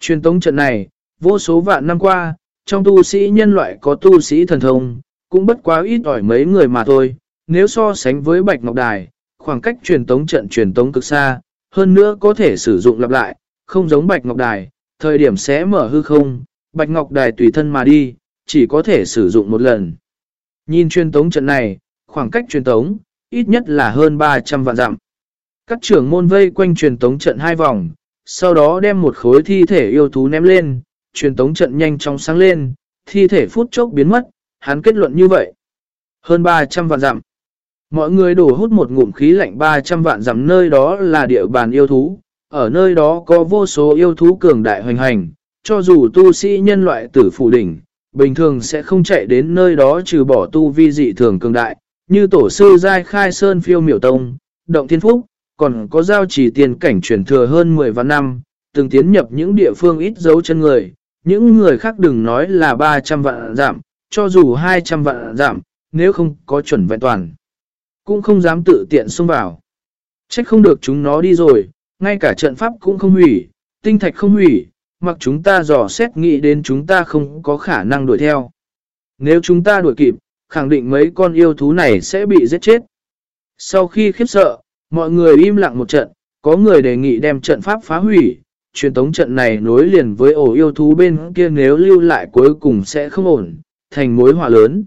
Truyền tống trận này, vô số vạn năm qua, trong tu sĩ nhân loại có tu sĩ thần thông, cũng bất quá ít ỏi mấy người mà thôi, nếu so sánh với Bạch Ngọc Đài, khoảng cách truyền tống trận truyền tống cực xa, hơn nữa có thể sử dụng lặp lại, không giống Bạch Ngọc Đài, thời điểm sẽ mở hư không, Bạch Ngọc Đài tùy thân mà đi, chỉ có thể sử dụng một lần. Nhìn truyền tống trận này, khoảng cách truyền tống, ít nhất là hơn 300 vạn dặm. Các trưởng môn vây quanh truyền tống trận hai vòng, sau đó đem một khối thi thể yêu thú ném lên, truyền tống trận nhanh chóng sáng lên, thi thể phút chốc biến mất, hắn kết luận như vậy. Hơn 300 vạn dặm. Mọi người đổ hút một ngụm khí lạnh 300 vạn dặm nơi đó là địa bàn yêu thú, ở nơi đó có vô số yêu thú cường đại hoành hành, cho dù tu sĩ nhân loại tử phủ đỉnh, bình thường sẽ không chạy đến nơi đó trừ bỏ tu vi dị thường cường đại, như tổ sư giai khai sơn phiêu miểu tông, động thiên phúc, còn có giao chỉ tiền cảnh truyền thừa hơn 10 vạn năm, từng tiến nhập những địa phương ít dấu chân người, những người khác đừng nói là 300 vạn giảm, cho dù 200 vạn giảm, nếu không có chuẩn vẹn toàn. Cũng không dám tự tiện xông vào. Trách không được chúng nó đi rồi, ngay cả trận pháp cũng không hủy, tinh thạch không hủy, mặc chúng ta dò xét nghĩ đến chúng ta không có khả năng đuổi theo. Nếu chúng ta đuổi kịp, khẳng định mấy con yêu thú này sẽ bị giết chết. Sau khi khiếp sợ, mọi người im lặng một trận, có người đề nghị đem trận pháp phá hủy, truyền tống trận này nối liền với ổ yêu thú bên kia nếu lưu lại cuối cùng sẽ không ổn, thành mối họa lớn.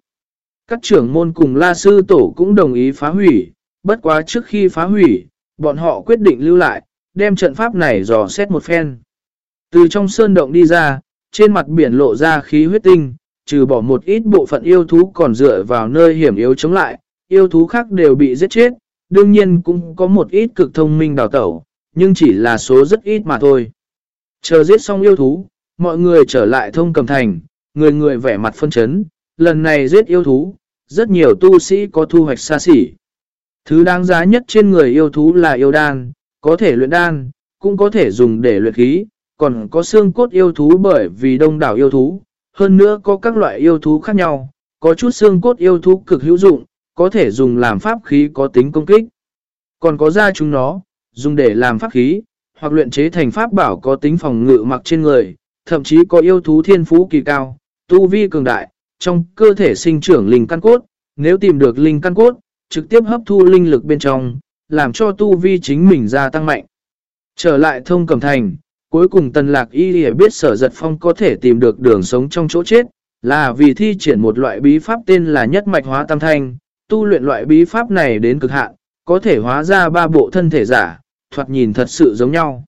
Các trưởng môn cùng La Sư Tổ cũng đồng ý phá hủy, bất quá trước khi phá hủy, bọn họ quyết định lưu lại, đem trận pháp này dò xét một phen. Từ trong sơn động đi ra, trên mặt biển lộ ra khí huyết tinh, trừ bỏ một ít bộ phận yêu thú còn dựa vào nơi hiểm yếu chống lại, yêu thú khác đều bị giết chết, đương nhiên cũng có một ít cực thông minh đào tẩu, nhưng chỉ là số rất ít mà thôi. Chờ giết xong yêu thú, mọi người trở lại thông cầm thành, người người vẻ mặt phân chấn, lần này giết yêu thú, rất nhiều tu sĩ có thu hoạch xa xỉ. Thứ đáng giá nhất trên người yêu thú là yêu đan, có thể luyện đan, cũng có thể dùng để luyện khí, còn có xương cốt yêu thú bởi vì đông đảo yêu thú, hơn nữa có các loại yêu thú khác nhau, có chút xương cốt yêu thú cực hữu dụng, có thể dùng làm pháp khí có tính công kích. Còn có da chúng nó, dùng để làm pháp khí, hoặc luyện chế thành pháp bảo có tính phòng ngự mặc trên người, thậm chí có yêu thú thiên phú kỳ cao, tu vi cường đại, trong cơ thể sinh trưởng linh căn cốt, nếu tìm được linh căn cốt, trực tiếp hấp thu linh lực bên trong, làm cho tu vi chính mình gia tăng mạnh. Trở lại thông cẩm thành, cuối cùng tần lạc y biết sở giật phong có thể tìm được đường sống trong chỗ chết, là vì thi triển một loại bí pháp tên là nhất mạch hóa tam thanh, tu luyện loại bí pháp này đến cực hạn, có thể hóa ra ba bộ thân thể giả, thoạt nhìn thật sự giống nhau.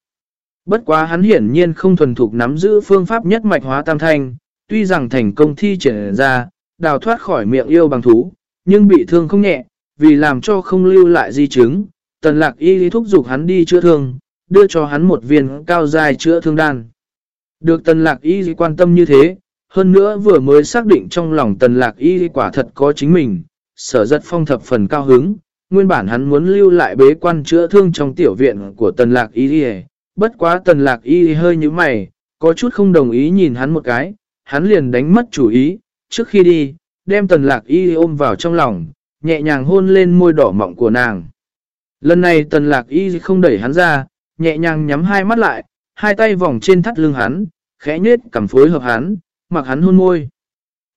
Bất quá hắn hiển nhiên không thuần thục nắm giữ phương pháp nhất mạch hóa tam thanh, tuy rằng thành công thi triển ra, đào thoát khỏi miệng yêu bằng thú, nhưng bị thương không nhẹ, vì làm cho không lưu lại di chứng, tần lạc y lý thúc giục hắn đi chữa thương, đưa cho hắn một viên cao dài chữa thương đan. Được tần lạc y quan tâm như thế, hơn nữa vừa mới xác định trong lòng tần lạc y quả thật có chính mình, sở rất phong thập phần cao hứng, nguyên bản hắn muốn lưu lại bế quan chữa thương trong tiểu viện của tần lạc y bất quá tần lạc y hơi như mày, có chút không đồng ý nhìn hắn một cái, hắn liền đánh mất chủ ý, trước khi đi, đem tần lạc y ôm vào trong lòng, nhẹ nhàng hôn lên môi đỏ mọng của nàng. Lần này tần lạc y không đẩy hắn ra, nhẹ nhàng nhắm hai mắt lại, hai tay vòng trên thắt lưng hắn, khẽ nhết cảm phối hợp hắn, mặc hắn hôn môi.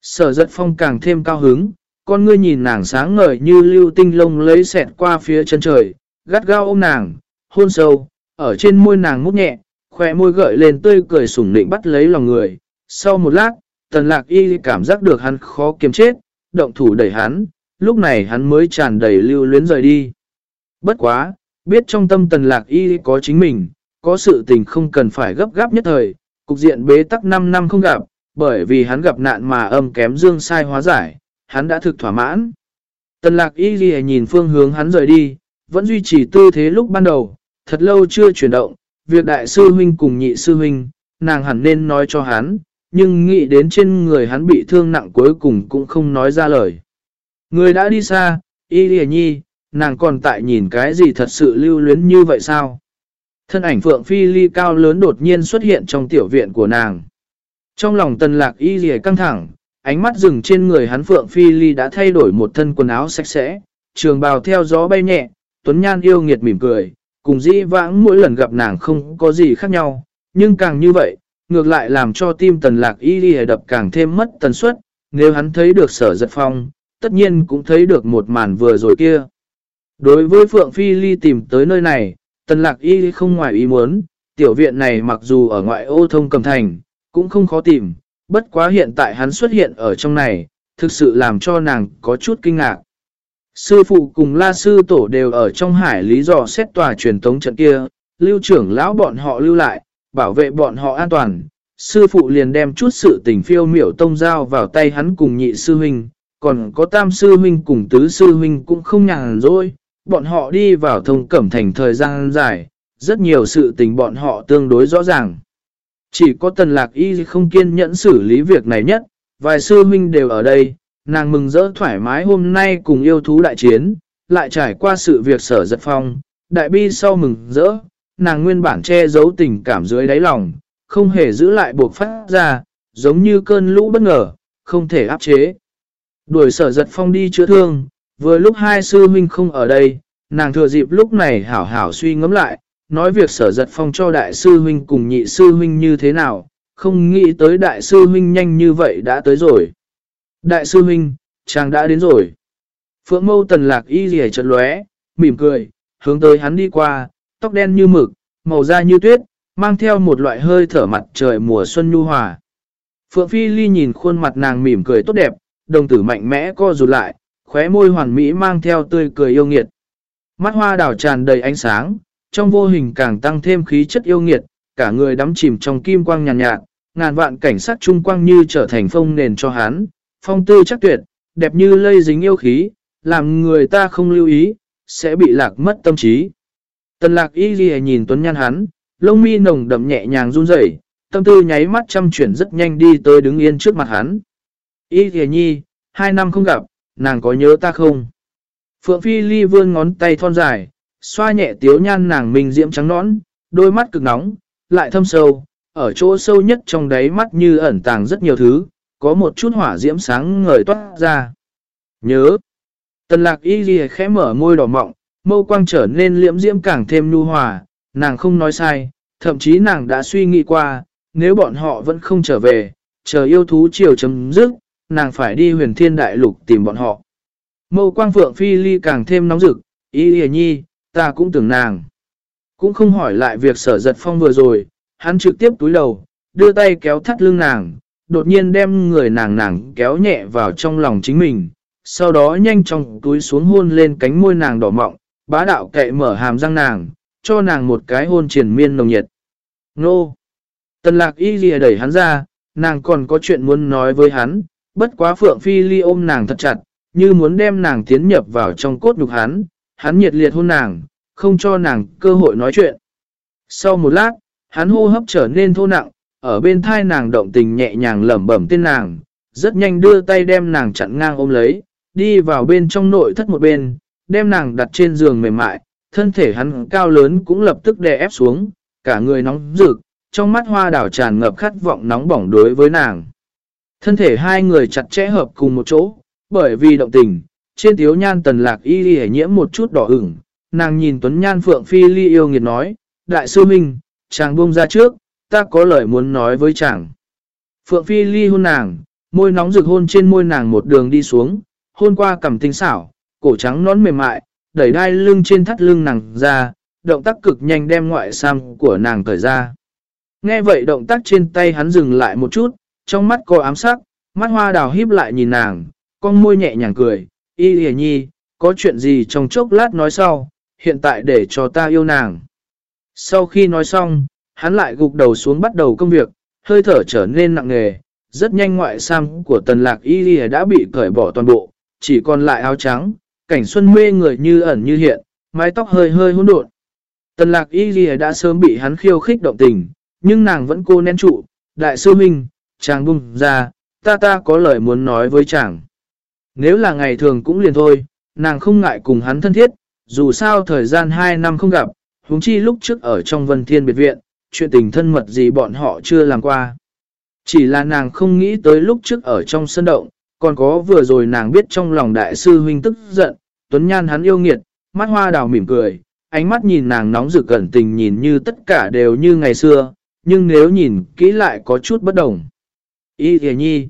Sở giật phong càng thêm cao hứng, con ngươi nhìn nàng sáng ngời như lưu tinh lông lấy xẹt qua phía chân trời, gắt gao ôm nàng, hôn sâu, ở trên môi nàng mút nhẹ, khỏe môi gợi lên tươi cười sủng nịnh bắt lấy lòng người. Sau một lát, tần lạc y cảm giác được hắn khó kiềm chết, động thủ đẩy hắn, lúc này hắn mới tràn đầy lưu luyến rời đi. Bất quá, biết trong tâm tần lạc y có chính mình, có sự tình không cần phải gấp gáp nhất thời, cục diện bế tắc 5 năm không gặp, bởi vì hắn gặp nạn mà âm kém dương sai hóa giải, hắn đã thực thỏa mãn. Tần lạc y ghi nhìn phương hướng hắn rời đi, vẫn duy trì tư thế lúc ban đầu, thật lâu chưa chuyển động, việc đại sư huynh cùng nhị sư huynh, nàng hẳn nên nói cho hắn, nhưng nghĩ đến trên người hắn bị thương nặng cuối cùng cũng không nói ra lời. Người đã đi xa, y ghi nhi, nàng còn tại nhìn cái gì thật sự lưu luyến như vậy sao? Thân ảnh Phượng Phi Ly cao lớn đột nhiên xuất hiện trong tiểu viện của nàng. Trong lòng tần lạc y dì căng thẳng, ánh mắt dừng trên người hắn Phượng Phi Ly đã thay đổi một thân quần áo sạch sẽ, trường bào theo gió bay nhẹ, Tuấn Nhan yêu nghiệt mỉm cười, cùng dĩ vãng mỗi lần gặp nàng không có gì khác nhau, nhưng càng như vậy, ngược lại làm cho tim tần lạc y đi đập càng thêm mất tần suất, nếu hắn thấy được sở giật phong, tất nhiên cũng thấy được một màn vừa rồi kia. Đối với Phượng Phi Ly tìm tới nơi này, tần lạc y không ngoài ý muốn, tiểu viện này mặc dù ở ngoại ô thông cầm thành, cũng không khó tìm, bất quá hiện tại hắn xuất hiện ở trong này, thực sự làm cho nàng có chút kinh ngạc. Sư phụ cùng la sư tổ đều ở trong hải lý dò xét tòa truyền tống trận kia, lưu trưởng lão bọn họ lưu lại, bảo vệ bọn họ an toàn. Sư phụ liền đem chút sự tình phiêu miểu tông giao vào tay hắn cùng nhị sư huynh, còn có tam sư huynh cùng tứ sư huynh cũng không nhàn rồi Bọn họ đi vào thông cẩm thành thời gian dài, rất nhiều sự tình bọn họ tương đối rõ ràng. Chỉ có tần lạc y không kiên nhẫn xử lý việc này nhất, vài sư huynh đều ở đây, nàng mừng rỡ thoải mái hôm nay cùng yêu thú đại chiến, lại trải qua sự việc sở giật phong, Đại bi sau mừng rỡ, nàng nguyên bản che giấu tình cảm dưới đáy lòng, không hề giữ lại buộc phát ra, giống như cơn lũ bất ngờ, không thể áp chế. Đuổi sở giật phong đi chữa thương, vừa lúc hai sư huynh không ở đây, nàng thừa dịp lúc này hảo hảo suy ngẫm lại, nói việc sở giật phong cho đại sư huynh cùng nhị sư huynh như thế nào, không nghĩ tới đại sư huynh nhanh như vậy đã tới rồi. Đại sư huynh, chàng đã đến rồi. Phượng mâu tần lạc y rìa chật lóe, mỉm cười, hướng tới hắn đi qua, tóc đen như mực, màu da như tuyết, mang theo một loại hơi thở mặt trời mùa xuân nhu hòa. Phượng Phi Ly nhìn khuôn mặt nàng mỉm cười tốt đẹp, đồng tử mạnh mẽ co rụt lại, khóe môi hoàn mỹ mang theo tươi cười yêu nghiệt. Mắt hoa đảo tràn đầy ánh sáng, trong vô hình càng tăng thêm khí chất yêu nghiệt, cả người đắm chìm trong kim quang nhàn nhạt, nhạt, ngàn vạn cảnh sát trung quang như trở thành phong nền cho hắn, phong tư chắc tuyệt, đẹp như lây dính yêu khí, làm người ta không lưu ý, sẽ bị lạc mất tâm trí. Tần lạc y ghi nhìn tuấn nhan hắn, lông mi nồng đậm nhẹ nhàng run rẩy tâm tư nháy mắt chăm chuyển rất nhanh đi tới đứng yên trước mặt hắn. Y ghi nhi, hai năm không gặp, nàng có nhớ ta không? Phượng Phi Ly vươn ngón tay thon dài, xoa nhẹ tiếu nhan nàng mình diễm trắng nõn, đôi mắt cực nóng, lại thâm sâu, ở chỗ sâu nhất trong đáy mắt như ẩn tàng rất nhiều thứ, có một chút hỏa diễm sáng ngời toát ra. Nhớ, tần lạc y ghi khẽ mở môi đỏ mọng, mâu quang trở nên liễm diễm càng thêm nhu hòa, nàng không nói sai, thậm chí nàng đã suy nghĩ qua, nếu bọn họ vẫn không trở về, chờ yêu thú chiều chấm dứt, nàng phải đi huyền thiên đại lục tìm bọn họ. Mâu quang phượng phi ly càng thêm nóng rực, y hề nhi, ta cũng tưởng nàng. Cũng không hỏi lại việc sở giật phong vừa rồi, hắn trực tiếp túi đầu, đưa tay kéo thắt lưng nàng, đột nhiên đem người nàng nàng kéo nhẹ vào trong lòng chính mình, sau đó nhanh chóng túi xuống hôn lên cánh môi nàng đỏ mọng, bá đạo kệ mở hàm răng nàng, cho nàng một cái hôn triển miên nồng nhiệt. Nô! Tần lạc y lìa đẩy hắn ra, nàng còn có chuyện muốn nói với hắn, bất quá phượng phi ly ôm nàng thật chặt, như muốn đem nàng tiến nhập vào trong cốt nhục hắn, hắn nhiệt liệt hôn nàng, không cho nàng cơ hội nói chuyện. Sau một lát, hắn hô hấp trở nên thô nặng, ở bên thai nàng động tình nhẹ nhàng lẩm bẩm tên nàng, rất nhanh đưa tay đem nàng chặn ngang ôm lấy, đi vào bên trong nội thất một bên, đem nàng đặt trên giường mềm mại, thân thể hắn cao lớn cũng lập tức đè ép xuống, cả người nóng rực, trong mắt hoa đảo tràn ngập khát vọng nóng bỏng đối với nàng. Thân thể hai người chặt chẽ hợp cùng một chỗ, bởi vì động tình, trên thiếu nhan tần lạc y ly nhiễm một chút đỏ ửng, nàng nhìn tuấn nhan phượng phi ly yêu nghiệt nói, đại sư minh, chàng buông ra trước, ta có lời muốn nói với chàng. Phượng phi ly hôn nàng, môi nóng rực hôn trên môi nàng một đường đi xuống, hôn qua cầm tinh xảo, cổ trắng nón mềm mại, đẩy đai lưng trên thắt lưng nàng ra, động tác cực nhanh đem ngoại sam của nàng cởi ra. Nghe vậy động tác trên tay hắn dừng lại một chút, trong mắt có ám sắc, mắt hoa đào híp lại nhìn nàng, con môi nhẹ nhàng cười, y hề nhi, có chuyện gì trong chốc lát nói sau, hiện tại để cho ta yêu nàng. Sau khi nói xong, hắn lại gục đầu xuống bắt đầu công việc, hơi thở trở nên nặng nề, rất nhanh ngoại sam của tần lạc y lìa đã bị cởi bỏ toàn bộ, chỉ còn lại áo trắng, cảnh xuân mê người như ẩn như hiện, mái tóc hơi hơi hỗn độn. Tần lạc y lìa đã sớm bị hắn khiêu khích động tình, nhưng nàng vẫn cô nén trụ, đại sư minh, chàng bung ra, ta ta có lời muốn nói với chàng. Nếu là ngày thường cũng liền thôi, nàng không ngại cùng hắn thân thiết, dù sao thời gian 2 năm không gặp, huống chi lúc trước ở trong vân thiên biệt viện, chuyện tình thân mật gì bọn họ chưa làm qua. Chỉ là nàng không nghĩ tới lúc trước ở trong sân động, còn có vừa rồi nàng biết trong lòng đại sư huynh tức giận, tuấn nhan hắn yêu nghiệt, mắt hoa đào mỉm cười, ánh mắt nhìn nàng nóng rực cẩn tình nhìn như tất cả đều như ngày xưa, nhưng nếu nhìn kỹ lại có chút bất đồng. Y thề nhi,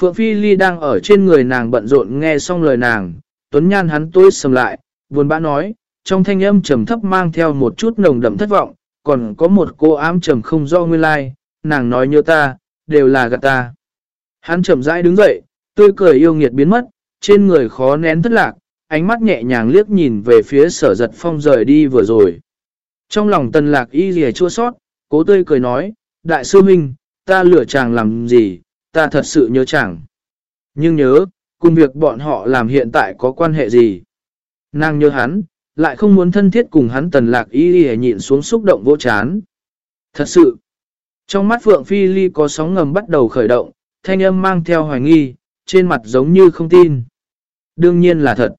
Phượng Phi Ly đang ở trên người nàng bận rộn nghe xong lời nàng, tuấn nhan hắn tối sầm lại, buồn bã nói, trong thanh âm trầm thấp mang theo một chút nồng đậm thất vọng, còn có một cô ám trầm không do nguyên lai, nàng nói như ta, đều là gạt ta. Hắn chậm rãi đứng dậy, tươi cười yêu nghiệt biến mất, trên người khó nén thất lạc, ánh mắt nhẹ nhàng liếc nhìn về phía sở giật phong rời đi vừa rồi. Trong lòng tần lạc y rìa chua sót, cố tươi cười nói, đại sư minh, ta lửa chàng làm gì, ta thật sự nhớ chàng. Nhưng nhớ, cùng việc bọn họ làm hiện tại có quan hệ gì. Nàng nhớ hắn, lại không muốn thân thiết cùng hắn tần lạc y đi nhịn xuống xúc động vô chán. Thật sự, trong mắt Phượng Phi Ly có sóng ngầm bắt đầu khởi động, thanh âm mang theo hoài nghi, trên mặt giống như không tin. Đương nhiên là thật.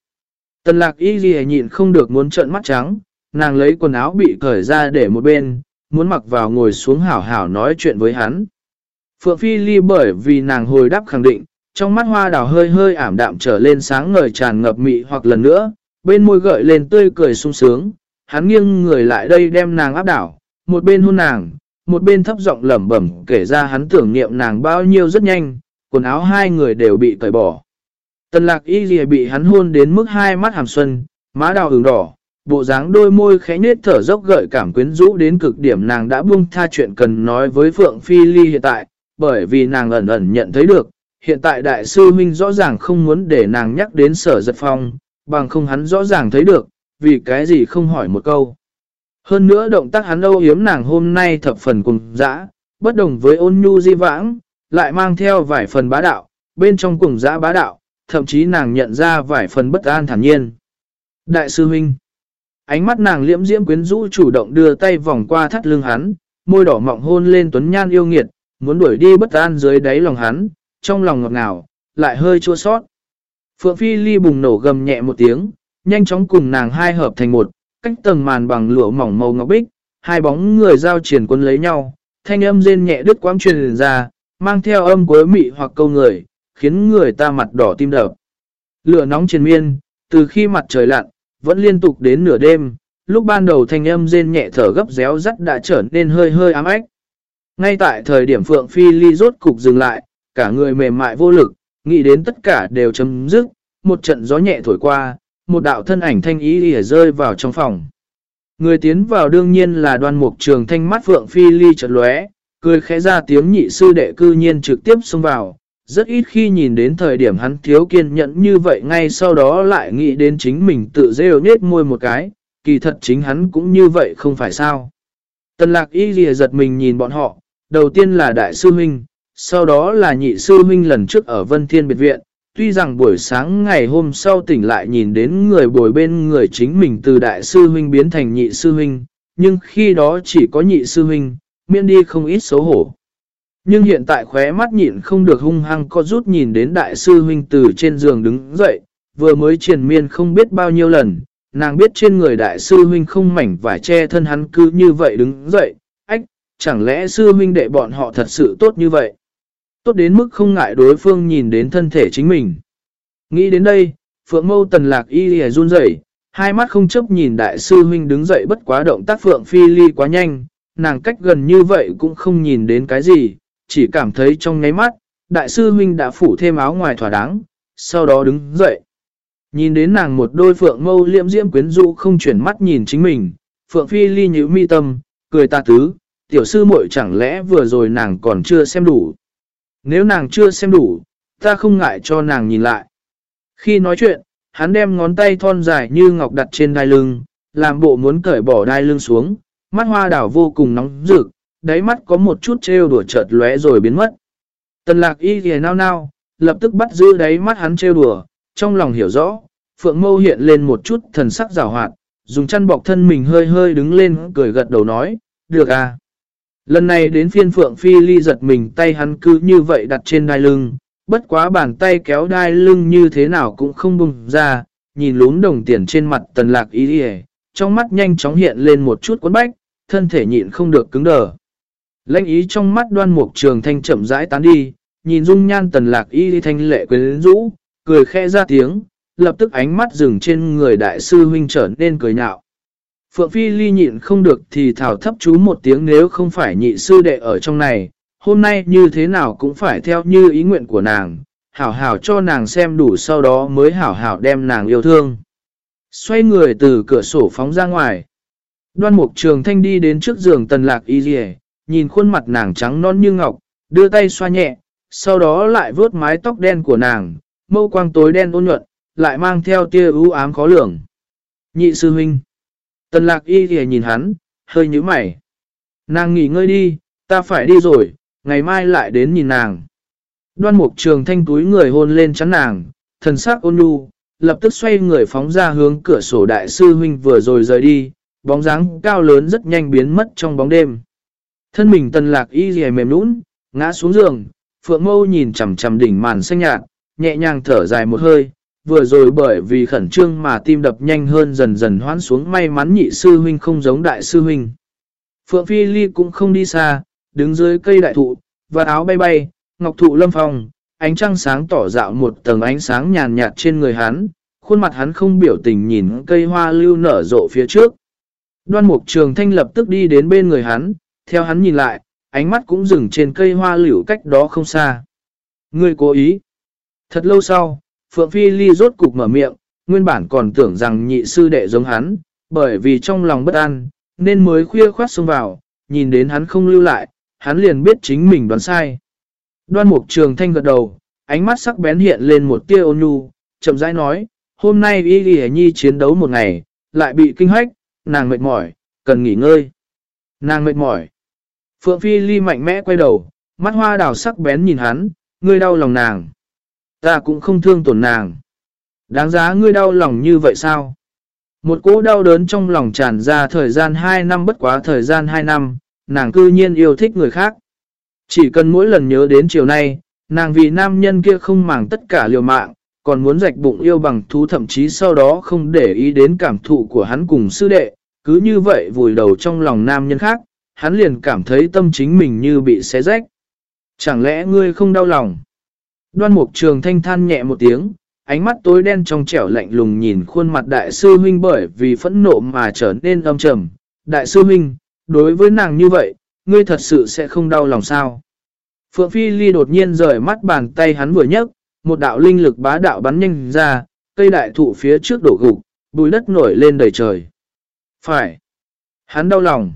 Tần lạc y ghi nhịn không được muốn trợn mắt trắng, nàng lấy quần áo bị cởi ra để một bên, muốn mặc vào ngồi xuống hảo hảo nói chuyện với hắn. Phượng Phi Ly bởi vì nàng hồi đáp khẳng định, trong mắt hoa đào hơi hơi ảm đạm trở lên sáng ngời tràn ngập mị hoặc lần nữa, bên môi gợi lên tươi cười sung sướng, hắn nghiêng người lại đây đem nàng áp đảo, một bên hôn nàng, một bên thấp giọng lẩm bẩm kể ra hắn tưởng niệm nàng bao nhiêu rất nhanh, quần áo hai người đều bị cởi bỏ. Tần lạc y lìa bị hắn hôn đến mức hai mắt hàm xuân, má đào hừng đỏ, bộ dáng đôi môi khẽ nết thở dốc gợi cảm quyến rũ đến cực điểm nàng đã buông tha chuyện cần nói với Phượng Phi Ly hiện tại, bởi vì nàng ẩn ẩn nhận thấy được, hiện tại đại sư huynh rõ ràng không muốn để nàng nhắc đến sở giật phong, bằng không hắn rõ ràng thấy được, vì cái gì không hỏi một câu. Hơn nữa động tác hắn âu hiếm nàng hôm nay thập phần cùng dã, bất đồng với ôn nhu di vãng, lại mang theo vài phần bá đạo, bên trong cùng dã bá đạo, thậm chí nàng nhận ra vài phần bất an thản nhiên. Đại sư huynh Ánh mắt nàng liễm diễm quyến rũ chủ động đưa tay vòng qua thắt lưng hắn, môi đỏ mọng hôn lên tuấn nhan yêu nghiệt, muốn đuổi đi bất an dưới đáy lòng hắn, trong lòng ngọt ngào, lại hơi chua sót. Phượng Phi Ly bùng nổ gầm nhẹ một tiếng, nhanh chóng cùng nàng hai hợp thành một, cách tầng màn bằng lụa mỏng màu ngọc bích, hai bóng người giao triển quân lấy nhau, thanh âm rên nhẹ đứt quãng truyền ra, mang theo âm cuối mị hoặc câu người, khiến người ta mặt đỏ tim đập. Lửa nóng triền miên, từ khi mặt trời lặn, vẫn liên tục đến nửa đêm, lúc ban đầu thanh âm rên nhẹ thở gấp réo rắt đã trở nên hơi hơi ám ách. Ngay tại thời điểm Phượng Phi Ly rốt cục dừng lại, cả người mềm mại vô lực, nghĩ đến tất cả đều chấm dứt, một trận gió nhẹ thổi qua, một đạo thân ảnh thanh ý ỉa rơi vào trong phòng. Người tiến vào đương nhiên là đoan mục trường thanh mắt Phượng Phi Ly chợt lóe, cười khẽ ra tiếng nhị sư đệ cư nhiên trực tiếp xông vào. Rất ít khi nhìn đến thời điểm hắn thiếu kiên nhẫn như vậy ngay sau đó lại nghĩ đến chính mình tự rêu nhết môi một cái, kỳ thật chính hắn cũng như vậy không phải sao. Tần lạc y ghi giật mình nhìn bọn họ, đầu tiên là đại sư huynh, sau đó là nhị sư huynh lần trước ở Vân Thiên Biệt Viện, tuy rằng buổi sáng ngày hôm sau tỉnh lại nhìn đến người bồi bên người chính mình từ đại sư huynh biến thành nhị sư huynh, nhưng khi đó chỉ có nhị sư huynh, miễn đi không ít xấu hổ. Nhưng hiện tại khóe mắt nhịn không được hung hăng có rút nhìn đến đại sư huynh từ trên giường đứng dậy, vừa mới triền miên không biết bao nhiêu lần, nàng biết trên người đại sư huynh không mảnh vải che thân hắn cứ như vậy đứng dậy, ách, chẳng lẽ sư huynh đệ bọn họ thật sự tốt như vậy? Tốt đến mức không ngại đối phương nhìn đến thân thể chính mình. Nghĩ đến đây, Phượng Mâu Tần Lạc Y lìa run rẩy, hai mắt không chấp nhìn đại sư huynh đứng dậy bất quá động tác Phượng Phi Ly quá nhanh, nàng cách gần như vậy cũng không nhìn đến cái gì, chỉ cảm thấy trong nháy mắt, đại sư huynh đã phủ thêm áo ngoài thỏa đáng, sau đó đứng dậy. Nhìn đến nàng một đôi Phượng Mâu liễm diễm quyến rũ không chuyển mắt nhìn chính mình, Phượng Phi Ly nhữ mi tâm, cười ta tứ, tiểu sư muội chẳng lẽ vừa rồi nàng còn chưa xem đủ. Nếu nàng chưa xem đủ, ta không ngại cho nàng nhìn lại. Khi nói chuyện, hắn đem ngón tay thon dài như ngọc đặt trên đai lưng, làm bộ muốn cởi bỏ đai lưng xuống, mắt hoa đảo vô cùng nóng rực, đáy mắt có một chút trêu đùa chợt lóe rồi biến mất. Tần lạc y ghề nao nao, lập tức bắt giữ đáy mắt hắn trêu đùa, trong lòng hiểu rõ, phượng mâu hiện lên một chút thần sắc rào hoạt, dùng chăn bọc thân mình hơi hơi đứng lên cười gật đầu nói, được à. Lần này đến phiên Phượng Phi Ly giật mình tay hắn cứ như vậy đặt trên đai lưng, bất quá bàn tay kéo đai lưng như thế nào cũng không bùng ra, nhìn lún đồng tiền trên mặt tần lạc y ghề, trong mắt nhanh chóng hiện lên một chút quấn bách, thân thể nhịn không được cứng đờ. Lênh ý trong mắt đoan mục trường thanh chậm rãi tán đi, nhìn dung nhan tần lạc y thanh lệ quyến rũ, cười khẽ ra tiếng, lập tức ánh mắt dừng trên người đại sư huynh trở nên cười nhạo. Phượng Phi Ly nhịn không được thì thảo thấp chú một tiếng nếu không phải nhị sư đệ ở trong này, hôm nay như thế nào cũng phải theo như ý nguyện của nàng, hảo hảo cho nàng xem đủ sau đó mới hảo hảo đem nàng yêu thương. Xoay người từ cửa sổ phóng ra ngoài. Đoan mục trường thanh đi đến trước giường tần lạc y dì nhìn khuôn mặt nàng trắng non như ngọc, đưa tay xoa nhẹ, sau đó lại vướt mái tóc đen của nàng, mâu quang tối đen ôn nhuận, lại mang theo tia ưu ám khó lường. Nhị sư huynh. Tần lạc y thì nhìn hắn, hơi nhíu mày. Nàng nghỉ ngơi đi, ta phải đi rồi, ngày mai lại đến nhìn nàng. Đoan mục trường thanh túi người hôn lên chắn nàng, thần sắc ôn nhu, lập tức xoay người phóng ra hướng cửa sổ đại sư huynh vừa rồi rời đi, bóng dáng cao lớn rất nhanh biến mất trong bóng đêm. Thân mình tần lạc y dì mềm nũng, ngã xuống giường, phượng mâu nhìn chầm chầm đỉnh màn xanh nhạt, nhẹ nhàng thở dài một hơi, vừa rồi bởi vì khẩn trương mà tim đập nhanh hơn dần dần hoán xuống may mắn nhị sư huynh không giống đại sư huynh. Phượng Phi Ly cũng không đi xa, đứng dưới cây đại thụ, và áo bay bay, ngọc thụ lâm phong, ánh trăng sáng tỏ dạo một tầng ánh sáng nhàn nhạt trên người hắn, khuôn mặt hắn không biểu tình nhìn cây hoa lưu nở rộ phía trước. Đoan mục trường thanh lập tức đi đến bên người hắn, theo hắn nhìn lại, ánh mắt cũng dừng trên cây hoa liễu cách đó không xa. Ngươi cố ý. Thật lâu sau, Phượng Phi Ly rốt cục mở miệng, nguyên bản còn tưởng rằng nhị sư đệ giống hắn, bởi vì trong lòng bất an, nên mới khuya khoát xông vào, nhìn đến hắn không lưu lại, hắn liền biết chính mình đoán sai. Đoan mục trường thanh gật đầu, ánh mắt sắc bén hiện lên một tia ôn nhu, chậm rãi nói, hôm nay Y Ghi Nhi chiến đấu một ngày, lại bị kinh hách, nàng mệt mỏi, cần nghỉ ngơi. Nàng mệt mỏi. Phượng Phi Ly mạnh mẽ quay đầu, mắt hoa đào sắc bén nhìn hắn, ngươi đau lòng nàng. Ta cũng không thương tổn nàng. Đáng giá ngươi đau lòng như vậy sao? Một cỗ đau đớn trong lòng tràn ra thời gian 2 năm bất quá thời gian 2 năm, nàng cư nhiên yêu thích người khác. Chỉ cần mỗi lần nhớ đến chiều nay, nàng vì nam nhân kia không màng tất cả liều mạng, còn muốn rạch bụng yêu bằng thú thậm chí sau đó không để ý đến cảm thụ của hắn cùng sư đệ, cứ như vậy vùi đầu trong lòng nam nhân khác, hắn liền cảm thấy tâm chính mình như bị xé rách. Chẳng lẽ ngươi không đau lòng? Đoan mục trường thanh than nhẹ một tiếng, ánh mắt tối đen trong trẻo lạnh lùng nhìn khuôn mặt đại sư huynh bởi vì phẫn nộ mà trở nên âm trầm. Đại sư huynh, đối với nàng như vậy, ngươi thật sự sẽ không đau lòng sao? Phượng Phi Ly đột nhiên rời mắt bàn tay hắn vừa nhấc, một đạo linh lực bá đạo bắn nhanh ra, cây đại thụ phía trước đổ gục, bùi đất nổi lên đầy trời. Phải. Hắn đau lòng.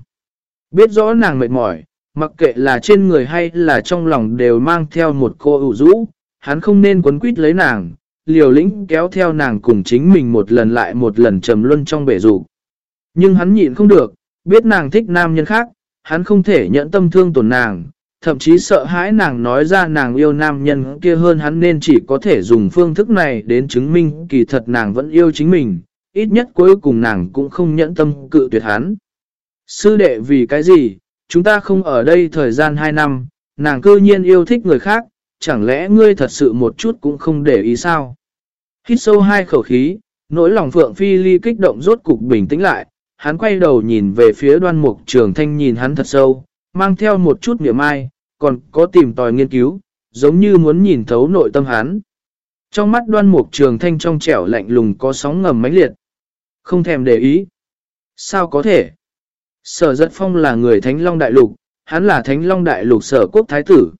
Biết rõ nàng mệt mỏi, mặc kệ là trên người hay là trong lòng đều mang theo một cô ủ rũ, hắn không nên quấn quýt lấy nàng, liều lĩnh kéo theo nàng cùng chính mình một lần lại một lần trầm luân trong bể rủ. Nhưng hắn nhịn không được, biết nàng thích nam nhân khác, hắn không thể nhận tâm thương tổn nàng, thậm chí sợ hãi nàng nói ra nàng yêu nam nhân kia hơn hắn nên chỉ có thể dùng phương thức này đến chứng minh kỳ thật nàng vẫn yêu chính mình, ít nhất cuối cùng nàng cũng không nhẫn tâm cự tuyệt hắn. Sư đệ vì cái gì, chúng ta không ở đây thời gian 2 năm, nàng cư nhiên yêu thích người khác, chẳng lẽ ngươi thật sự một chút cũng không để ý sao? Hít sâu hai khẩu khí, nỗi lòng Phượng Phi Ly kích động rốt cục bình tĩnh lại, hắn quay đầu nhìn về phía đoan mục trường thanh nhìn hắn thật sâu, mang theo một chút niệm ai, còn có tìm tòi nghiên cứu, giống như muốn nhìn thấu nội tâm hắn. Trong mắt đoan mục trường thanh trong trẻo lạnh lùng có sóng ngầm mãnh liệt. Không thèm để ý. Sao có thể? Sở giật phong là người Thánh Long Đại Lục, hắn là Thánh Long Đại Lục sở quốc thái tử.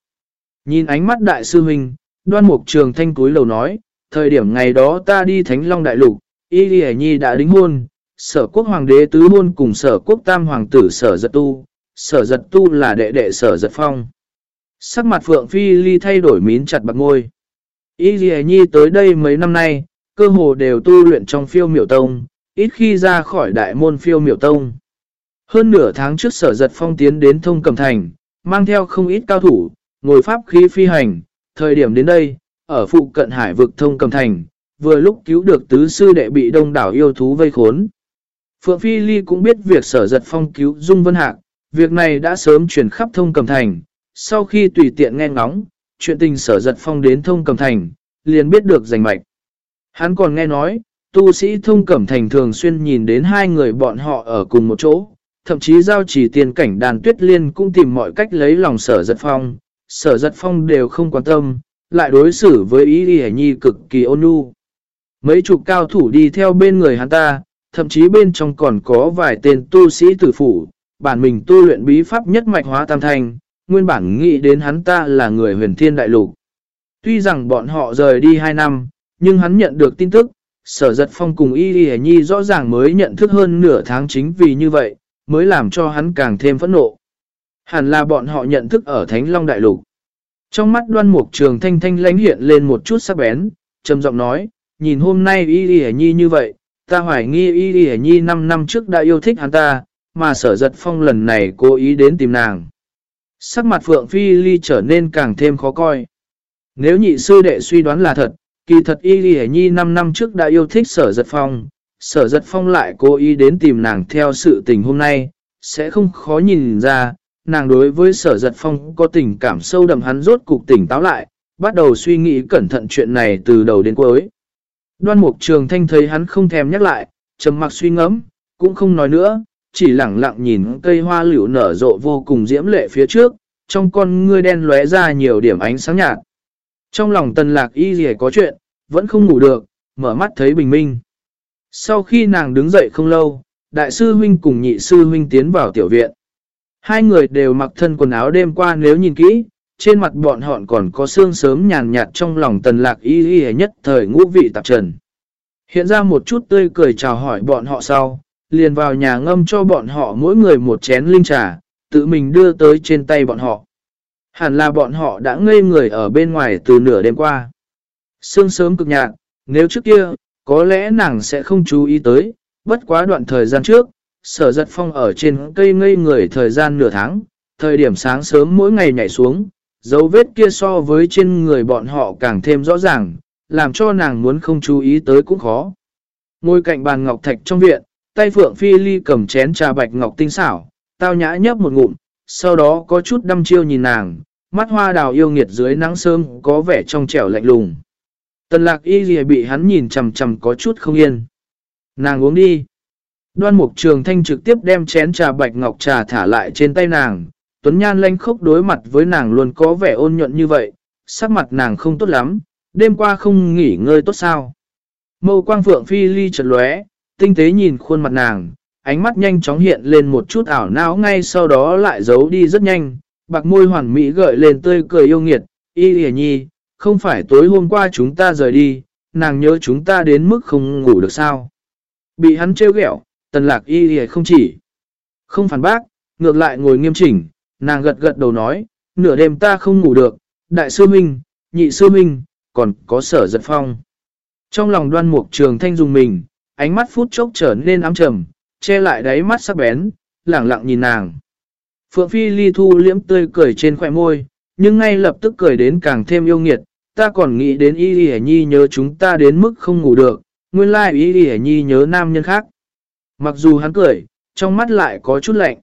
Nhìn ánh mắt đại sư huynh, đoan mục trường thanh cúi lầu nói, thời điểm ngày đó ta đi Thánh Long Đại Lục, Y Lì Nhi đã đính hôn, sở quốc hoàng đế tứ hôn cùng sở quốc tam hoàng tử sở giật tu, sở giật tu là đệ đệ sở giật phong. Sắc mặt Phượng Phi Ly thay đổi mín chặt bạc ngôi. Y Lì Nhi tới đây mấy năm nay, cơ hồ đều tu luyện trong phiêu miểu tông, ít khi ra khỏi đại môn phiêu miểu tông. Hơn nửa tháng trước sở giật phong tiến đến thông cầm thành, mang theo không ít cao thủ, ngồi pháp khí phi hành, thời điểm đến đây, ở phụ cận hải vực thông cầm thành, vừa lúc cứu được tứ sư đệ bị đông đảo yêu thú vây khốn. Phượng Phi Ly cũng biết việc sở giật phong cứu Dung Vân Hạc, việc này đã sớm chuyển khắp thông cầm thành, sau khi tùy tiện nghe ngóng, chuyện tình sở giật phong đến thông cầm thành, liền biết được giành mạch. Hắn còn nghe nói, tu sĩ thông cẩm thành thường xuyên nhìn đến hai người bọn họ ở cùng một chỗ, thậm chí giao chỉ tiền cảnh đàn tuyết liên cũng tìm mọi cách lấy lòng sở giật phong, sở giật phong đều không quan tâm, lại đối xử với ý đi nhi cực kỳ ôn nhu. Mấy chục cao thủ đi theo bên người hắn ta, thậm chí bên trong còn có vài tên tu sĩ tử phủ, bản mình tu luyện bí pháp nhất mạch hóa tam thành, nguyên bản nghĩ đến hắn ta là người huyền thiên đại lục. Tuy rằng bọn họ rời đi 2 năm, nhưng hắn nhận được tin tức, sở giật phong cùng y y nhi rõ ràng mới nhận thức hơn nửa tháng chính vì như vậy, mới làm cho hắn càng thêm phẫn nộ. Hẳn là bọn họ nhận thức ở Thánh Long Đại Lục. Trong mắt đoan mục trường thanh thanh lánh hiện lên một chút sắc bén, trầm giọng nói, nhìn hôm nay y y nhi như vậy, ta hoài nghi y y nhi 5 năm trước đã yêu thích hắn ta, mà sở giật phong lần này cố ý đến tìm nàng. Sắc mặt Phượng Phi Ly trở nên càng thêm khó coi. Nếu nhị sư đệ suy đoán là thật, kỳ thật y Y nhi 5 năm trước đã yêu thích sở giật phong, sở giật phong lại cố ý đến tìm nàng theo sự tình hôm nay, sẽ không khó nhìn ra, nàng đối với sở giật phong có tình cảm sâu đậm hắn rốt cục tỉnh táo lại, bắt đầu suy nghĩ cẩn thận chuyện này từ đầu đến cuối. Đoan mục trường thanh thấy hắn không thèm nhắc lại, trầm mặc suy ngẫm, cũng không nói nữa, chỉ lặng lặng nhìn cây hoa liễu nở rộ vô cùng diễm lệ phía trước, trong con ngươi đen lóe ra nhiều điểm ánh sáng nhạt. Trong lòng tần lạc y gì có chuyện, vẫn không ngủ được, mở mắt thấy bình minh. Sau khi nàng đứng dậy không lâu, đại sư huynh cùng nhị sư huynh tiến vào tiểu viện. Hai người đều mặc thân quần áo đêm qua nếu nhìn kỹ, trên mặt bọn họ còn có xương sớm nhàn nhạt trong lòng tần lạc y y nhất thời ngũ vị tạp trần. Hiện ra một chút tươi cười chào hỏi bọn họ sau, liền vào nhà ngâm cho bọn họ mỗi người một chén linh trà, tự mình đưa tới trên tay bọn họ. Hẳn là bọn họ đã ngây người ở bên ngoài từ nửa đêm qua. Sương sớm cực nhạt, nếu trước kia, có lẽ nàng sẽ không chú ý tới, bất quá đoạn thời gian trước, sở giật phong ở trên cây ngây người thời gian nửa tháng, thời điểm sáng sớm mỗi ngày nhảy xuống, dấu vết kia so với trên người bọn họ càng thêm rõ ràng, làm cho nàng muốn không chú ý tới cũng khó. Ngồi cạnh bàn ngọc thạch trong viện, tay Phượng Phi Ly cầm chén trà bạch ngọc tinh xảo, tao nhã nhấp một ngụm, sau đó có chút đăm chiêu nhìn nàng, mắt hoa đào yêu nghiệt dưới nắng sớm có vẻ trong trẻo lạnh lùng. Tần lạc y gì bị hắn nhìn chầm chầm có chút không yên. Nàng uống đi. Đoan mục trường thanh trực tiếp đem chén trà bạch ngọc trà thả lại trên tay nàng. Tuấn Nhan lanh khốc đối mặt với nàng luôn có vẻ ôn nhuận như vậy. Sắc mặt nàng không tốt lắm, đêm qua không nghỉ ngơi tốt sao. Mâu quang phượng phi ly chật lóe, tinh tế nhìn khuôn mặt nàng, ánh mắt nhanh chóng hiện lên một chút ảo não ngay sau đó lại giấu đi rất nhanh, bạc môi hoàn mỹ gợi lên tươi cười yêu nghiệt, y hề nhi, không phải tối hôm qua chúng ta rời đi, nàng nhớ chúng ta đến mức không ngủ được sao. Bị hắn trêu ghẹo, tần lạc y thì không chỉ. Không phản bác, ngược lại ngồi nghiêm chỉnh, nàng gật gật đầu nói, nửa đêm ta không ngủ được, đại sư minh, nhị sư minh, còn có sở giật phong. Trong lòng đoan mục trường thanh dùng mình, ánh mắt phút chốc trở nên ám trầm, che lại đáy mắt sắc bén, lẳng lặng nhìn nàng. Phượng Phi Ly thu liễm tươi cười trên khỏe môi, nhưng ngay lập tức cười đến càng thêm yêu nghiệt, ta còn nghĩ đến Y Y Nhi nhớ chúng ta đến mức không ngủ được, nguyên lai Y Y Nhi nhớ nam nhân khác. Mặc dù hắn cười, trong mắt lại có chút lạnh.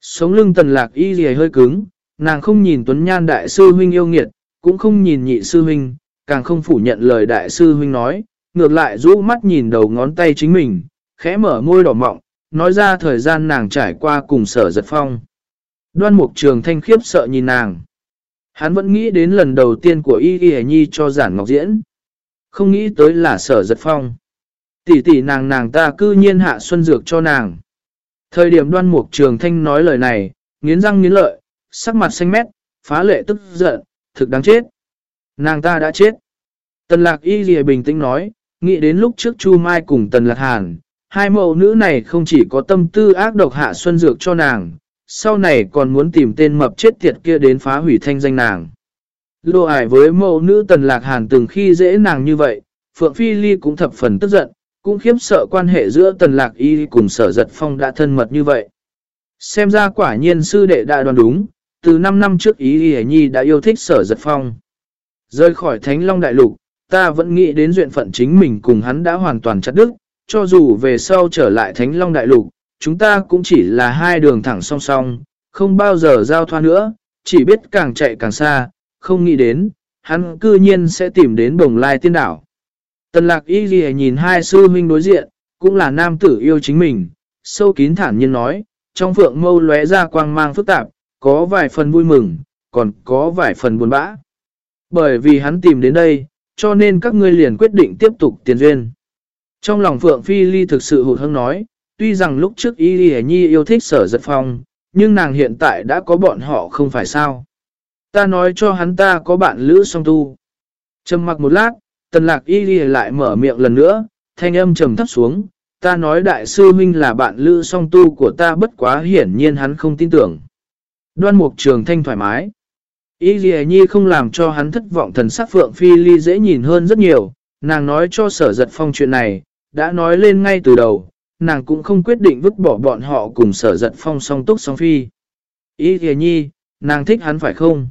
Sống lưng tần lạc Y Y hơi cứng, nàng không nhìn Tuấn Nhan đại sư huynh yêu nghiệt, cũng không nhìn nhị sư huynh, càng không phủ nhận lời đại sư huynh nói, ngược lại rũ mắt nhìn đầu ngón tay chính mình, khẽ mở môi đỏ mọng, nói ra thời gian nàng trải qua cùng sở giật phong. Đoan mục trường thanh khiếp sợ nhìn nàng. Hắn vẫn nghĩ đến lần đầu tiên của Y Y Nhi cho giản ngọc diễn. Không nghĩ tới là sở giật phong. Tỷ tỷ nàng nàng ta cư nhiên hạ xuân dược cho nàng. Thời điểm đoan mục trường thanh nói lời này, nghiến răng nghiến lợi, sắc mặt xanh mét, phá lệ tức giận, thực đáng chết. Nàng ta đã chết. Tần lạc y lìa bình tĩnh nói, nghĩ đến lúc trước Chu Mai cùng Tần lạc hàn, hai mẫu nữ này không chỉ có tâm tư ác độc hạ xuân dược cho nàng, sau này còn muốn tìm tên mập chết tiệt kia đến phá hủy thanh danh nàng. Lô ải với mẫu nữ Tần lạc hàn từng khi dễ nàng như vậy, Phượng Phi Ly cũng thập phần tức giận, cũng khiếp sợ quan hệ giữa Tần lạc y cùng sở giật phong đã thân mật như vậy. Xem ra quả nhiên sư đệ đã đoán đúng, từ 5 năm trước ý Y Nhi đã yêu thích sở giật phong. Rơi khỏi Thánh Long Đại Lục, ta vẫn nghĩ đến duyện phận chính mình cùng hắn đã hoàn toàn chặt đứt, cho dù về sau trở lại Thánh Long Đại Lục, chúng ta cũng chỉ là hai đường thẳng song song, không bao giờ giao thoa nữa, chỉ biết càng chạy càng xa, không nghĩ đến, hắn cư nhiên sẽ tìm đến bồng lai tiên đảo. Tần lạc y ghi nhìn hai sư huynh đối diện, cũng là nam tử yêu chính mình, sâu kín thản nhiên nói, trong phượng mâu lóe ra quang mang phức tạp, có vài phần vui mừng, còn có vài phần buồn bã. Bởi vì hắn tìm đến đây, cho nên các ngươi liền quyết định tiếp tục tiền duyên. Trong lòng Phượng Phi Ly thực sự hụt hăng nói, tuy rằng lúc trước Y Lì Nhi yêu thích sở giật phong, nhưng nàng hiện tại đã có bọn họ không phải sao. Ta nói cho hắn ta có bạn lữ song tu. Trầm mặc một lát, tần lạc Y Lì lại mở miệng lần nữa, thanh âm trầm thấp xuống. Ta nói đại sư huynh là bạn lữ song tu của ta bất quá hiển nhiên hắn không tin tưởng. Đoan mục trường thanh thoải mái. Y Lì Nhi không làm cho hắn thất vọng thần sắc Phượng Phi Ly dễ nhìn hơn rất nhiều, nàng nói cho sở giật phong chuyện này, đã nói lên ngay từ đầu, nàng cũng không quyết định vứt bỏ bọn họ cùng sở giật phong song túc song phi. Y kìa Nhi, nàng thích hắn phải không?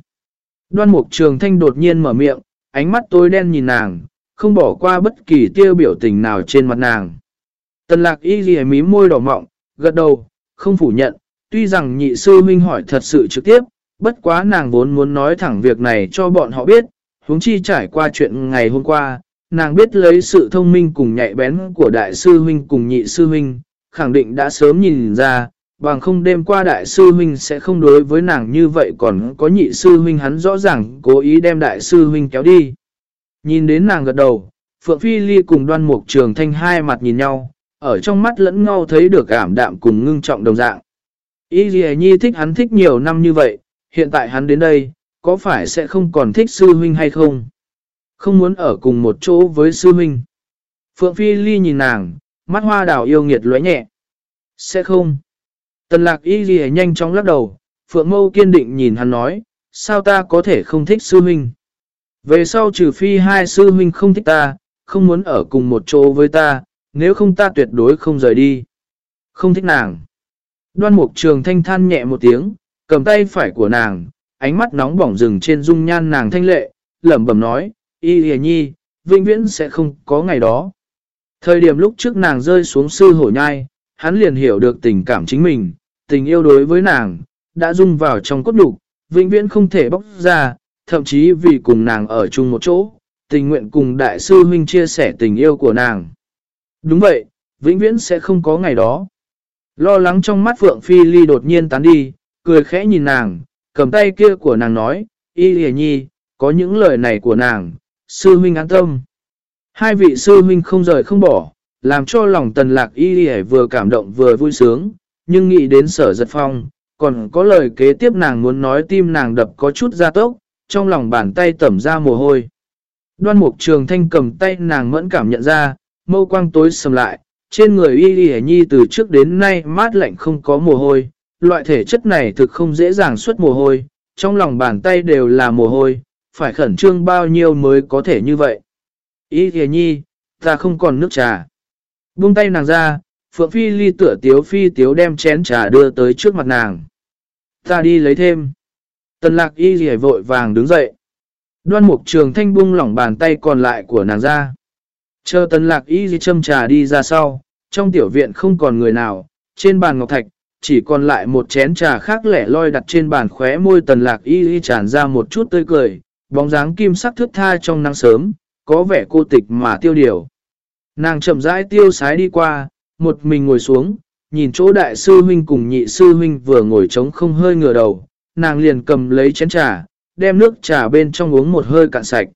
Đoan mục trường thanh đột nhiên mở miệng, ánh mắt tối đen nhìn nàng, không bỏ qua bất kỳ tiêu biểu tình nào trên mặt nàng. Tần lạc y ghi mí môi đỏ mọng, gật đầu, không phủ nhận, tuy rằng nhị sư huynh hỏi thật sự trực tiếp, bất quá nàng vốn muốn nói thẳng việc này cho bọn họ biết, huống chi trải qua chuyện ngày hôm qua, nàng biết lấy sự thông minh cùng nhạy bén của đại sư huynh cùng nhị sư huynh, khẳng định đã sớm nhìn ra, bằng không đêm qua đại sư huynh sẽ không đối với nàng như vậy còn có nhị sư huynh hắn rõ ràng cố ý đem đại sư huynh kéo đi. Nhìn đến nàng gật đầu, Phượng Phi Ly cùng đoan mục trường thanh hai mặt nhìn nhau, ở trong mắt lẫn nhau thấy được ảm đạm cùng ngưng trọng đồng dạng. Y Ghi Nhi thích hắn thích nhiều năm như vậy, hiện tại hắn đến đây, có phải sẽ không còn thích sư huynh hay không? Không muốn ở cùng một chỗ với sư huynh. Phượng Phi Ly nhìn nàng, mắt hoa đào yêu nghiệt lóe nhẹ. Sẽ không. Tần lạc y ghi nhanh chóng lắc đầu, Phượng Mâu kiên định nhìn hắn nói, sao ta có thể không thích sư huynh? Về sau trừ phi hai sư huynh không thích ta, không muốn ở cùng một chỗ với ta, nếu không ta tuyệt đối không rời đi. Không thích nàng. Đoan mục trường thanh than nhẹ một tiếng, cầm tay phải của nàng, ánh mắt nóng bỏng rừng trên dung nhan nàng thanh lệ, lẩm bẩm nói, y hề nhi, vĩnh viễn sẽ không có ngày đó. Thời điểm lúc trước nàng rơi xuống sư hổ nhai, hắn liền hiểu được tình cảm chính mình, tình yêu đối với nàng, đã dung vào trong cốt đục, vĩnh viễn không thể bóc ra, thậm chí vì cùng nàng ở chung một chỗ, tình nguyện cùng đại sư huynh chia sẻ tình yêu của nàng. Đúng vậy, vĩnh viễn sẽ không có ngày đó. Lo lắng trong mắt Phượng Phi Ly đột nhiên tán đi, cười khẽ nhìn nàng, cầm tay kia của nàng nói, Y Lìa Nhi, có những lời này của nàng, sư huynh an tâm. Hai vị sư huynh không rời không bỏ, làm cho lòng tần lạc Y vừa cảm động vừa vui sướng, nhưng nghĩ đến sở giật phong, còn có lời kế tiếp nàng muốn nói tim nàng đập có chút ra tốc, trong lòng bàn tay tẩm ra mồ hôi. Đoan mục trường thanh cầm tay nàng mẫn cảm nhận ra, mâu quang tối sầm lại, trên người y y nhi từ trước đến nay mát lạnh không có mồ hôi, loại thể chất này thực không dễ dàng xuất mồ hôi, trong lòng bàn tay đều là mồ hôi, phải khẩn trương bao nhiêu mới có thể như vậy. Y y nhi, ta không còn nước trà. Buông tay nàng ra, Phượng Phi ly tựa tiếu phi tiếu đem chén trà đưa tới trước mặt nàng. Ta đi lấy thêm. Tần lạc y gì vội vàng đứng dậy. Đoan mục trường thanh buông lỏng bàn tay còn lại của nàng ra. Chờ tần lạc y gì châm trà đi ra sau, trong tiểu viện không còn người nào, trên bàn ngọc thạch, chỉ còn lại một chén trà khác lẻ loi đặt trên bàn khóe môi tần lạc y y tràn ra một chút tươi cười, bóng dáng kim sắc thước tha trong nắng sớm, có vẻ cô tịch mà tiêu điều. Nàng chậm rãi tiêu sái đi qua, một mình ngồi xuống, nhìn chỗ đại sư huynh cùng nhị sư huynh vừa ngồi trống không hơi ngửa đầu, nàng liền cầm lấy chén trà, đem nước trà bên trong uống một hơi cạn sạch.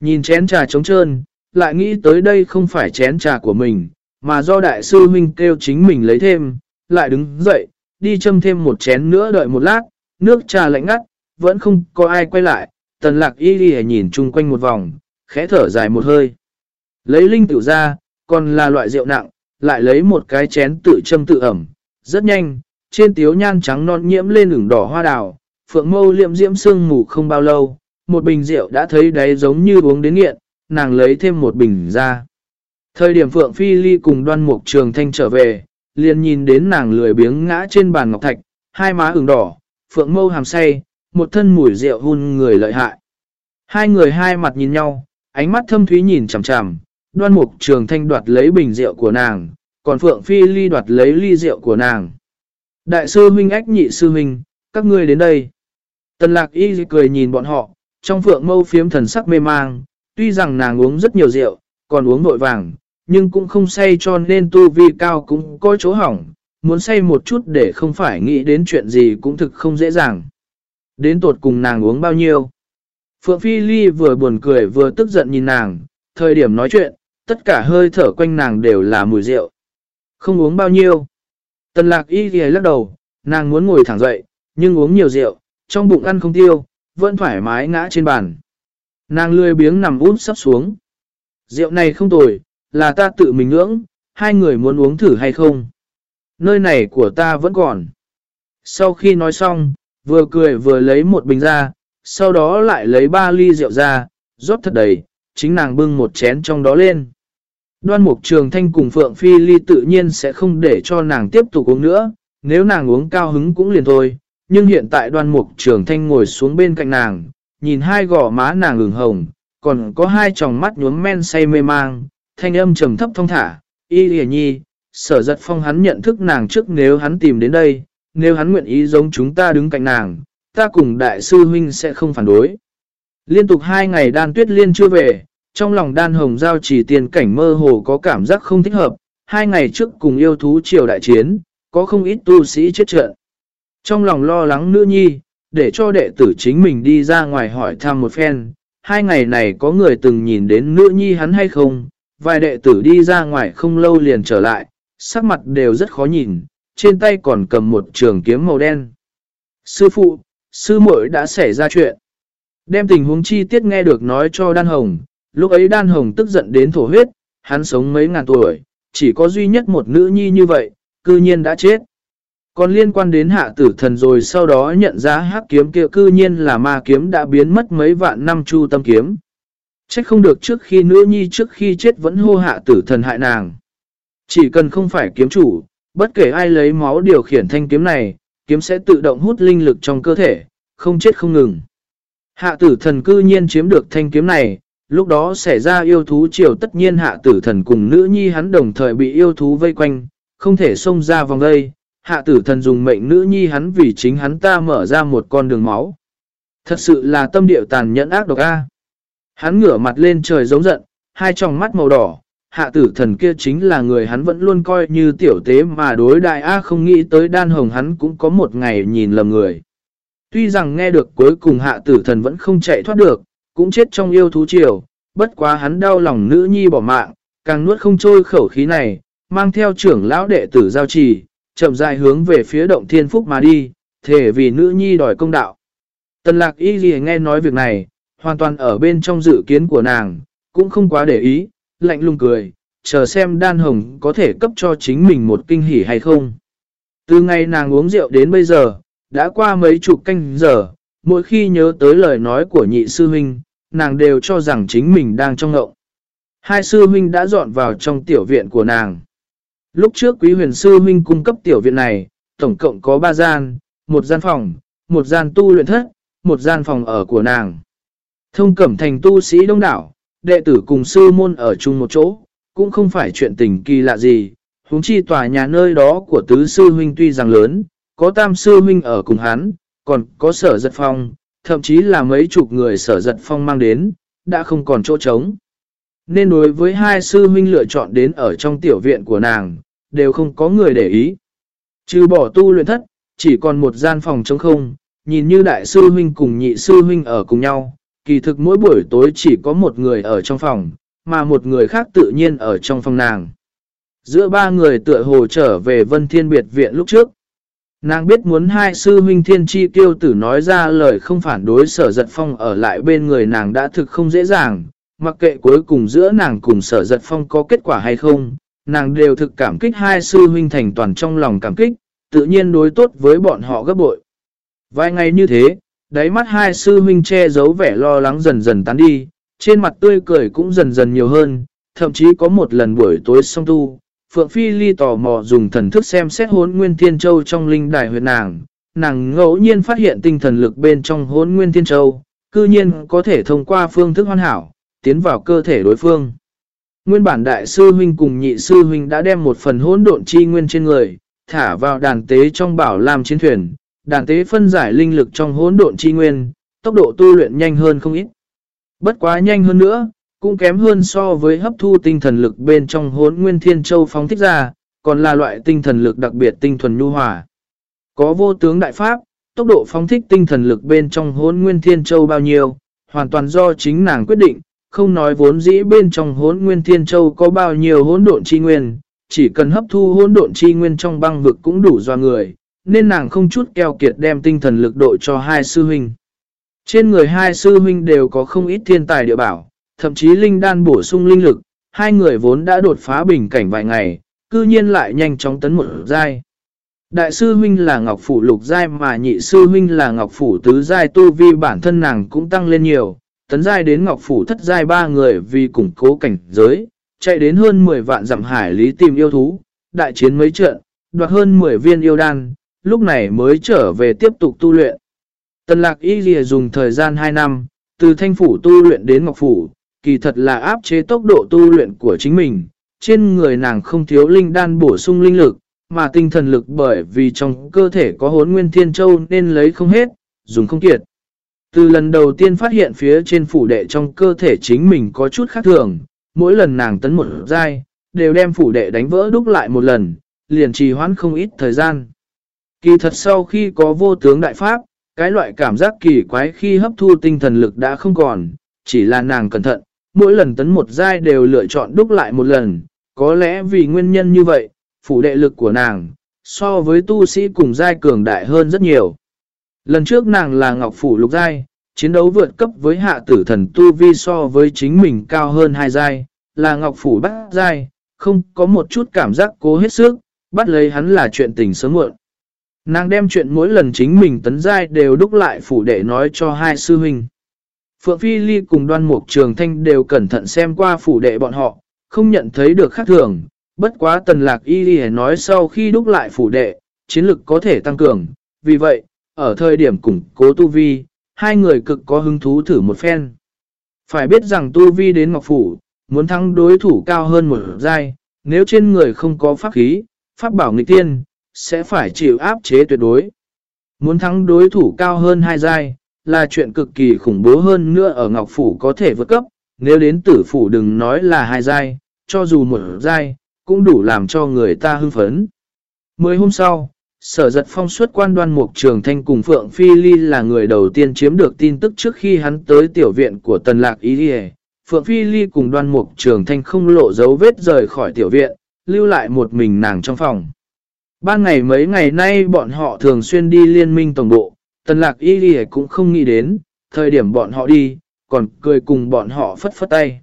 Nhìn chén trà trống trơn, lại nghĩ tới đây không phải chén trà của mình, mà do đại sư huynh kêu chính mình lấy thêm, lại đứng dậy, đi châm thêm một chén nữa đợi một lát, nước trà lạnh ngắt, vẫn không có ai quay lại, tần lạc y đi nhìn chung quanh một vòng, khẽ thở dài một hơi. Lấy linh tiểu ra, còn là loại rượu nặng, lại lấy một cái chén tự châm tự ẩm, rất nhanh, trên tiếu nhan trắng non nhiễm lên ửng đỏ hoa đào, phượng mâu liệm diễm sương mù không bao lâu, một bình rượu đã thấy đáy giống như uống đến nghiện, nàng lấy thêm một bình ra. Thời điểm phượng phi ly cùng đoan mục trường thanh trở về, liền nhìn đến nàng lười biếng ngã trên bàn ngọc thạch, hai má ửng đỏ, phượng mâu hàm say, một thân mùi rượu hun người lợi hại. Hai người hai mặt nhìn nhau, ánh mắt thâm thúy nhìn chằm chằm, đoan mục trường thanh đoạt lấy bình rượu của nàng, còn Phượng Phi Ly đoạt lấy ly rượu của nàng. Đại sư huynh ách nhị sư huynh, các ngươi đến đây. Tần lạc y cười nhìn bọn họ, trong phượng mâu phiếm thần sắc mê mang, tuy rằng nàng uống rất nhiều rượu, còn uống vội vàng, nhưng cũng không say cho nên tu vi cao cũng có chỗ hỏng, muốn say một chút để không phải nghĩ đến chuyện gì cũng thực không dễ dàng. Đến tột cùng nàng uống bao nhiêu? Phượng Phi Ly vừa buồn cười vừa tức giận nhìn nàng, thời điểm nói chuyện, tất cả hơi thở quanh nàng đều là mùi rượu. Không uống bao nhiêu. Tần lạc y thì lắc đầu, nàng muốn ngồi thẳng dậy, nhưng uống nhiều rượu, trong bụng ăn không tiêu, vẫn thoải mái ngã trên bàn. Nàng lười biếng nằm út sắp xuống. Rượu này không tồi, là ta tự mình ngưỡng, hai người muốn uống thử hay không? Nơi này của ta vẫn còn. Sau khi nói xong, vừa cười vừa lấy một bình ra, sau đó lại lấy ba ly rượu ra, rót thật đầy, chính nàng bưng một chén trong đó lên. Đoan mục trường thanh cùng Phượng Phi Ly tự nhiên sẽ không để cho nàng tiếp tục uống nữa, nếu nàng uống cao hứng cũng liền thôi. Nhưng hiện tại đoan mục trường thanh ngồi xuống bên cạnh nàng, nhìn hai gò má nàng ửng hồng, còn có hai tròng mắt nhuốm men say mê mang, thanh âm trầm thấp thông thả, y lìa nhi, sở giật phong hắn nhận thức nàng trước nếu hắn tìm đến đây, nếu hắn nguyện ý giống chúng ta đứng cạnh nàng, ta cùng đại sư huynh sẽ không phản đối. Liên tục hai ngày đan tuyết liên chưa về, Trong lòng đan hồng giao chỉ tiền cảnh mơ hồ có cảm giác không thích hợp, hai ngày trước cùng yêu thú triều đại chiến, có không ít tu sĩ chết trận. Trong lòng lo lắng nữ nhi, để cho đệ tử chính mình đi ra ngoài hỏi thăm một phen, hai ngày này có người từng nhìn đến nữ nhi hắn hay không, vài đệ tử đi ra ngoài không lâu liền trở lại, sắc mặt đều rất khó nhìn, trên tay còn cầm một trường kiếm màu đen. Sư phụ, sư muội đã xảy ra chuyện. Đem tình huống chi tiết nghe được nói cho Đan Hồng, lúc ấy Đan Hồng tức giận đến thổ huyết, hắn sống mấy ngàn tuổi, chỉ có duy nhất một nữ nhi như vậy, cư nhiên đã chết. Còn liên quan đến hạ tử thần rồi sau đó nhận ra hắc kiếm kia cư nhiên là ma kiếm đã biến mất mấy vạn năm chu tâm kiếm. Trách không được trước khi nữ nhi trước khi chết vẫn hô hạ tử thần hại nàng. Chỉ cần không phải kiếm chủ, bất kể ai lấy máu điều khiển thanh kiếm này, kiếm sẽ tự động hút linh lực trong cơ thể, không chết không ngừng. Hạ tử thần cư nhiên chiếm được thanh kiếm này, lúc đó xảy ra yêu thú triều tất nhiên hạ tử thần cùng nữ nhi hắn đồng thời bị yêu thú vây quanh, không thể xông ra vòng đây. Hạ tử thần dùng mệnh nữ nhi hắn vì chính hắn ta mở ra một con đường máu. Thật sự là tâm điệu tàn nhẫn ác độc a. Hắn ngửa mặt lên trời giống giận, hai tròng mắt màu đỏ, hạ tử thần kia chính là người hắn vẫn luôn coi như tiểu tế mà đối đại A không nghĩ tới đan hồng hắn cũng có một ngày nhìn lầm người. Tuy rằng nghe được cuối cùng hạ tử thần vẫn không chạy thoát được, cũng chết trong yêu thú triều, bất quá hắn đau lòng nữ nhi bỏ mạng, càng nuốt không trôi khẩu khí này, mang theo trưởng lão đệ tử giao trì, chậm dài hướng về phía động thiên phúc mà đi, thể vì nữ nhi đòi công đạo. Tần lạc y gì nghe nói việc này, hoàn toàn ở bên trong dự kiến của nàng, cũng không quá để ý, lạnh lùng cười, chờ xem đan hồng có thể cấp cho chính mình một kinh hỉ hay không. Từ ngày nàng uống rượu đến bây giờ, đã qua mấy chục canh giờ, mỗi khi nhớ tới lời nói của nhị sư huynh, nàng đều cho rằng chính mình đang trong ngậu. Hai sư huynh đã dọn vào trong tiểu viện của nàng. Lúc trước quý huyền sư huynh cung cấp tiểu viện này, tổng cộng có 3 gian, một gian phòng, một gian tu luyện thất, một gian phòng ở của nàng. Thông cẩm thành tu sĩ đông đảo, đệ tử cùng sư môn ở chung một chỗ, cũng không phải chuyện tình kỳ lạ gì. Húng chi tòa nhà nơi đó của tứ sư huynh tuy rằng lớn, có tam sư huynh ở cùng hắn, còn có sở giật phong, thậm chí là mấy chục người sở giật phong mang đến, đã không còn chỗ trống. Nên đối với hai sư huynh lựa chọn đến ở trong tiểu viện của nàng, đều không có người để ý. Trừ bỏ tu luyện thất, chỉ còn một gian phòng trống không, nhìn như đại sư huynh cùng nhị sư huynh ở cùng nhau, kỳ thực mỗi buổi tối chỉ có một người ở trong phòng, mà một người khác tự nhiên ở trong phòng nàng. Giữa ba người tựa hồ trở về vân thiên biệt viện lúc trước. Nàng biết muốn hai sư huynh thiên chi kiêu tử nói ra lời không phản đối sở giật phong ở lại bên người nàng đã thực không dễ dàng, mặc kệ cuối cùng giữa nàng cùng sở giật phong có kết quả hay không, nàng đều thực cảm kích hai sư huynh thành toàn trong lòng cảm kích, tự nhiên đối tốt với bọn họ gấp bội. Vài ngày như thế, đáy mắt hai sư huynh che giấu vẻ lo lắng dần dần tán đi, trên mặt tươi cười cũng dần dần nhiều hơn, thậm chí có một lần buổi tối song tu, Phượng Phi Ly tò mò dùng thần thức xem xét hốn nguyên thiên châu trong linh đài huyệt nàng, nàng ngẫu nhiên phát hiện tinh thần lực bên trong hốn nguyên thiên châu, cư nhiên có thể thông qua phương thức hoàn hảo, tiến vào cơ thể đối phương. Nguyên bản đại sư huynh cùng nhị sư huynh đã đem một phần hỗn độn chi nguyên trên người, thả vào đàn tế trong bảo làm chiến thuyền, đàn tế phân giải linh lực trong hỗn độn chi nguyên, tốc độ tu luyện nhanh hơn không ít. Bất quá nhanh hơn nữa, cũng kém hơn so với hấp thu tinh thần lực bên trong hốn nguyên thiên châu phóng thích ra, còn là loại tinh thần lực đặc biệt tinh thuần nhu hòa. Có vô tướng đại pháp, tốc độ phóng thích tinh thần lực bên trong hốn nguyên thiên châu bao nhiêu, hoàn toàn do chính nàng quyết định, không nói vốn dĩ bên trong hốn nguyên thiên châu có bao nhiêu hỗn độn chi nguyên, chỉ cần hấp thu hỗn độn chi nguyên trong băng vực cũng đủ do người, nên nàng không chút keo kiệt đem tinh thần lực độ cho hai sư huynh. Trên người hai sư huynh đều có không ít thiên tài địa bảo, thậm chí linh đan bổ sung linh lực, hai người vốn đã đột phá bình cảnh vài ngày, cư nhiên lại nhanh chóng tấn một giai. Đại sư huynh là Ngọc Phủ lục giai mà nhị sư huynh là Ngọc Phủ tứ giai tu vi bản thân nàng cũng tăng lên nhiều, tấn giai đến Ngọc Phủ thất giai ba người vì củng cố cảnh giới, chạy đến hơn 10 vạn dặm hải lý tìm yêu thú, đại chiến mấy trận, đoạt hơn 10 viên yêu đan, lúc này mới trở về tiếp tục tu luyện. Tần lạc y lìa dùng thời gian 2 năm, từ thanh phủ tu luyện đến ngọc phủ, kỳ thật là áp chế tốc độ tu luyện của chính mình. Trên người nàng không thiếu linh đan bổ sung linh lực, mà tinh thần lực bởi vì trong cơ thể có hốn nguyên thiên châu nên lấy không hết, dùng không kiệt. Từ lần đầu tiên phát hiện phía trên phủ đệ trong cơ thể chính mình có chút khác thường, mỗi lần nàng tấn một giai, đều đem phủ đệ đánh vỡ đúc lại một lần, liền trì hoãn không ít thời gian. Kỳ thật sau khi có vô tướng đại pháp, cái loại cảm giác kỳ quái khi hấp thu tinh thần lực đã không còn, chỉ là nàng cẩn thận, mỗi lần tấn một giai đều lựa chọn đúc lại một lần, có lẽ vì nguyên nhân như vậy, phủ đệ lực của nàng, so với tu sĩ cùng giai cường đại hơn rất nhiều. Lần trước nàng là Ngọc Phủ lục giai, chiến đấu vượt cấp với hạ tử thần tu vi so với chính mình cao hơn hai giai, là Ngọc Phủ bát giai, không có một chút cảm giác cố hết sức, bắt lấy hắn là chuyện tình sớm muộn. Nàng đem chuyện mỗi lần chính mình tấn giai đều đúc lại phủ đệ nói cho hai sư huynh. Phượng Phi Ly cùng đoan mục trường thanh đều cẩn thận xem qua phủ đệ bọn họ, không nhận thấy được khác thường. Bất quá tần lạc y đi nói sau khi đúc lại phủ đệ, chiến lực có thể tăng cường. Vì vậy, ở thời điểm củng cố tu vi, hai người cực có hứng thú thử một phen. Phải biết rằng tu vi đến Ngọc Phủ, muốn thắng đối thủ cao hơn một giai, nếu trên người không có pháp khí, pháp bảo nghịch tiên, sẽ phải chịu áp chế tuyệt đối. Muốn thắng đối thủ cao hơn hai giai, là chuyện cực kỳ khủng bố hơn nữa ở Ngọc Phủ có thể vượt cấp, nếu đến tử phủ đừng nói là hai giai, cho dù một giai, cũng đủ làm cho người ta hưng phấn. Mười hôm sau, sở giật phong suất quan đoan mục trường thanh cùng Phượng Phi Ly là người đầu tiên chiếm được tin tức trước khi hắn tới tiểu viện của tần lạc ý Điề. Phượng Phi Ly cùng đoan mục trường thanh không lộ dấu vết rời khỏi tiểu viện, lưu lại một mình nàng trong phòng. Ban ngày mấy ngày nay bọn họ thường xuyên đi liên minh tổng bộ, tần lạc y đi cũng không nghĩ đến, thời điểm bọn họ đi, còn cười cùng bọn họ phất phất tay.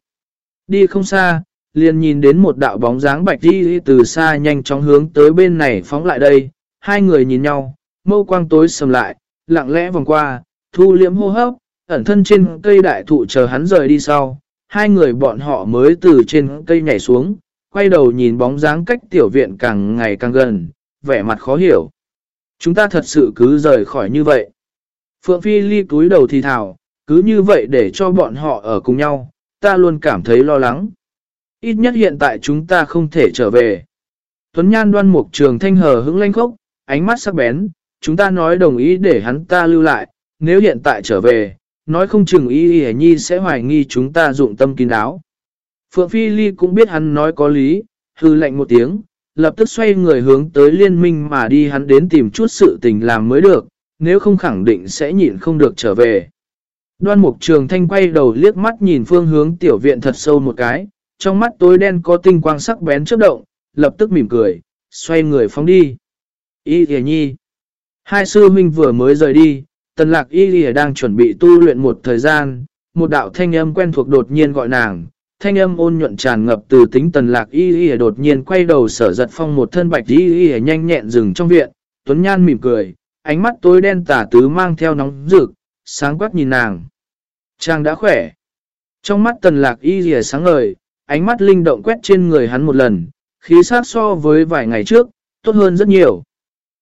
Đi không xa, liền nhìn đến một đạo bóng dáng bạch đi từ xa nhanh chóng hướng tới bên này phóng lại đây, hai người nhìn nhau, mâu quang tối sầm lại, lặng lẽ vòng qua, thu liễm hô hấp, ẩn thân trên cây đại thụ chờ hắn rời đi sau, hai người bọn họ mới từ trên cây nhảy xuống, quay đầu nhìn bóng dáng cách tiểu viện càng ngày càng gần, vẻ mặt khó hiểu. Chúng ta thật sự cứ rời khỏi như vậy. Phượng Phi Ly cúi đầu thì thảo, cứ như vậy để cho bọn họ ở cùng nhau, ta luôn cảm thấy lo lắng. Ít nhất hiện tại chúng ta không thể trở về. Tuấn Nhan đoan mục trường thanh hờ hững lanh khốc, ánh mắt sắc bén, chúng ta nói đồng ý để hắn ta lưu lại, nếu hiện tại trở về, nói không chừng y y nhi sẽ hoài nghi chúng ta dụng tâm kín đáo. Phượng Phi Ly cũng biết hắn nói có lý, hư lệnh một tiếng, lập tức xoay người hướng tới liên minh mà đi hắn đến tìm chút sự tình làm mới được, nếu không khẳng định sẽ nhịn không được trở về. Đoan mục trường thanh quay đầu liếc mắt nhìn phương hướng tiểu viện thật sâu một cái, trong mắt tối đen có tinh quang sắc bén chớp động, lập tức mỉm cười, xoay người phóng đi. Y Lìa Nhi Hai sư huynh vừa mới rời đi, tần lạc Y Lìa đang chuẩn bị tu luyện một thời gian, một đạo thanh âm quen thuộc đột nhiên gọi nàng, thanh âm ôn nhuận tràn ngập từ tính tần lạc y y đột nhiên quay đầu sở giật phong một thân bạch y y nhanh nhẹn dừng trong viện, tuấn nhan mỉm cười, ánh mắt tối đen tả tứ mang theo nóng rực, sáng quắc nhìn nàng. Chàng đã khỏe. Trong mắt tần lạc y y sáng ngời, ánh mắt linh động quét trên người hắn một lần, khí sát so với vài ngày trước, tốt hơn rất nhiều.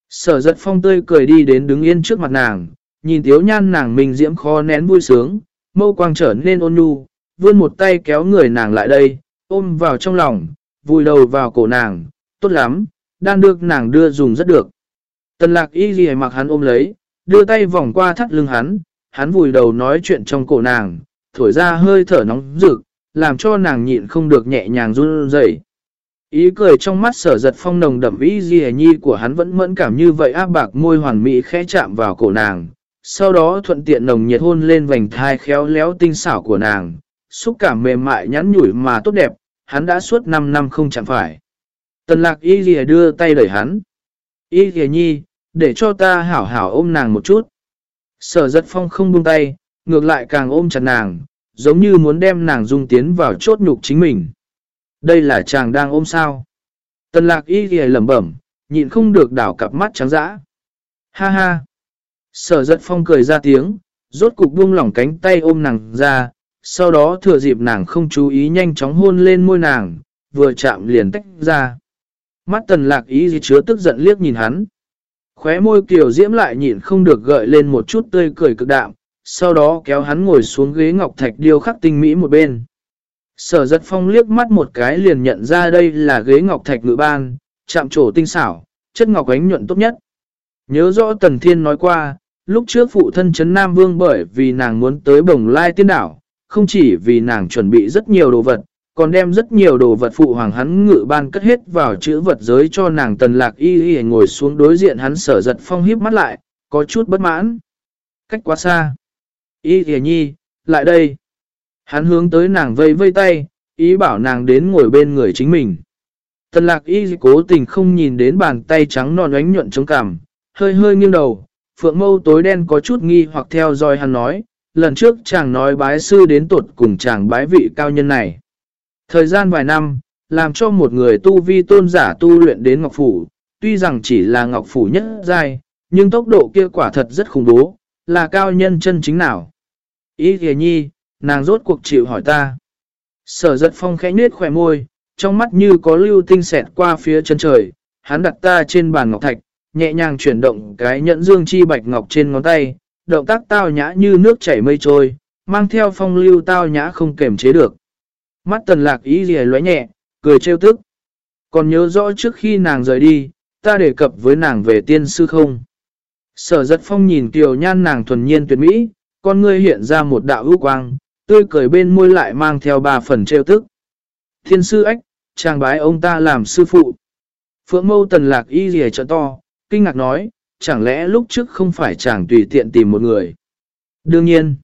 Sở giật phong tươi cười đi đến đứng yên trước mặt nàng, nhìn tiếu nhan nàng mình diễm khó nén vui sướng, mâu quang trở nên ôn nhu, vươn một tay kéo người nàng lại đây, ôm vào trong lòng, vùi đầu vào cổ nàng, tốt lắm, đang được nàng đưa dùng rất được. Tần lạc y ghi mặc hắn ôm lấy, đưa tay vòng qua thắt lưng hắn, hắn vùi đầu nói chuyện trong cổ nàng, thổi ra hơi thở nóng rực, làm cho nàng nhịn không được nhẹ nhàng run rẩy. Ý cười trong mắt sở giật phong nồng đậm ý gì nhi của hắn vẫn mẫn cảm như vậy áp bạc môi hoàn mỹ khẽ chạm vào cổ nàng. Sau đó thuận tiện nồng nhiệt hôn lên vành thai khéo léo tinh xảo của nàng, xúc cảm mềm mại nhắn nhủi mà tốt đẹp, hắn đã suốt 5 năm không chẳng phải. Tần lạc y lìa đưa tay đẩy hắn. Y lìa nhi, để cho ta hảo hảo ôm nàng một chút. Sở giật phong không buông tay, ngược lại càng ôm chặt nàng, giống như muốn đem nàng dung tiến vào chốt nhục chính mình. Đây là chàng đang ôm sao. Tần lạc y lìa lẩm bẩm, nhịn không được đảo cặp mắt trắng dã. Ha ha. Sở giật phong cười ra tiếng, rốt cục buông lỏng cánh tay ôm nàng ra, sau đó thừa dịp nàng không chú ý nhanh chóng hôn lên môi nàng, vừa chạm liền tách ra. Mắt tần lạc ý gì chứa tức giận liếc nhìn hắn. Khóe môi kiều diễm lại nhịn không được gợi lên một chút tươi cười cực đạm, sau đó kéo hắn ngồi xuống ghế ngọc thạch điêu khắc tinh mỹ một bên. Sở giật phong liếc mắt một cái liền nhận ra đây là ghế ngọc thạch ngự ban, chạm trổ tinh xảo, chất ngọc ánh nhuận tốt nhất. Nhớ rõ Tần Thiên nói qua, Lúc trước phụ thân chấn Nam Vương bởi vì nàng muốn tới bồng lai tiên đảo, không chỉ vì nàng chuẩn bị rất nhiều đồ vật, còn đem rất nhiều đồ vật phụ hoàng hắn ngự ban cất hết vào chữ vật giới cho nàng tần lạc y y ngồi xuống đối diện hắn sở giật phong hiếp mắt lại, có chút bất mãn. Cách quá xa. Y y nhi, lại đây. Hắn hướng tới nàng vây vây tay, ý bảo nàng đến ngồi bên người chính mình. Tần lạc y cố tình không nhìn đến bàn tay trắng non ánh nhuận chống cằm, hơi hơi nghiêng đầu, phượng mâu tối đen có chút nghi hoặc theo dõi hắn nói, lần trước chàng nói bái sư đến tuột cùng chàng bái vị cao nhân này. Thời gian vài năm, làm cho một người tu vi tôn giả tu luyện đến Ngọc Phủ, tuy rằng chỉ là Ngọc Phủ nhất giai, nhưng tốc độ kia quả thật rất khủng bố, là cao nhân chân chính nào. Ý kìa nhi, nàng rốt cuộc chịu hỏi ta. Sở giật phong khẽ nết khỏe môi, trong mắt như có lưu tinh xẹt qua phía chân trời, hắn đặt ta trên bàn ngọc thạch, nhẹ nhàng chuyển động cái nhẫn dương chi bạch ngọc trên ngón tay, động tác tao nhã như nước chảy mây trôi, mang theo phong lưu tao nhã không kềm chế được. Mắt tần lạc ý gì lóe nhẹ, cười trêu tức. Còn nhớ rõ trước khi nàng rời đi, ta đề cập với nàng về tiên sư không? Sở giật phong nhìn tiểu nhan nàng thuần nhiên tuyệt mỹ, con ngươi hiện ra một đạo ưu quang, tươi cười bên môi lại mang theo ba phần trêu tức. Thiên sư ách, chàng bái ông ta làm sư phụ. Phượng mâu tần lạc y rìa trợ to, kinh ngạc nói, chẳng lẽ lúc trước không phải chàng tùy tiện tìm một người. Đương nhiên,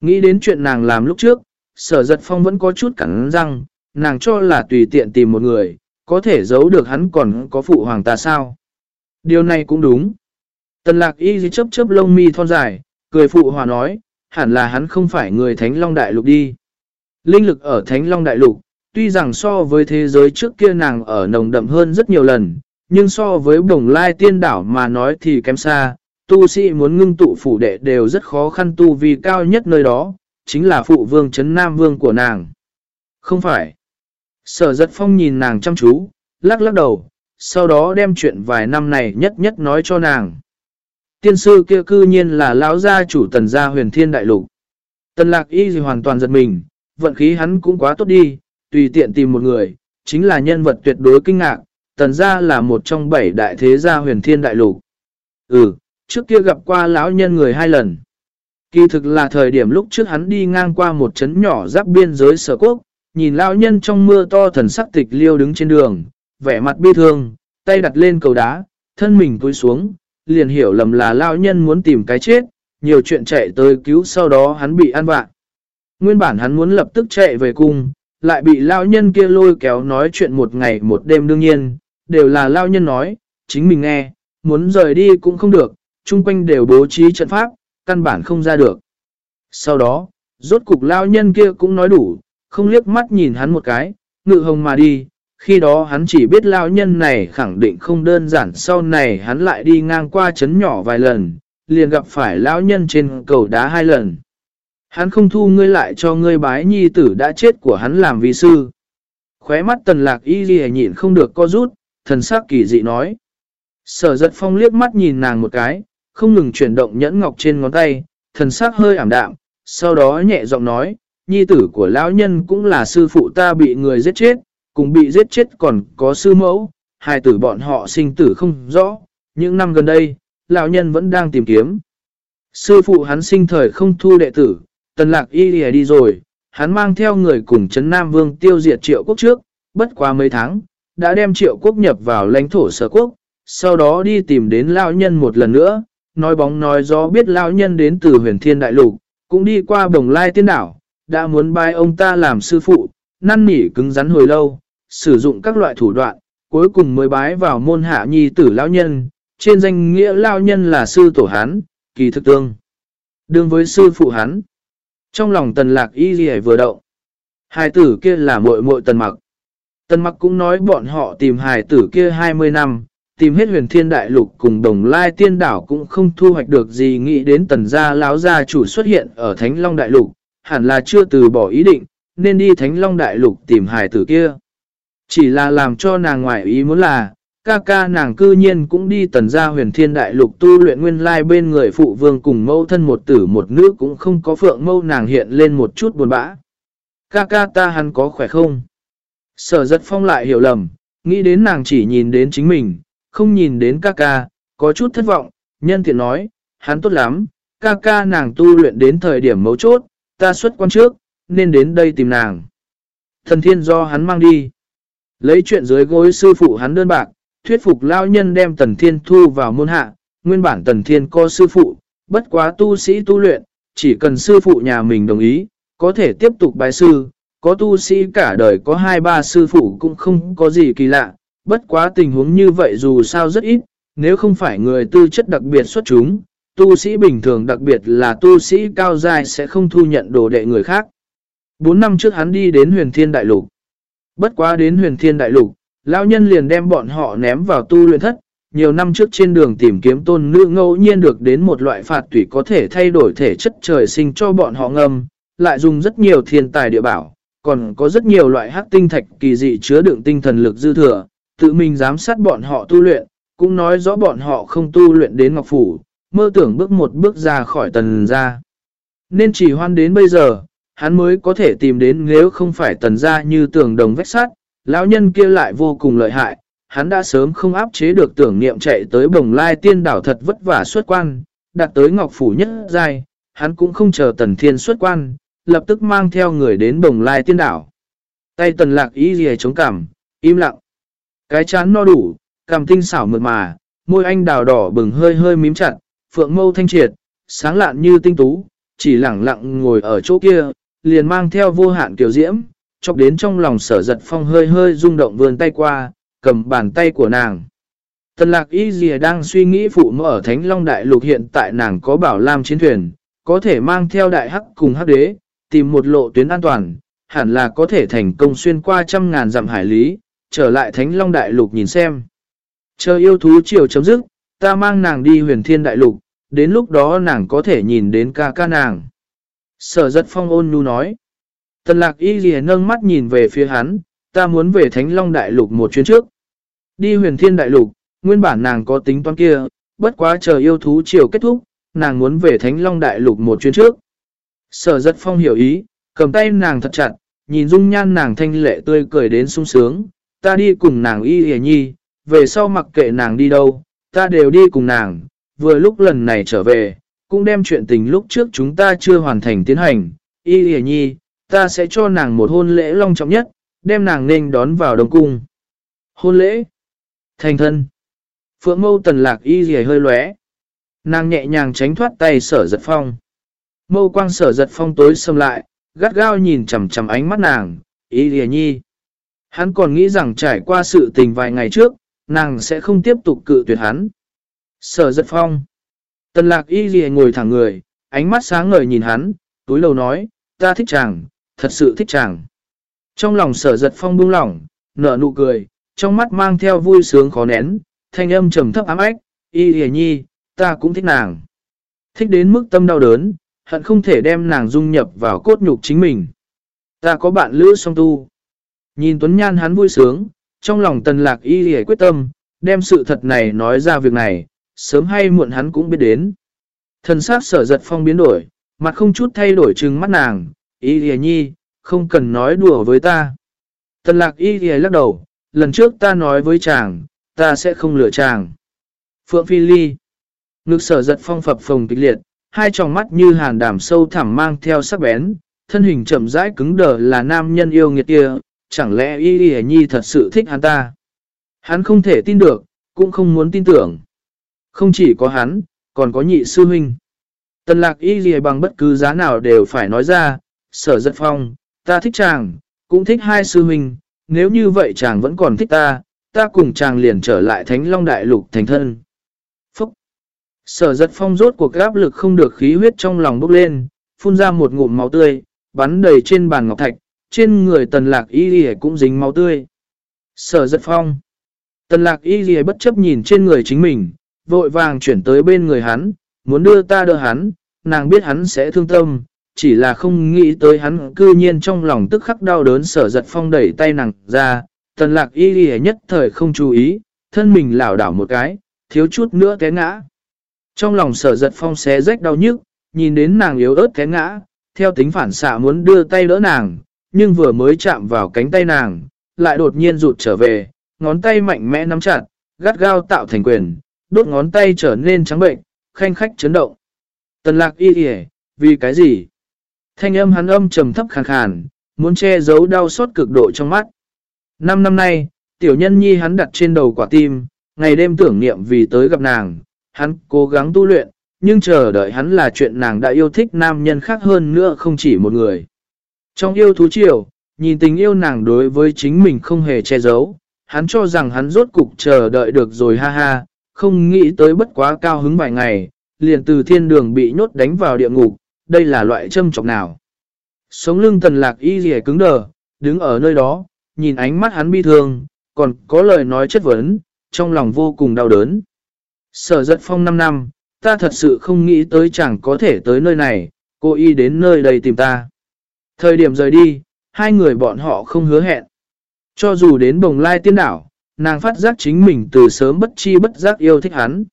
nghĩ đến chuyện nàng làm lúc trước, sở giật phong vẫn có chút cắn răng, nàng cho là tùy tiện tìm một người, có thể giấu được hắn còn có phụ hoàng ta sao. Điều này cũng đúng. Tần lạc y chấp chấp lông mi thon dài, cười phụ hòa nói, hẳn là hắn không phải người Thánh Long Đại Lục đi. Linh lực ở Thánh Long Đại Lục, tuy rằng so với thế giới trước kia nàng ở nồng đậm hơn rất nhiều lần, nhưng so với bồng lai tiên đảo mà nói thì kém xa, tu sĩ muốn ngưng tụ phủ đệ đều rất khó khăn tu vì cao nhất nơi đó, chính là phụ vương chấn nam vương của nàng. Không phải. Sở giật phong nhìn nàng chăm chú, lắc lắc đầu, sau đó đem chuyện vài năm này nhất nhất nói cho nàng. Tiên sư kia cư nhiên là lão gia chủ tần gia huyền thiên đại lục. Tần lạc y gì hoàn toàn giật mình, vận khí hắn cũng quá tốt đi, tùy tiện tìm một người, chính là nhân vật tuyệt đối kinh ngạc, tần gia là một trong bảy đại thế gia huyền thiên đại lục. Ừ, trước kia gặp qua lão nhân người hai lần. Kỳ thực là thời điểm lúc trước hắn đi ngang qua một trấn nhỏ giáp biên giới sở quốc, nhìn lão nhân trong mưa to thần sắc tịch liêu đứng trên đường, vẻ mặt bi thương, tay đặt lên cầu đá, thân mình túi xuống, liền hiểu lầm là lão nhân muốn tìm cái chết, nhiều chuyện chạy tới cứu sau đó hắn bị ăn vạ. Nguyên bản hắn muốn lập tức chạy về cung, lại bị lão nhân kia lôi kéo nói chuyện một ngày một đêm đương nhiên, đều là lão nhân nói, chính mình nghe, muốn rời đi cũng không được, chung quanh đều bố trí trận pháp, căn bản không ra được. Sau đó, rốt cục lão nhân kia cũng nói đủ, không liếc mắt nhìn hắn một cái, ngự hồng mà đi, khi đó hắn chỉ biết lão nhân này khẳng định không đơn giản sau này hắn lại đi ngang qua chấn nhỏ vài lần, liền gặp phải lão nhân trên cầu đá hai lần. Hắn không thu ngươi lại cho ngươi bái nhi tử đã chết của hắn làm vi sư. Khóe mắt tần lạc y ghi nhịn không được co rút, thần sắc kỳ dị nói. Sở giật phong liếc mắt nhìn nàng một cái, không ngừng chuyển động nhẫn ngọc trên ngón tay, thần sắc hơi ảm đạm, sau đó nhẹ giọng nói, nhi tử của lão nhân cũng là sư phụ ta bị người giết chết, cùng bị giết chết còn có sư mẫu, hai tử bọn họ sinh tử không rõ, những năm gần đây, lão nhân vẫn đang tìm kiếm. Sư phụ hắn sinh thời không thu đệ tử, tần lạc y lìa đi rồi, hắn mang theo người cùng chấn Nam Vương tiêu diệt triệu quốc trước, bất quá mấy tháng, đã đem triệu quốc nhập vào lãnh thổ sở quốc, sau đó đi tìm đến lao nhân một lần nữa, nói bóng nói gió biết lao nhân đến từ huyền thiên đại lục, cũng đi qua bồng lai tiên đảo, đã muốn bài ông ta làm sư phụ, năn nỉ cứng rắn hồi lâu, sử dụng các loại thủ đoạn, cuối cùng mới bái vào môn hạ nhi tử lao nhân, trên danh nghĩa lao nhân là sư tổ hán kỳ thực tương. Đương với sư phụ hắn, trong lòng tần lạc y gì vừa động, hai tử kia là muội muội tần mặc. Tân mặc cũng nói bọn họ tìm hài tử kia 20 năm, tìm hết huyền thiên đại lục cùng đồng lai tiên đảo cũng không thu hoạch được gì nghĩ đến tần gia láo gia chủ xuất hiện ở Thánh Long đại lục, hẳn là chưa từ bỏ ý định, nên đi Thánh Long đại lục tìm hài tử kia. Chỉ là làm cho nàng ngoại ý muốn là, ca ca nàng cư nhiên cũng đi tần gia huyền thiên đại lục tu luyện nguyên lai bên người phụ vương cùng mâu thân một tử một nữ cũng không có phượng mâu nàng hiện lên một chút buồn bã. Ca ca ta hắn có khỏe không? Sở giật phong lại hiểu lầm, nghĩ đến nàng chỉ nhìn đến chính mình, không nhìn đến ca ca, có chút thất vọng, nhân tiện nói, hắn tốt lắm, ca ca nàng tu luyện đến thời điểm mấu chốt, ta xuất quan trước, nên đến đây tìm nàng. Thần thiên do hắn mang đi. Lấy chuyện dưới gối sư phụ hắn đơn bạc, thuyết phục lao nhân đem tần thiên thu vào môn hạ, nguyên bản tần thiên co sư phụ, bất quá tu sĩ tu luyện, chỉ cần sư phụ nhà mình đồng ý, có thể tiếp tục bài sư, có tu sĩ cả đời có hai ba sư phụ cũng không có gì kỳ lạ, bất quá tình huống như vậy dù sao rất ít, nếu không phải người tư chất đặc biệt xuất chúng, tu sĩ bình thường đặc biệt là tu sĩ cao dài sẽ không thu nhận đồ đệ người khác. Bốn năm trước hắn đi đến huyền thiên đại lục. Bất quá đến huyền thiên đại lục, lão nhân liền đem bọn họ ném vào tu luyện thất. Nhiều năm trước trên đường tìm kiếm tôn nữ ngẫu nhiên được đến một loại phạt tủy có thể thay đổi thể chất trời sinh cho bọn họ ngâm, lại dùng rất nhiều thiên tài địa bảo, còn có rất nhiều loại hắc tinh thạch kỳ dị chứa đựng tinh thần lực dư thừa, tự mình giám sát bọn họ tu luyện, cũng nói rõ bọn họ không tu luyện đến Ngọc Phủ, mơ tưởng bước một bước ra khỏi tần ra. Nên chỉ hoan đến bây giờ, hắn mới có thể tìm đến nếu không phải tần ra như tưởng đồng vách sát, lão nhân kia lại vô cùng lợi hại, hắn đã sớm không áp chế được tưởng niệm chạy tới bồng lai tiên đảo thật vất vả xuất quan, đạt tới ngọc phủ nhất dài, hắn cũng không chờ tần thiên xuất quan, lập tức mang theo người đến bồng lai tiên đảo. Tay tần lạc ý gì chống cảm, im lặng. Cái chán no đủ, cảm tinh xảo mượt mà, môi anh đào đỏ bừng hơi hơi mím chặt, phượng mâu thanh triệt, sáng lạn như tinh tú, chỉ lặng lặng ngồi ở chỗ kia, liền mang theo vô hạn kiểu diễm, chọc đến trong lòng sở giật phong hơi hơi rung động vươn tay qua, cầm bàn tay của nàng. Tần lạc y dìa đang suy nghĩ phụ mẫu ở Thánh Long Đại Lục hiện tại nàng có bảo lam chiến thuyền, có thể mang theo đại hắc cùng hắc đế, tìm một lộ tuyến an toàn, hẳn là có thể thành công xuyên qua trăm ngàn dặm hải lý, trở lại Thánh Long Đại Lục nhìn xem. Chờ yêu thú chiều chấm dứt, ta mang nàng đi huyền thiên đại lục, đến lúc đó nàng có thể nhìn đến ca ca nàng. Sở giật phong ôn nhu nói. Tần lạc y ghi nâng mắt nhìn về phía hắn, ta muốn về Thánh Long Đại Lục một chuyến trước. Đi huyền thiên đại lục, nguyên bản nàng có tính toán kia, bất quá chờ yêu thú chiều kết thúc, nàng muốn về Thánh Long Đại Lục một chuyến trước. Sở giật phong hiểu ý, cầm tay nàng thật chặt, nhìn dung nhan nàng thanh lệ tươi cười đến sung sướng, ta đi cùng nàng y hề nhi, về sau mặc kệ nàng đi đâu, ta đều đi cùng nàng, vừa lúc lần này trở về, cũng đem chuyện tình lúc trước chúng ta chưa hoàn thành tiến hành, y hề nhi, ta sẽ cho nàng một hôn lễ long trọng nhất, đem nàng nên đón vào đồng cung. Hôn lễ, thành thân, phượng mâu tần lạc y hề hơi lóe, nàng nhẹ nhàng tránh thoát tay sở giật phong. Mâu quang sở giật phong tối xâm lại, gắt gao nhìn chầm chầm ánh mắt nàng, ý lìa nhi. Hắn còn nghĩ rằng trải qua sự tình vài ngày trước, nàng sẽ không tiếp tục cự tuyệt hắn. Sở giật phong. Tần lạc y lìa ngồi thẳng người, ánh mắt sáng ngời nhìn hắn, túi lầu nói, ta thích chàng, thật sự thích chàng. Trong lòng sở giật phong buông lỏng, nở nụ cười, trong mắt mang theo vui sướng khó nén, thanh âm trầm thấp ám ách, y lìa nhi, ta cũng thích nàng. Thích đến mức tâm đau đớn, hận không thể đem nàng dung nhập vào cốt nhục chính mình. Ta có bạn lữ song tu. Nhìn Tuấn Nhan hắn vui sướng, trong lòng tần lạc y hề quyết tâm, đem sự thật này nói ra việc này, sớm hay muộn hắn cũng biết đến. Thần sát sở giật phong biến đổi, mặt không chút thay đổi trừng mắt nàng, y hề nhi, không cần nói đùa với ta. Tần lạc y hề lắc đầu, lần trước ta nói với chàng, ta sẽ không lừa chàng. Phượng Phi Ly Ngực sở giật phong phập phồng kịch liệt, hai tròng mắt như hàn đàm sâu thẳm mang theo sắc bén, thân hình chậm rãi cứng đờ là nam nhân yêu nghiệt kia, chẳng lẽ y y nhi thật sự thích hắn ta. Hắn không thể tin được, cũng không muốn tin tưởng. Không chỉ có hắn, còn có nhị sư huynh. Tần lạc y y bằng bất cứ giá nào đều phải nói ra, sở giật phong, ta thích chàng, cũng thích hai sư huynh, nếu như vậy chàng vẫn còn thích ta, ta cùng chàng liền trở lại thánh long đại lục thành thân. Sở giật phong rốt cuộc áp lực không được khí huyết trong lòng bốc lên, phun ra một ngụm máu tươi, bắn đầy trên bàn ngọc thạch, trên người tần lạc y ghi cũng dính máu tươi. Sở giật phong. Tần lạc y ghi bất chấp nhìn trên người chính mình, vội vàng chuyển tới bên người hắn, muốn đưa ta đỡ hắn, nàng biết hắn sẽ thương tâm, chỉ là không nghĩ tới hắn cư nhiên trong lòng tức khắc đau đớn sở giật phong đẩy tay nàng ra, tần lạc y ghi nhất thời không chú ý, thân mình lảo đảo một cái, thiếu chút nữa té ngã. Trong lòng sở giật phong xé rách đau nhức, nhìn đến nàng yếu ớt té ngã, theo tính phản xạ muốn đưa tay đỡ nàng, nhưng vừa mới chạm vào cánh tay nàng, lại đột nhiên rụt trở về, ngón tay mạnh mẽ nắm chặt, gắt gao tạo thành quyền, đốt ngón tay trở nên trắng bệnh, khanh khách chấn động. Tần lạc y y vì cái gì? Thanh âm hắn âm trầm thấp khàn khàn, muốn che giấu đau xót cực độ trong mắt. Năm năm nay, tiểu nhân nhi hắn đặt trên đầu quả tim, ngày đêm tưởng niệm vì tới gặp nàng, hắn cố gắng tu luyện, nhưng chờ đợi hắn là chuyện nàng đã yêu thích nam nhân khác hơn nữa không chỉ một người. Trong yêu thú triều, nhìn tình yêu nàng đối với chính mình không hề che giấu, hắn cho rằng hắn rốt cục chờ đợi được rồi ha ha, không nghĩ tới bất quá cao hứng vài ngày, liền từ thiên đường bị nhốt đánh vào địa ngục, đây là loại châm trọng nào. Sống lưng tần lạc y rìa cứng đờ, đứng ở nơi đó, nhìn ánh mắt hắn bi thương, còn có lời nói chất vấn, trong lòng vô cùng đau đớn. Sở giật phong 5 năm, ta thật sự không nghĩ tới chẳng có thể tới nơi này, cô y đến nơi đây tìm ta. Thời điểm rời đi, hai người bọn họ không hứa hẹn. Cho dù đến bồng lai tiên đảo, nàng phát giác chính mình từ sớm bất chi bất giác yêu thích hắn.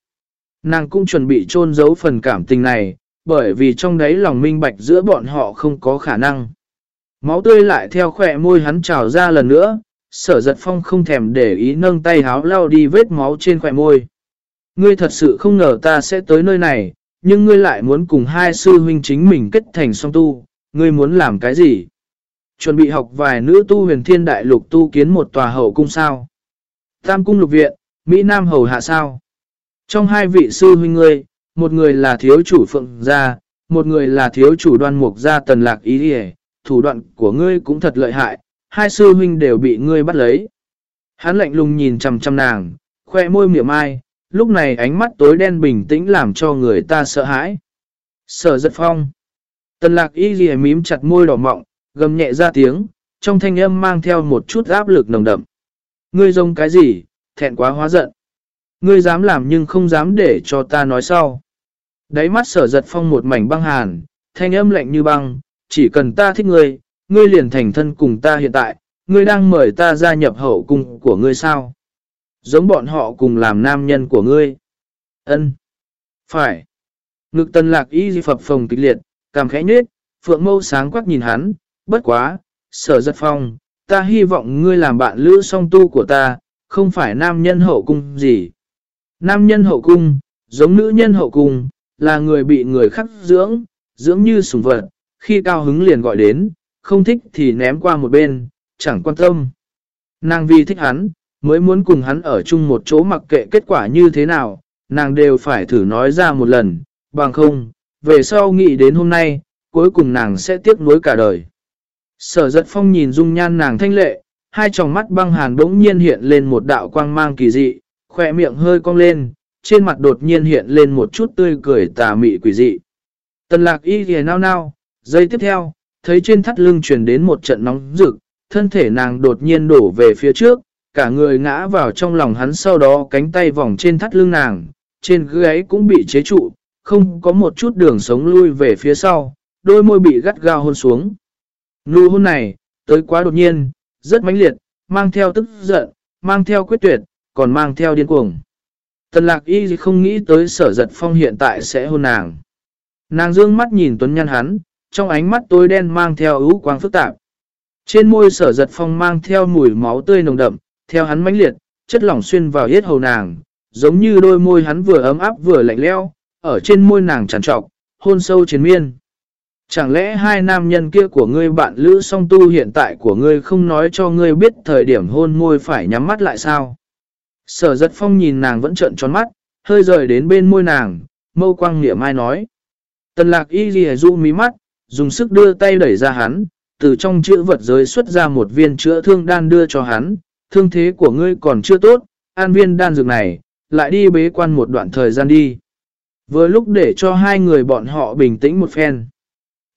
Nàng cũng chuẩn bị chôn giấu phần cảm tình này, bởi vì trong đấy lòng minh bạch giữa bọn họ không có khả năng. Máu tươi lại theo khỏe môi hắn trào ra lần nữa, sở giật phong không thèm để ý nâng tay háo lao đi vết máu trên khỏe môi. Ngươi thật sự không ngờ ta sẽ tới nơi này, nhưng ngươi lại muốn cùng hai sư huynh chính mình kết thành song tu, ngươi muốn làm cái gì? Chuẩn bị học vài nữ tu huyền thiên đại lục tu kiến một tòa hậu cung sao? Tam cung lục viện, Mỹ Nam hầu hạ sao? Trong hai vị sư huynh ngươi, một người là thiếu chủ phượng gia, một người là thiếu chủ đoan mục gia tần lạc ý đi thủ đoạn của ngươi cũng thật lợi hại, hai sư huynh đều bị ngươi bắt lấy. Hắn lạnh lùng nhìn chằm chằm nàng, khoe môi miệng ai, lúc này ánh mắt tối đen bình tĩnh làm cho người ta sợ hãi. Sở giật phong. Tần lạc y ghi mím chặt môi đỏ mọng, gầm nhẹ ra tiếng, trong thanh âm mang theo một chút áp lực nồng đậm. Ngươi giống cái gì, thẹn quá hóa giận. Ngươi dám làm nhưng không dám để cho ta nói sau. Đáy mắt sở giật phong một mảnh băng hàn, thanh âm lạnh như băng, chỉ cần ta thích ngươi, ngươi liền thành thân cùng ta hiện tại, ngươi đang mời ta gia nhập hậu cung của ngươi sao? Giống bọn họ cùng làm nam nhân của ngươi. ân Phải. Ngực Tần lạc y phập phồng kịch liệt, cảm khẽ nhết, phượng mâu sáng quắc nhìn hắn, bất quá, sở giật phong, ta hy vọng ngươi làm bạn lữ song tu của ta, không phải nam nhân hậu cung gì. Nam nhân hậu cung, giống nữ nhân hậu cung, là người bị người khác dưỡng, dưỡng như sủng vật, khi cao hứng liền gọi đến, không thích thì ném qua một bên, chẳng quan tâm. Nàng vì thích hắn, mới muốn cùng hắn ở chung một chỗ mặc kệ kết quả như thế nào, nàng đều phải thử nói ra một lần, bằng không, về sau nghĩ đến hôm nay, cuối cùng nàng sẽ tiếc nuối cả đời. Sở giật phong nhìn dung nhan nàng thanh lệ, hai tròng mắt băng hàn bỗng nhiên hiện lên một đạo quang mang kỳ dị, khỏe miệng hơi cong lên, trên mặt đột nhiên hiện lên một chút tươi cười tà mị quỷ dị. Tần lạc y ghề nao nao, giây tiếp theo, thấy trên thắt lưng chuyển đến một trận nóng rực, thân thể nàng đột nhiên đổ về phía trước, cả người ngã vào trong lòng hắn sau đó cánh tay vòng trên thắt lưng nàng, trên gáy cũng bị chế trụ, không có một chút đường sống lui về phía sau, đôi môi bị gắt gao hôn xuống. Nụ hôn này, tới quá đột nhiên, rất mãnh liệt, mang theo tức giận, mang theo quyết tuyệt, còn mang theo điên cuồng. Tần lạc y không nghĩ tới sở giật phong hiện tại sẽ hôn nàng. Nàng dương mắt nhìn tuấn nhân hắn, trong ánh mắt tối đen mang theo ưu quang phức tạp. Trên môi sở giật phong mang theo mùi máu tươi nồng đậm, theo hắn mãnh liệt, chất lỏng xuyên vào yết hầu nàng, giống như đôi môi hắn vừa ấm áp vừa lạnh leo, ở trên môi nàng tràn trọc, hôn sâu trên miên. Chẳng lẽ hai nam nhân kia của ngươi bạn lữ song tu hiện tại của ngươi không nói cho ngươi biết thời điểm hôn môi phải nhắm mắt lại sao? Sở giật phong nhìn nàng vẫn trợn tròn mắt, hơi rời đến bên môi nàng, mâu quang niệm ai nói. Tần lạc y ghi du mí mắt, dùng sức đưa tay đẩy ra hắn, từ trong chữ vật giới xuất ra một viên chữa thương đan đưa cho hắn, thương thế của ngươi còn chưa tốt, an viên đan dược này, lại đi bế quan một đoạn thời gian đi. Vừa lúc để cho hai người bọn họ bình tĩnh một phen.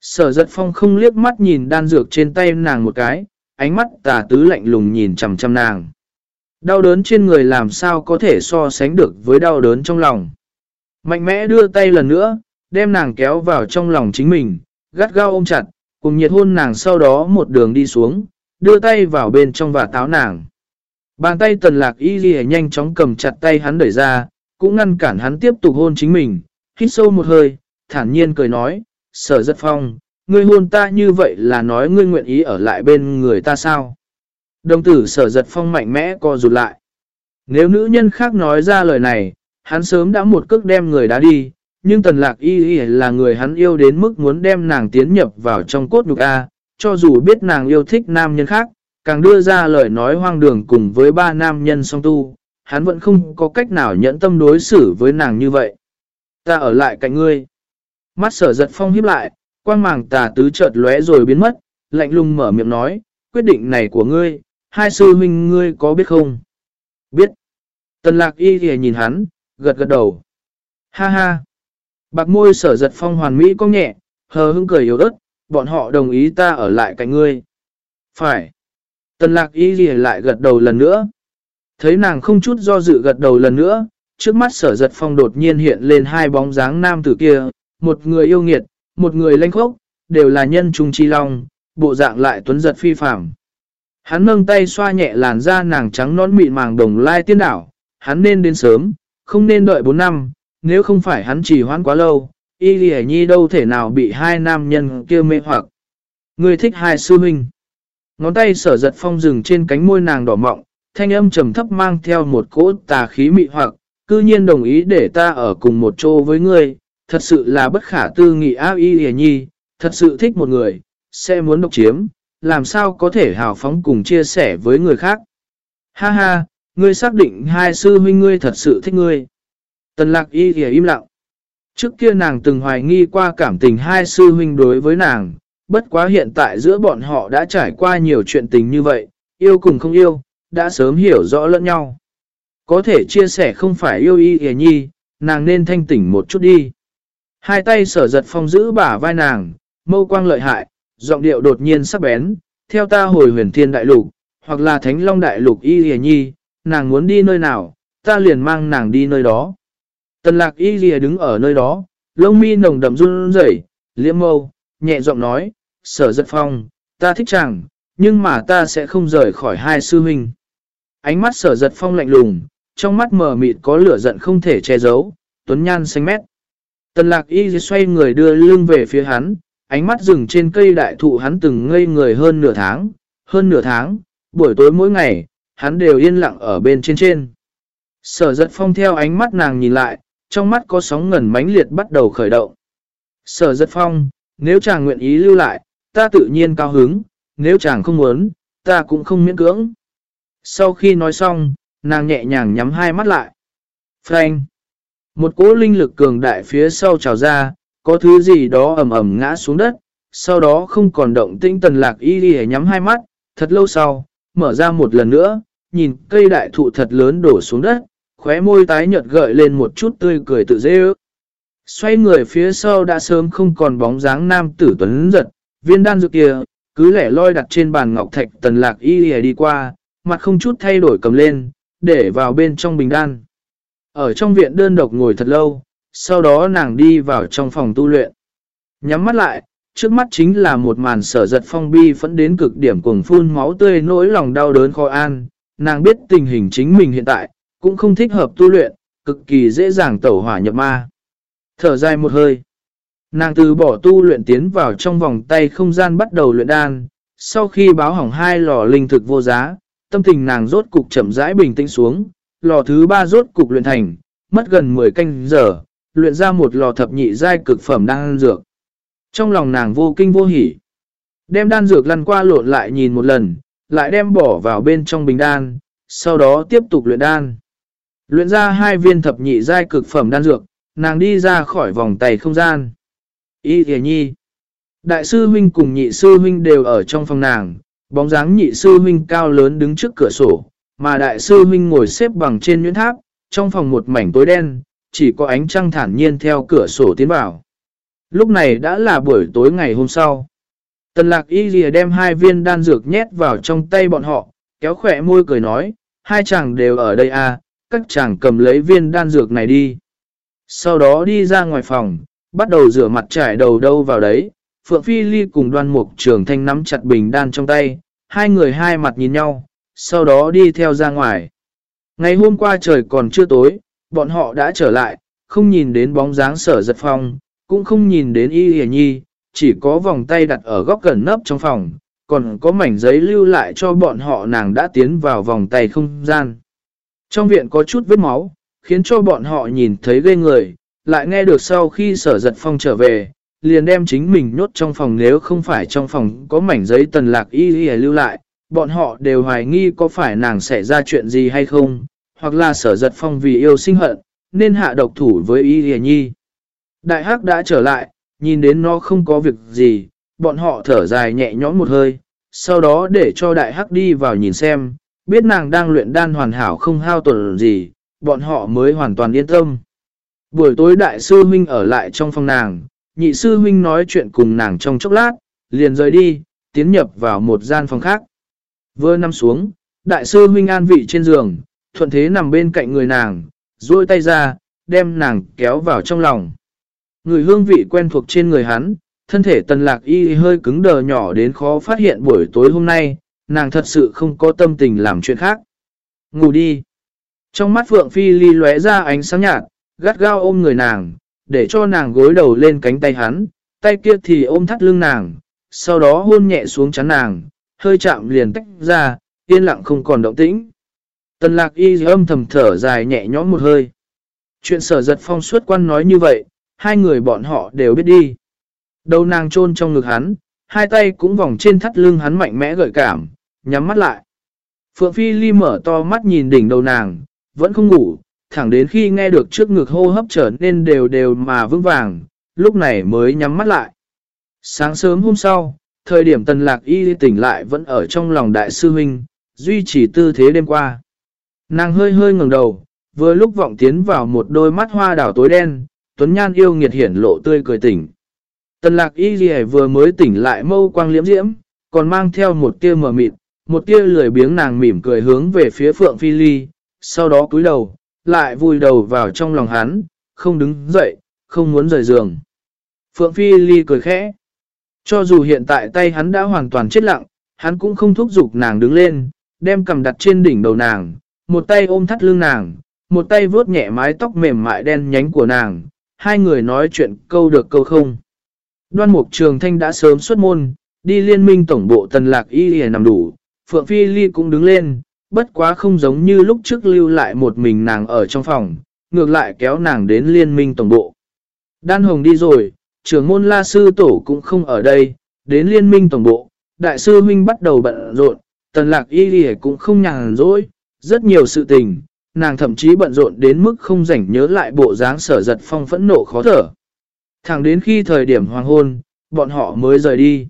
Sở giật phong không liếc mắt nhìn đan dược trên tay nàng một cái, ánh mắt tà tứ lạnh lùng nhìn chằm chằm nàng. Đau đớn trên người làm sao có thể so sánh được với đau đớn trong lòng. Mạnh mẽ đưa tay lần nữa, đem nàng kéo vào trong lòng chính mình, gắt gao ôm chặt, cùng nhiệt hôn nàng sau đó một đường đi xuống, đưa tay vào bên trong và táo nàng. Bàn tay tần lạc y ghi nhanh chóng cầm chặt tay hắn đẩy ra, cũng ngăn cản hắn tiếp tục hôn chính mình, hít sâu một hơi, thản nhiên cười nói, sở giật phong, ngươi hôn ta như vậy là nói ngươi nguyện ý ở lại bên người ta sao? Đồng tử sở giật phong mạnh mẽ co rụt lại. Nếu nữ nhân khác nói ra lời này, hắn sớm đã một cước đem người đá đi, nhưng tần lạc y y là người hắn yêu đến mức muốn đem nàng tiến nhập vào trong cốt nhục A, cho dù biết nàng yêu thích nam nhân khác, càng đưa ra lời nói hoang đường cùng với ba nam nhân song tu, hắn vẫn không có cách nào nhẫn tâm đối xử với nàng như vậy. Ta ở lại cạnh ngươi. Mắt sở giật phong hiếp lại, quang màng tà tứ chợt lóe rồi biến mất, lạnh lùng mở miệng nói, quyết định này của ngươi, hai sư huynh ngươi có biết không? Biết. Tần lạc y thì nhìn hắn, gật gật đầu. Ha ha. Bạc môi sở giật phong hoàn mỹ có nhẹ, hờ hững cười yếu ớt, bọn họ đồng ý ta ở lại cạnh ngươi. Phải. Tần lạc y gì lại gật đầu lần nữa. Thấy nàng không chút do dự gật đầu lần nữa, trước mắt sở giật phong đột nhiên hiện lên hai bóng dáng nam tử kia, một người yêu nghiệt, một người lanh khốc, đều là nhân trung chi long, bộ dạng lại tuấn giật phi phạm. Hắn nâng tay xoa nhẹ làn da nàng trắng nón mịn màng đồng lai tiên đảo, hắn nên đến sớm, không nên đợi 4 năm, nếu không phải hắn chỉ hoãn quá lâu, y lì nhi đâu thể nào bị hai nam nhân kia mê hoặc. Người thích hai sư huynh. Ngón tay sở giật phong rừng trên cánh môi nàng đỏ mọng, thanh âm trầm thấp mang theo một cỗ tà khí mị hoặc, cư nhiên đồng ý để ta ở cùng một chỗ với ngươi, thật sự là bất khả tư nghị áo y hề nhi, thật sự thích một người, sẽ muốn độc chiếm, làm sao có thể hào phóng cùng chia sẻ với người khác. Ha ha, ngươi xác định hai sư huynh ngươi thật sự thích ngươi. Tần lạc y hề im lặng. Trước kia nàng từng hoài nghi qua cảm tình hai sư huynh đối với nàng, bất quá hiện tại giữa bọn họ đã trải qua nhiều chuyện tình như vậy, yêu cùng không yêu, đã sớm hiểu rõ lẫn nhau. Có thể chia sẻ không phải yêu y hề nhi, nàng nên thanh tỉnh một chút đi. Hai tay sở giật phong giữ bả vai nàng, mâu quang lợi hại, giọng điệu đột nhiên sắc bén, theo ta hồi huyền thiên đại lục, hoặc là thánh long đại lục y hề nhi, nàng muốn đi nơi nào, ta liền mang nàng đi nơi đó. Tần lạc y hề đứng ở nơi đó, lông mi nồng đậm run rẩy, liễm mâu, nhẹ giọng nói, sở giật phong, ta thích chàng, nhưng mà ta sẽ không rời khỏi hai sư huynh. Ánh mắt sở giật phong lạnh lùng, trong mắt mờ mịt có lửa giận không thể che giấu, tuấn nhan xanh mét. Tần lạc y xoay người đưa lưng về phía hắn, ánh mắt dừng trên cây đại thụ hắn từng ngây người hơn nửa tháng, hơn nửa tháng, buổi tối mỗi ngày, hắn đều yên lặng ở bên trên trên. Sở giật phong theo ánh mắt nàng nhìn lại, trong mắt có sóng ngẩn mãnh liệt bắt đầu khởi động. Sở giật phong, nếu chàng nguyện ý lưu lại, ta tự nhiên cao hứng, nếu chàng không muốn, ta cũng không miễn cưỡng. Sau khi nói xong, nàng nhẹ nhàng nhắm hai mắt lại. Frank! Một cỗ linh lực cường đại phía sau trào ra, có thứ gì đó ầm ầm ngã xuống đất, sau đó không còn động tĩnh tần lạc y đi nhắm hai mắt, thật lâu sau, mở ra một lần nữa, nhìn cây đại thụ thật lớn đổ xuống đất, khóe môi tái nhợt gợi lên một chút tươi cười tự dễ ước. Xoay người phía sau đã sớm không còn bóng dáng nam tử tuấn giật, viên đan dược kia, cứ lẻ loi đặt trên bàn ngọc thạch tần lạc y đi qua, mặt không chút thay đổi cầm lên, để vào bên trong bình đan. Ở trong viện đơn độc ngồi thật lâu, sau đó nàng đi vào trong phòng tu luyện. Nhắm mắt lại, trước mắt chính là một màn sở giật phong bi phẫn đến cực điểm cuồng phun máu tươi nỗi lòng đau đớn khó an. Nàng biết tình hình chính mình hiện tại, cũng không thích hợp tu luyện, cực kỳ dễ dàng tẩu hỏa nhập ma. Thở dài một hơi. Nàng từ bỏ tu luyện tiến vào trong vòng tay không gian bắt đầu luyện đan. Sau khi báo hỏng hai lò linh thực vô giá, tâm tình nàng rốt cục chậm rãi bình tĩnh xuống. Lò thứ ba rốt cục luyện thành, mất gần 10 canh giờ, luyện ra một lò thập nhị giai cực phẩm đan dược. Trong lòng nàng vô kinh vô hỉ. Đem đan dược lăn qua lộn lại nhìn một lần, lại đem bỏ vào bên trong bình đan, sau đó tiếp tục luyện đan. Luyện ra hai viên thập nhị giai cực phẩm đan dược, nàng đi ra khỏi vòng tay không gian. Y thề nhi. Đại sư huynh cùng nhị sư huynh đều ở trong phòng nàng, bóng dáng nhị sư huynh cao lớn đứng trước cửa sổ, mà đại sư huynh ngồi xếp bằng trên nhuyễn tháp, trong phòng một mảnh tối đen, chỉ có ánh trăng thản nhiên theo cửa sổ tiến vào. Lúc này đã là buổi tối ngày hôm sau. Tần lạc y lìa đem hai viên đan dược nhét vào trong tay bọn họ, kéo khỏe môi cười nói, hai chàng đều ở đây à, các chàng cầm lấy viên đan dược này đi. Sau đó đi ra ngoài phòng, bắt đầu rửa mặt trải đầu đâu vào đấy, Phượng Phi Ly cùng đoan mục trường thanh nắm chặt bình đan trong tay, hai người hai mặt nhìn nhau, sau đó đi theo ra ngoài. Ngày hôm qua trời còn chưa tối, bọn họ đã trở lại, không nhìn đến bóng dáng sở giật phong, cũng không nhìn đến y hề nhi, chỉ có vòng tay đặt ở góc gần nấp trong phòng, còn có mảnh giấy lưu lại cho bọn họ nàng đã tiến vào vòng tay không gian. Trong viện có chút vết máu, khiến cho bọn họ nhìn thấy ghê người, lại nghe được sau khi sở giật phong trở về, liền đem chính mình nhốt trong phòng nếu không phải trong phòng có mảnh giấy tần lạc y y lưu lại, bọn họ đều hoài nghi có phải nàng xảy ra chuyện gì hay không, hoặc là sở giật phong vì yêu sinh hận, nên hạ độc thủ với y y nhi. Đại hắc đã trở lại, nhìn đến nó không có việc gì, bọn họ thở dài nhẹ nhõm một hơi, sau đó để cho đại hắc đi vào nhìn xem, biết nàng đang luyện đan hoàn hảo không hao tổn gì, bọn họ mới hoàn toàn yên tâm. Buổi tối đại sư huynh ở lại trong phòng nàng, nhị sư huynh nói chuyện cùng nàng trong chốc lát, liền rời đi, tiến nhập vào một gian phòng khác. Vừa nằm xuống, đại sư huynh an vị trên giường, thuận thế nằm bên cạnh người nàng, duỗi tay ra, đem nàng kéo vào trong lòng. Người hương vị quen thuộc trên người hắn, thân thể tần lạc y hơi cứng đờ nhỏ đến khó phát hiện buổi tối hôm nay, nàng thật sự không có tâm tình làm chuyện khác. Ngủ đi. Trong mắt Phượng Phi Ly lóe ra ánh sáng nhạt, gắt gao ôm người nàng, để cho nàng gối đầu lên cánh tay hắn, tay kia thì ôm thắt lưng nàng, sau đó hôn nhẹ xuống chắn nàng, hơi chạm liền tách ra, yên lặng không còn động tĩnh. Tần lạc y âm thầm thở dài nhẹ nhõm một hơi. Chuyện sở giật phong suốt quan nói như vậy, hai người bọn họ đều biết đi. Đầu nàng chôn trong ngực hắn, hai tay cũng vòng trên thắt lưng hắn mạnh mẽ gợi cảm, nhắm mắt lại. Phượng Phi Ly mở to mắt nhìn đỉnh đầu nàng, vẫn không ngủ, thẳng đến khi nghe được trước ngực hô hấp trở nên đều đều mà vững vàng, lúc này mới nhắm mắt lại. Sáng sớm hôm sau, thời điểm tần lạc y tỉnh lại vẫn ở trong lòng đại sư huynh, duy trì tư thế đêm qua. Nàng hơi hơi ngừng đầu, vừa lúc vọng tiến vào một đôi mắt hoa đảo tối đen, tuấn nhan yêu nghiệt hiển lộ tươi cười tỉnh. Tần lạc y gì vừa mới tỉnh lại mâu quang liễm diễm, còn mang theo một tia mờ mịt, một tia lười biếng nàng mỉm cười hướng về phía phượng phi ly, sau đó cúi đầu, lại vùi đầu vào trong lòng hắn, không đứng dậy, không muốn rời giường. Phượng Phi Ly cười khẽ. Cho dù hiện tại tay hắn đã hoàn toàn chết lặng, hắn cũng không thúc giục nàng đứng lên, đem cầm đặt trên đỉnh đầu nàng, một tay ôm thắt lưng nàng, một tay vuốt nhẹ mái tóc mềm mại đen nhánh của nàng, hai người nói chuyện câu được câu không. Đoan mục trường thanh đã sớm xuất môn, đi liên minh tổng bộ tần lạc y y nằm đủ, Phượng Phi Ly cũng đứng lên, bất quá không giống như lúc trước lưu lại một mình nàng ở trong phòng, ngược lại kéo nàng đến liên minh tổng bộ. Đan Hồng đi rồi, trưởng môn la sư tổ cũng không ở đây, đến liên minh tổng bộ, đại sư huynh bắt đầu bận rộn, tần lạc y đi cũng không nhàn rỗi, rất nhiều sự tình, nàng thậm chí bận rộn đến mức không rảnh nhớ lại bộ dáng sở giật phong phẫn nộ khó thở. Thẳng đến khi thời điểm hoàng hôn, bọn họ mới rời đi.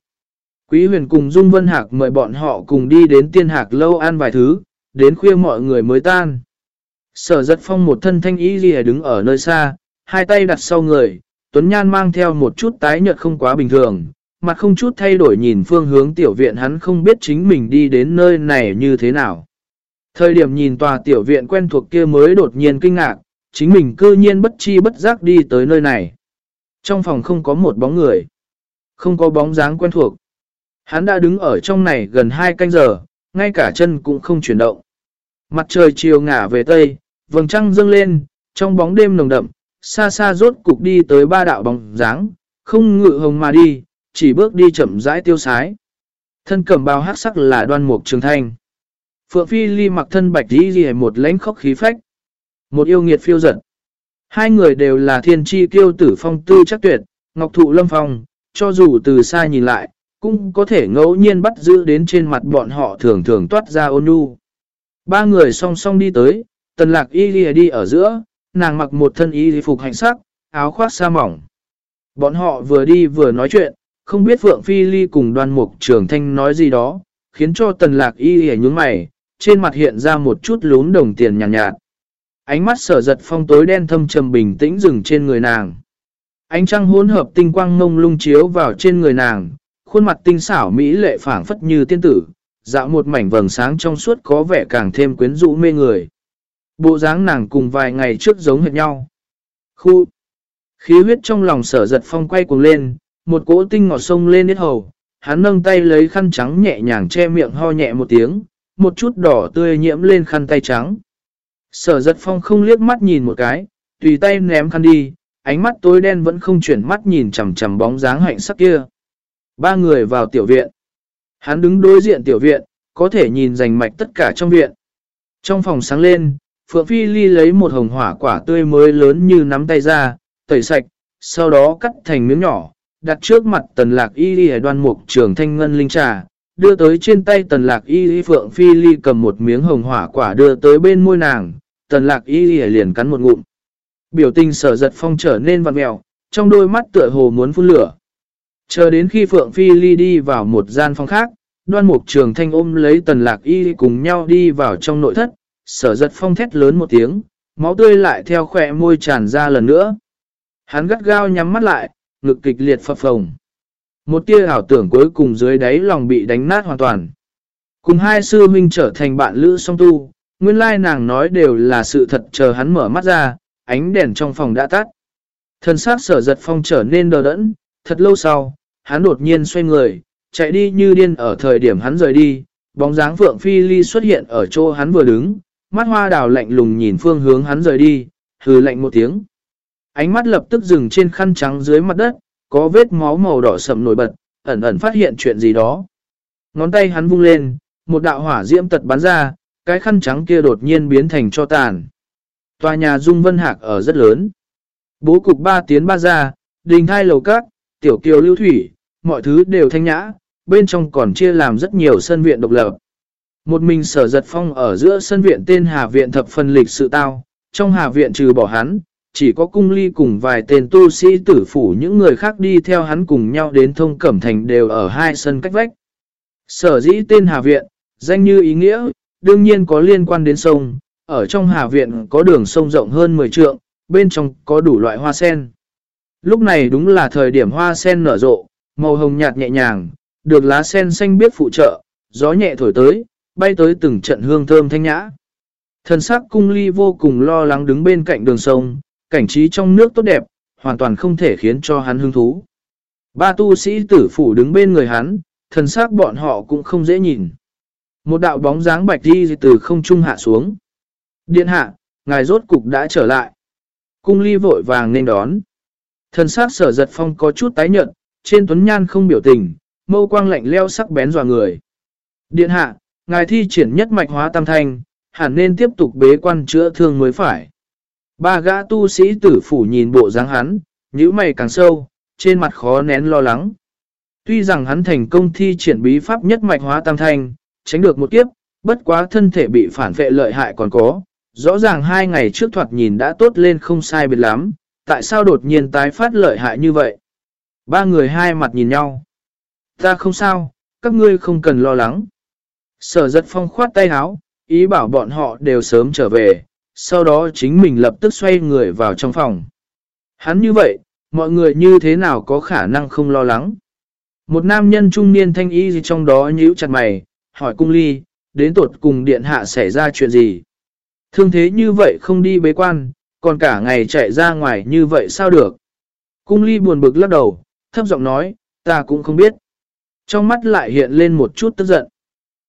Quý huyền cùng Dung Vân Hạc mời bọn họ cùng đi đến tiên hạc lâu ăn vài thứ, đến khuya mọi người mới tan. Sở giật phong một thân thanh ý gì đứng ở nơi xa, hai tay đặt sau người, Tuấn Nhan mang theo một chút tái nhợt không quá bình thường, mặt không chút thay đổi nhìn phương hướng tiểu viện hắn không biết chính mình đi đến nơi này như thế nào. Thời điểm nhìn tòa tiểu viện quen thuộc kia mới đột nhiên kinh ngạc, chính mình cư nhiên bất chi bất giác đi tới nơi này. Trong phòng không có một bóng người, không có bóng dáng quen thuộc. Hắn đã đứng ở trong này gần hai canh giờ, ngay cả chân cũng không chuyển động. Mặt trời chiều ngả về tây, vầng trăng dâng lên, trong bóng đêm nồng đậm, xa xa rốt cục đi tới ba đạo bóng dáng, không ngự hồng mà đi, chỉ bước đi chậm rãi tiêu sái. Thân cầm bao hát sắc là đoan mục trường thanh. Phượng Phi Ly mặc thân bạch đi ghi một lãnh khóc khí phách. Một yêu nghiệt phiêu giật. Hai người đều là thiên tri kiêu tử phong tư chắc tuyệt, ngọc thụ lâm phong, cho dù từ xa nhìn lại, cũng có thể ngẫu nhiên bắt giữ đến trên mặt bọn họ thường thường toát ra ôn nhu. Ba người song song đi tới, tần lạc y lìa đi ở giữa, nàng mặc một thân y phục hành sắc, áo khoác sa mỏng. Bọn họ vừa đi vừa nói chuyện, không biết Phượng Phi Ly cùng đoan mục trường thanh nói gì đó, khiến cho tần lạc y lìa nhúng mày, trên mặt hiện ra một chút lún đồng tiền nhàn nhạt, nhạt. Ánh mắt sở giật phong tối đen thâm trầm bình tĩnh dừng trên người nàng. Ánh trăng hỗn hợp tinh quang mông lung chiếu vào trên người nàng, khuôn mặt tinh xảo mỹ lệ phảng phất như tiên tử, dạo một mảnh vầng sáng trong suốt có vẻ càng thêm quyến rũ mê người. Bộ dáng nàng cùng vài ngày trước giống hệt nhau. Khu khí huyết trong lòng sở giật phong quay cuồng lên, một cỗ tinh ngọt sông lên hết hầu, hắn nâng tay lấy khăn trắng nhẹ nhàng che miệng ho nhẹ một tiếng, một chút đỏ tươi nhiễm lên khăn tay trắng. Sở giật phong không liếc mắt nhìn một cái, tùy tay ném khăn đi, ánh mắt tối đen vẫn không chuyển mắt nhìn chầm chầm bóng dáng hạnh sắc kia. Ba người vào tiểu viện. Hắn đứng đối diện tiểu viện, có thể nhìn rành mạch tất cả trong viện. Trong phòng sáng lên, Phượng Phi Ly lấy một hồng hỏa quả tươi mới lớn như nắm tay ra, tẩy sạch, sau đó cắt thành miếng nhỏ, đặt trước mặt tần lạc y ly đoan mục trường thanh ngân linh trà, đưa tới trên tay tần lạc y ly phượng phi ly cầm một miếng hồng hỏa quả đưa tới bên môi nàng, tần lạc y ly liền cắn một ngụm. Biểu tình sở giật phong trở nên vặn mèo, trong đôi mắt tựa hồ muốn phun lửa. Chờ đến khi phượng phi ly đi vào một gian phòng khác, đoan mục trường thanh ôm lấy tần lạc y cùng nhau đi vào trong nội thất, sở giật phong thét lớn một tiếng, máu tươi lại theo khỏe môi tràn ra lần nữa. Hắn gắt gao nhắm mắt lại, ngực kịch liệt phập phồng. Một tia ảo tưởng cuối cùng dưới đáy lòng bị đánh nát hoàn toàn. Cùng hai sư huynh trở thành bạn lữ song tu, nguyên lai nàng nói đều là sự thật chờ hắn mở mắt ra, ánh đèn trong phòng đã tắt. Thân xác sở giật phong trở nên đờ đẫn, thật lâu sau, hắn đột nhiên xoay người, chạy đi như điên ở thời điểm hắn rời đi, bóng dáng Phượng Phi Ly xuất hiện ở chỗ hắn vừa đứng, mắt hoa đào lạnh lùng nhìn phương hướng hắn rời đi, hừ lạnh một tiếng. Ánh mắt lập tức dừng trên khăn trắng dưới mặt đất, có vết máu màu đỏ sậm nổi bật, ẩn ẩn phát hiện chuyện gì đó. Ngón tay hắn vung lên, một đạo hỏa diễm tật bắn ra, cái khăn trắng kia đột nhiên biến thành cho tàn. Tòa nhà Dung Vân Hạc ở rất lớn. Bố cục ba tiến ba ra, đình thai lầu các, tiểu kiều lưu thủy, mọi thứ đều thanh nhã, bên trong còn chia làm rất nhiều sân viện độc lập. Một mình sở giật phong ở giữa sân viện tên Hà Viện thập phần lịch sự tao, trong Hà Viện trừ bỏ hắn, chỉ có cung ly cùng vài tên tu sĩ tử phủ những người khác đi theo hắn cùng nhau đến thông cẩm thành đều ở hai sân cách vách. Sở dĩ tên Hà Viện, danh như ý nghĩa, đương nhiên có liên quan đến sông, ở trong Hà Viện có đường sông rộng hơn 10 trượng, bên trong có đủ loại hoa sen. Lúc này đúng là thời điểm hoa sen nở rộ, màu hồng nhạt nhẹ nhàng, được lá sen xanh biết phụ trợ, gió nhẹ thổi tới, bay tới từng trận hương thơm thanh nhã. Thần sắc cung ly vô cùng lo lắng đứng bên cạnh đường sông, cảnh trí trong nước tốt đẹp, hoàn toàn không thể khiến cho hắn hứng thú. Ba tu sĩ tử phủ đứng bên người hắn, thần sắc bọn họ cũng không dễ nhìn. Một đạo bóng dáng bạch đi từ không trung hạ xuống. Điện hạ, ngài rốt cục đã trở lại. Cung ly vội vàng nên đón. Thần sắc sở giật phong có chút tái nhận, trên tuấn nhan không biểu tình, mâu quang lạnh leo sắc bén dò người. Điện hạ, ngài thi triển nhất mạch hóa tam thanh, hẳn nên tiếp tục bế quan chữa thương mới phải. Ba gã tu sĩ tử phủ nhìn bộ dáng hắn, nhíu mày càng sâu, trên mặt khó nén lo lắng. Tuy rằng hắn thành công thi triển bí pháp nhất mạch hóa tam thanh, tránh được một kiếp, bất quá thân thể bị phản vệ lợi hại còn có. Rõ ràng hai ngày trước thoạt nhìn đã tốt lên không sai biệt lắm, tại sao đột nhiên tái phát lợi hại như vậy? Ba người hai mặt nhìn nhau. Ta không sao, các ngươi không cần lo lắng. Sở giật phong khoát tay áo, ý bảo bọn họ đều sớm trở về, sau đó chính mình lập tức xoay người vào trong phòng. Hắn như vậy, mọi người như thế nào có khả năng không lo lắng. Một nam nhân trung niên thanh y trong đó nhíu chặt mày, hỏi cung ly, đến tột cùng điện hạ xảy ra chuyện gì. Thương thế như vậy không đi bế quan, còn cả ngày chạy ra ngoài như vậy sao được. Cung ly buồn bực lắc đầu, thấp giọng nói, ta cũng không biết. Trong mắt lại hiện lên một chút tức giận.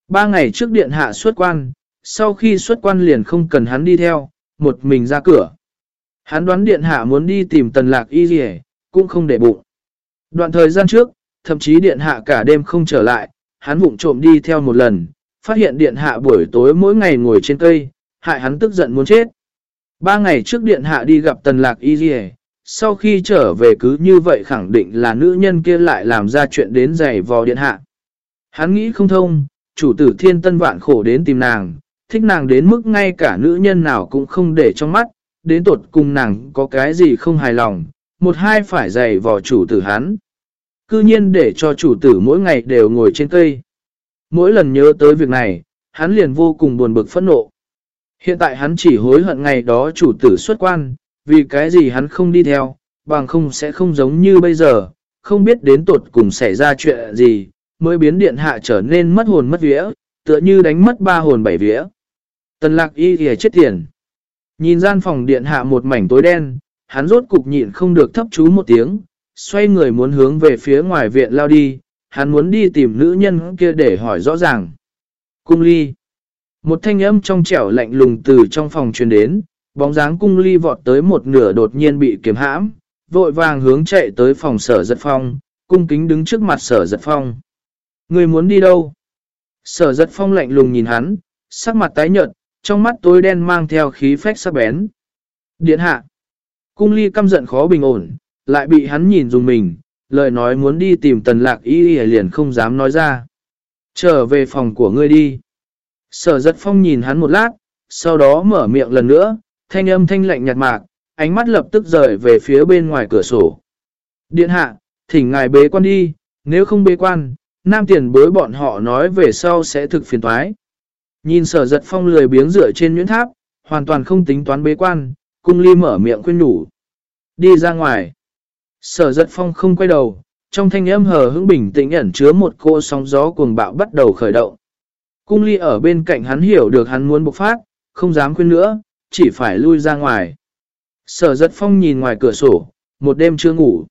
Ba ngày trước điện hạ xuất quan, sau khi xuất quan liền không cần hắn đi theo, một mình ra cửa. Hắn đoán điện hạ muốn đi tìm tần lạc y gì cũng không để bụng. Đoạn thời gian trước, thậm chí điện hạ cả đêm không trở lại, hắn vụng trộm đi theo một lần, phát hiện điện hạ buổi tối mỗi ngày ngồi trên cây, hại hắn tức giận muốn chết. Ba ngày trước điện hạ đi gặp tần lạc y gì sau khi trở về cứ như vậy khẳng định là nữ nhân kia lại làm ra chuyện đến giày vò điện hạ. Hắn nghĩ không thông, chủ tử thiên tân vạn khổ đến tìm nàng, thích nàng đến mức ngay cả nữ nhân nào cũng không để trong mắt, đến tột cùng nàng có cái gì không hài lòng, một hai phải giày vò chủ tử hắn. Cư nhiên để cho chủ tử mỗi ngày đều ngồi trên cây. Mỗi lần nhớ tới việc này, hắn liền vô cùng buồn bực phẫn nộ. Hiện tại hắn chỉ hối hận ngày đó chủ tử xuất quan, vì cái gì hắn không đi theo, bằng không sẽ không giống như bây giờ, không biết đến tột cùng xảy ra chuyện gì, mới biến điện hạ trở nên mất hồn mất vía, tựa như đánh mất ba hồn bảy vía. Tần lạc y thì chết tiền. Nhìn gian phòng điện hạ một mảnh tối đen, hắn rốt cục nhịn không được thấp chú một tiếng, xoay người muốn hướng về phía ngoài viện lao đi, hắn muốn đi tìm nữ nhân kia để hỏi rõ ràng. Cung ly. Một thanh âm trong trẻo lạnh lùng từ trong phòng truyền đến, bóng dáng cung ly vọt tới một nửa đột nhiên bị kiếm hãm, vội vàng hướng chạy tới phòng sở giật phong, cung kính đứng trước mặt sở giật phong. Người muốn đi đâu? Sở giật phong lạnh lùng nhìn hắn, sắc mặt tái nhợt, trong mắt tối đen mang theo khí phách sắc bén. Điện hạ. Cung ly căm giận khó bình ổn, lại bị hắn nhìn dùng mình, lời nói muốn đi tìm tần lạc y y liền không dám nói ra. Trở về phòng của ngươi đi. Sở giật phong nhìn hắn một lát, sau đó mở miệng lần nữa, thanh âm thanh lạnh nhạt mạc, ánh mắt lập tức rời về phía bên ngoài cửa sổ. Điện hạ, thỉnh ngài bế quan đi, nếu không bế quan, nam tiền bối bọn họ nói về sau sẽ thực phiền toái. Nhìn sở giật phong lười biếng rửa trên nhuyễn tháp, hoàn toàn không tính toán bế quan, cung ly mở miệng khuyên nhủ. Đi ra ngoài. Sở giật phong không quay đầu, trong thanh âm hờ hững bình tĩnh ẩn chứa một cô sóng gió cuồng bạo bắt đầu khởi động. Cung ly ở bên cạnh hắn hiểu được hắn muốn bộc phát, không dám khuyên nữa, chỉ phải lui ra ngoài. Sở giật phong nhìn ngoài cửa sổ, một đêm chưa ngủ.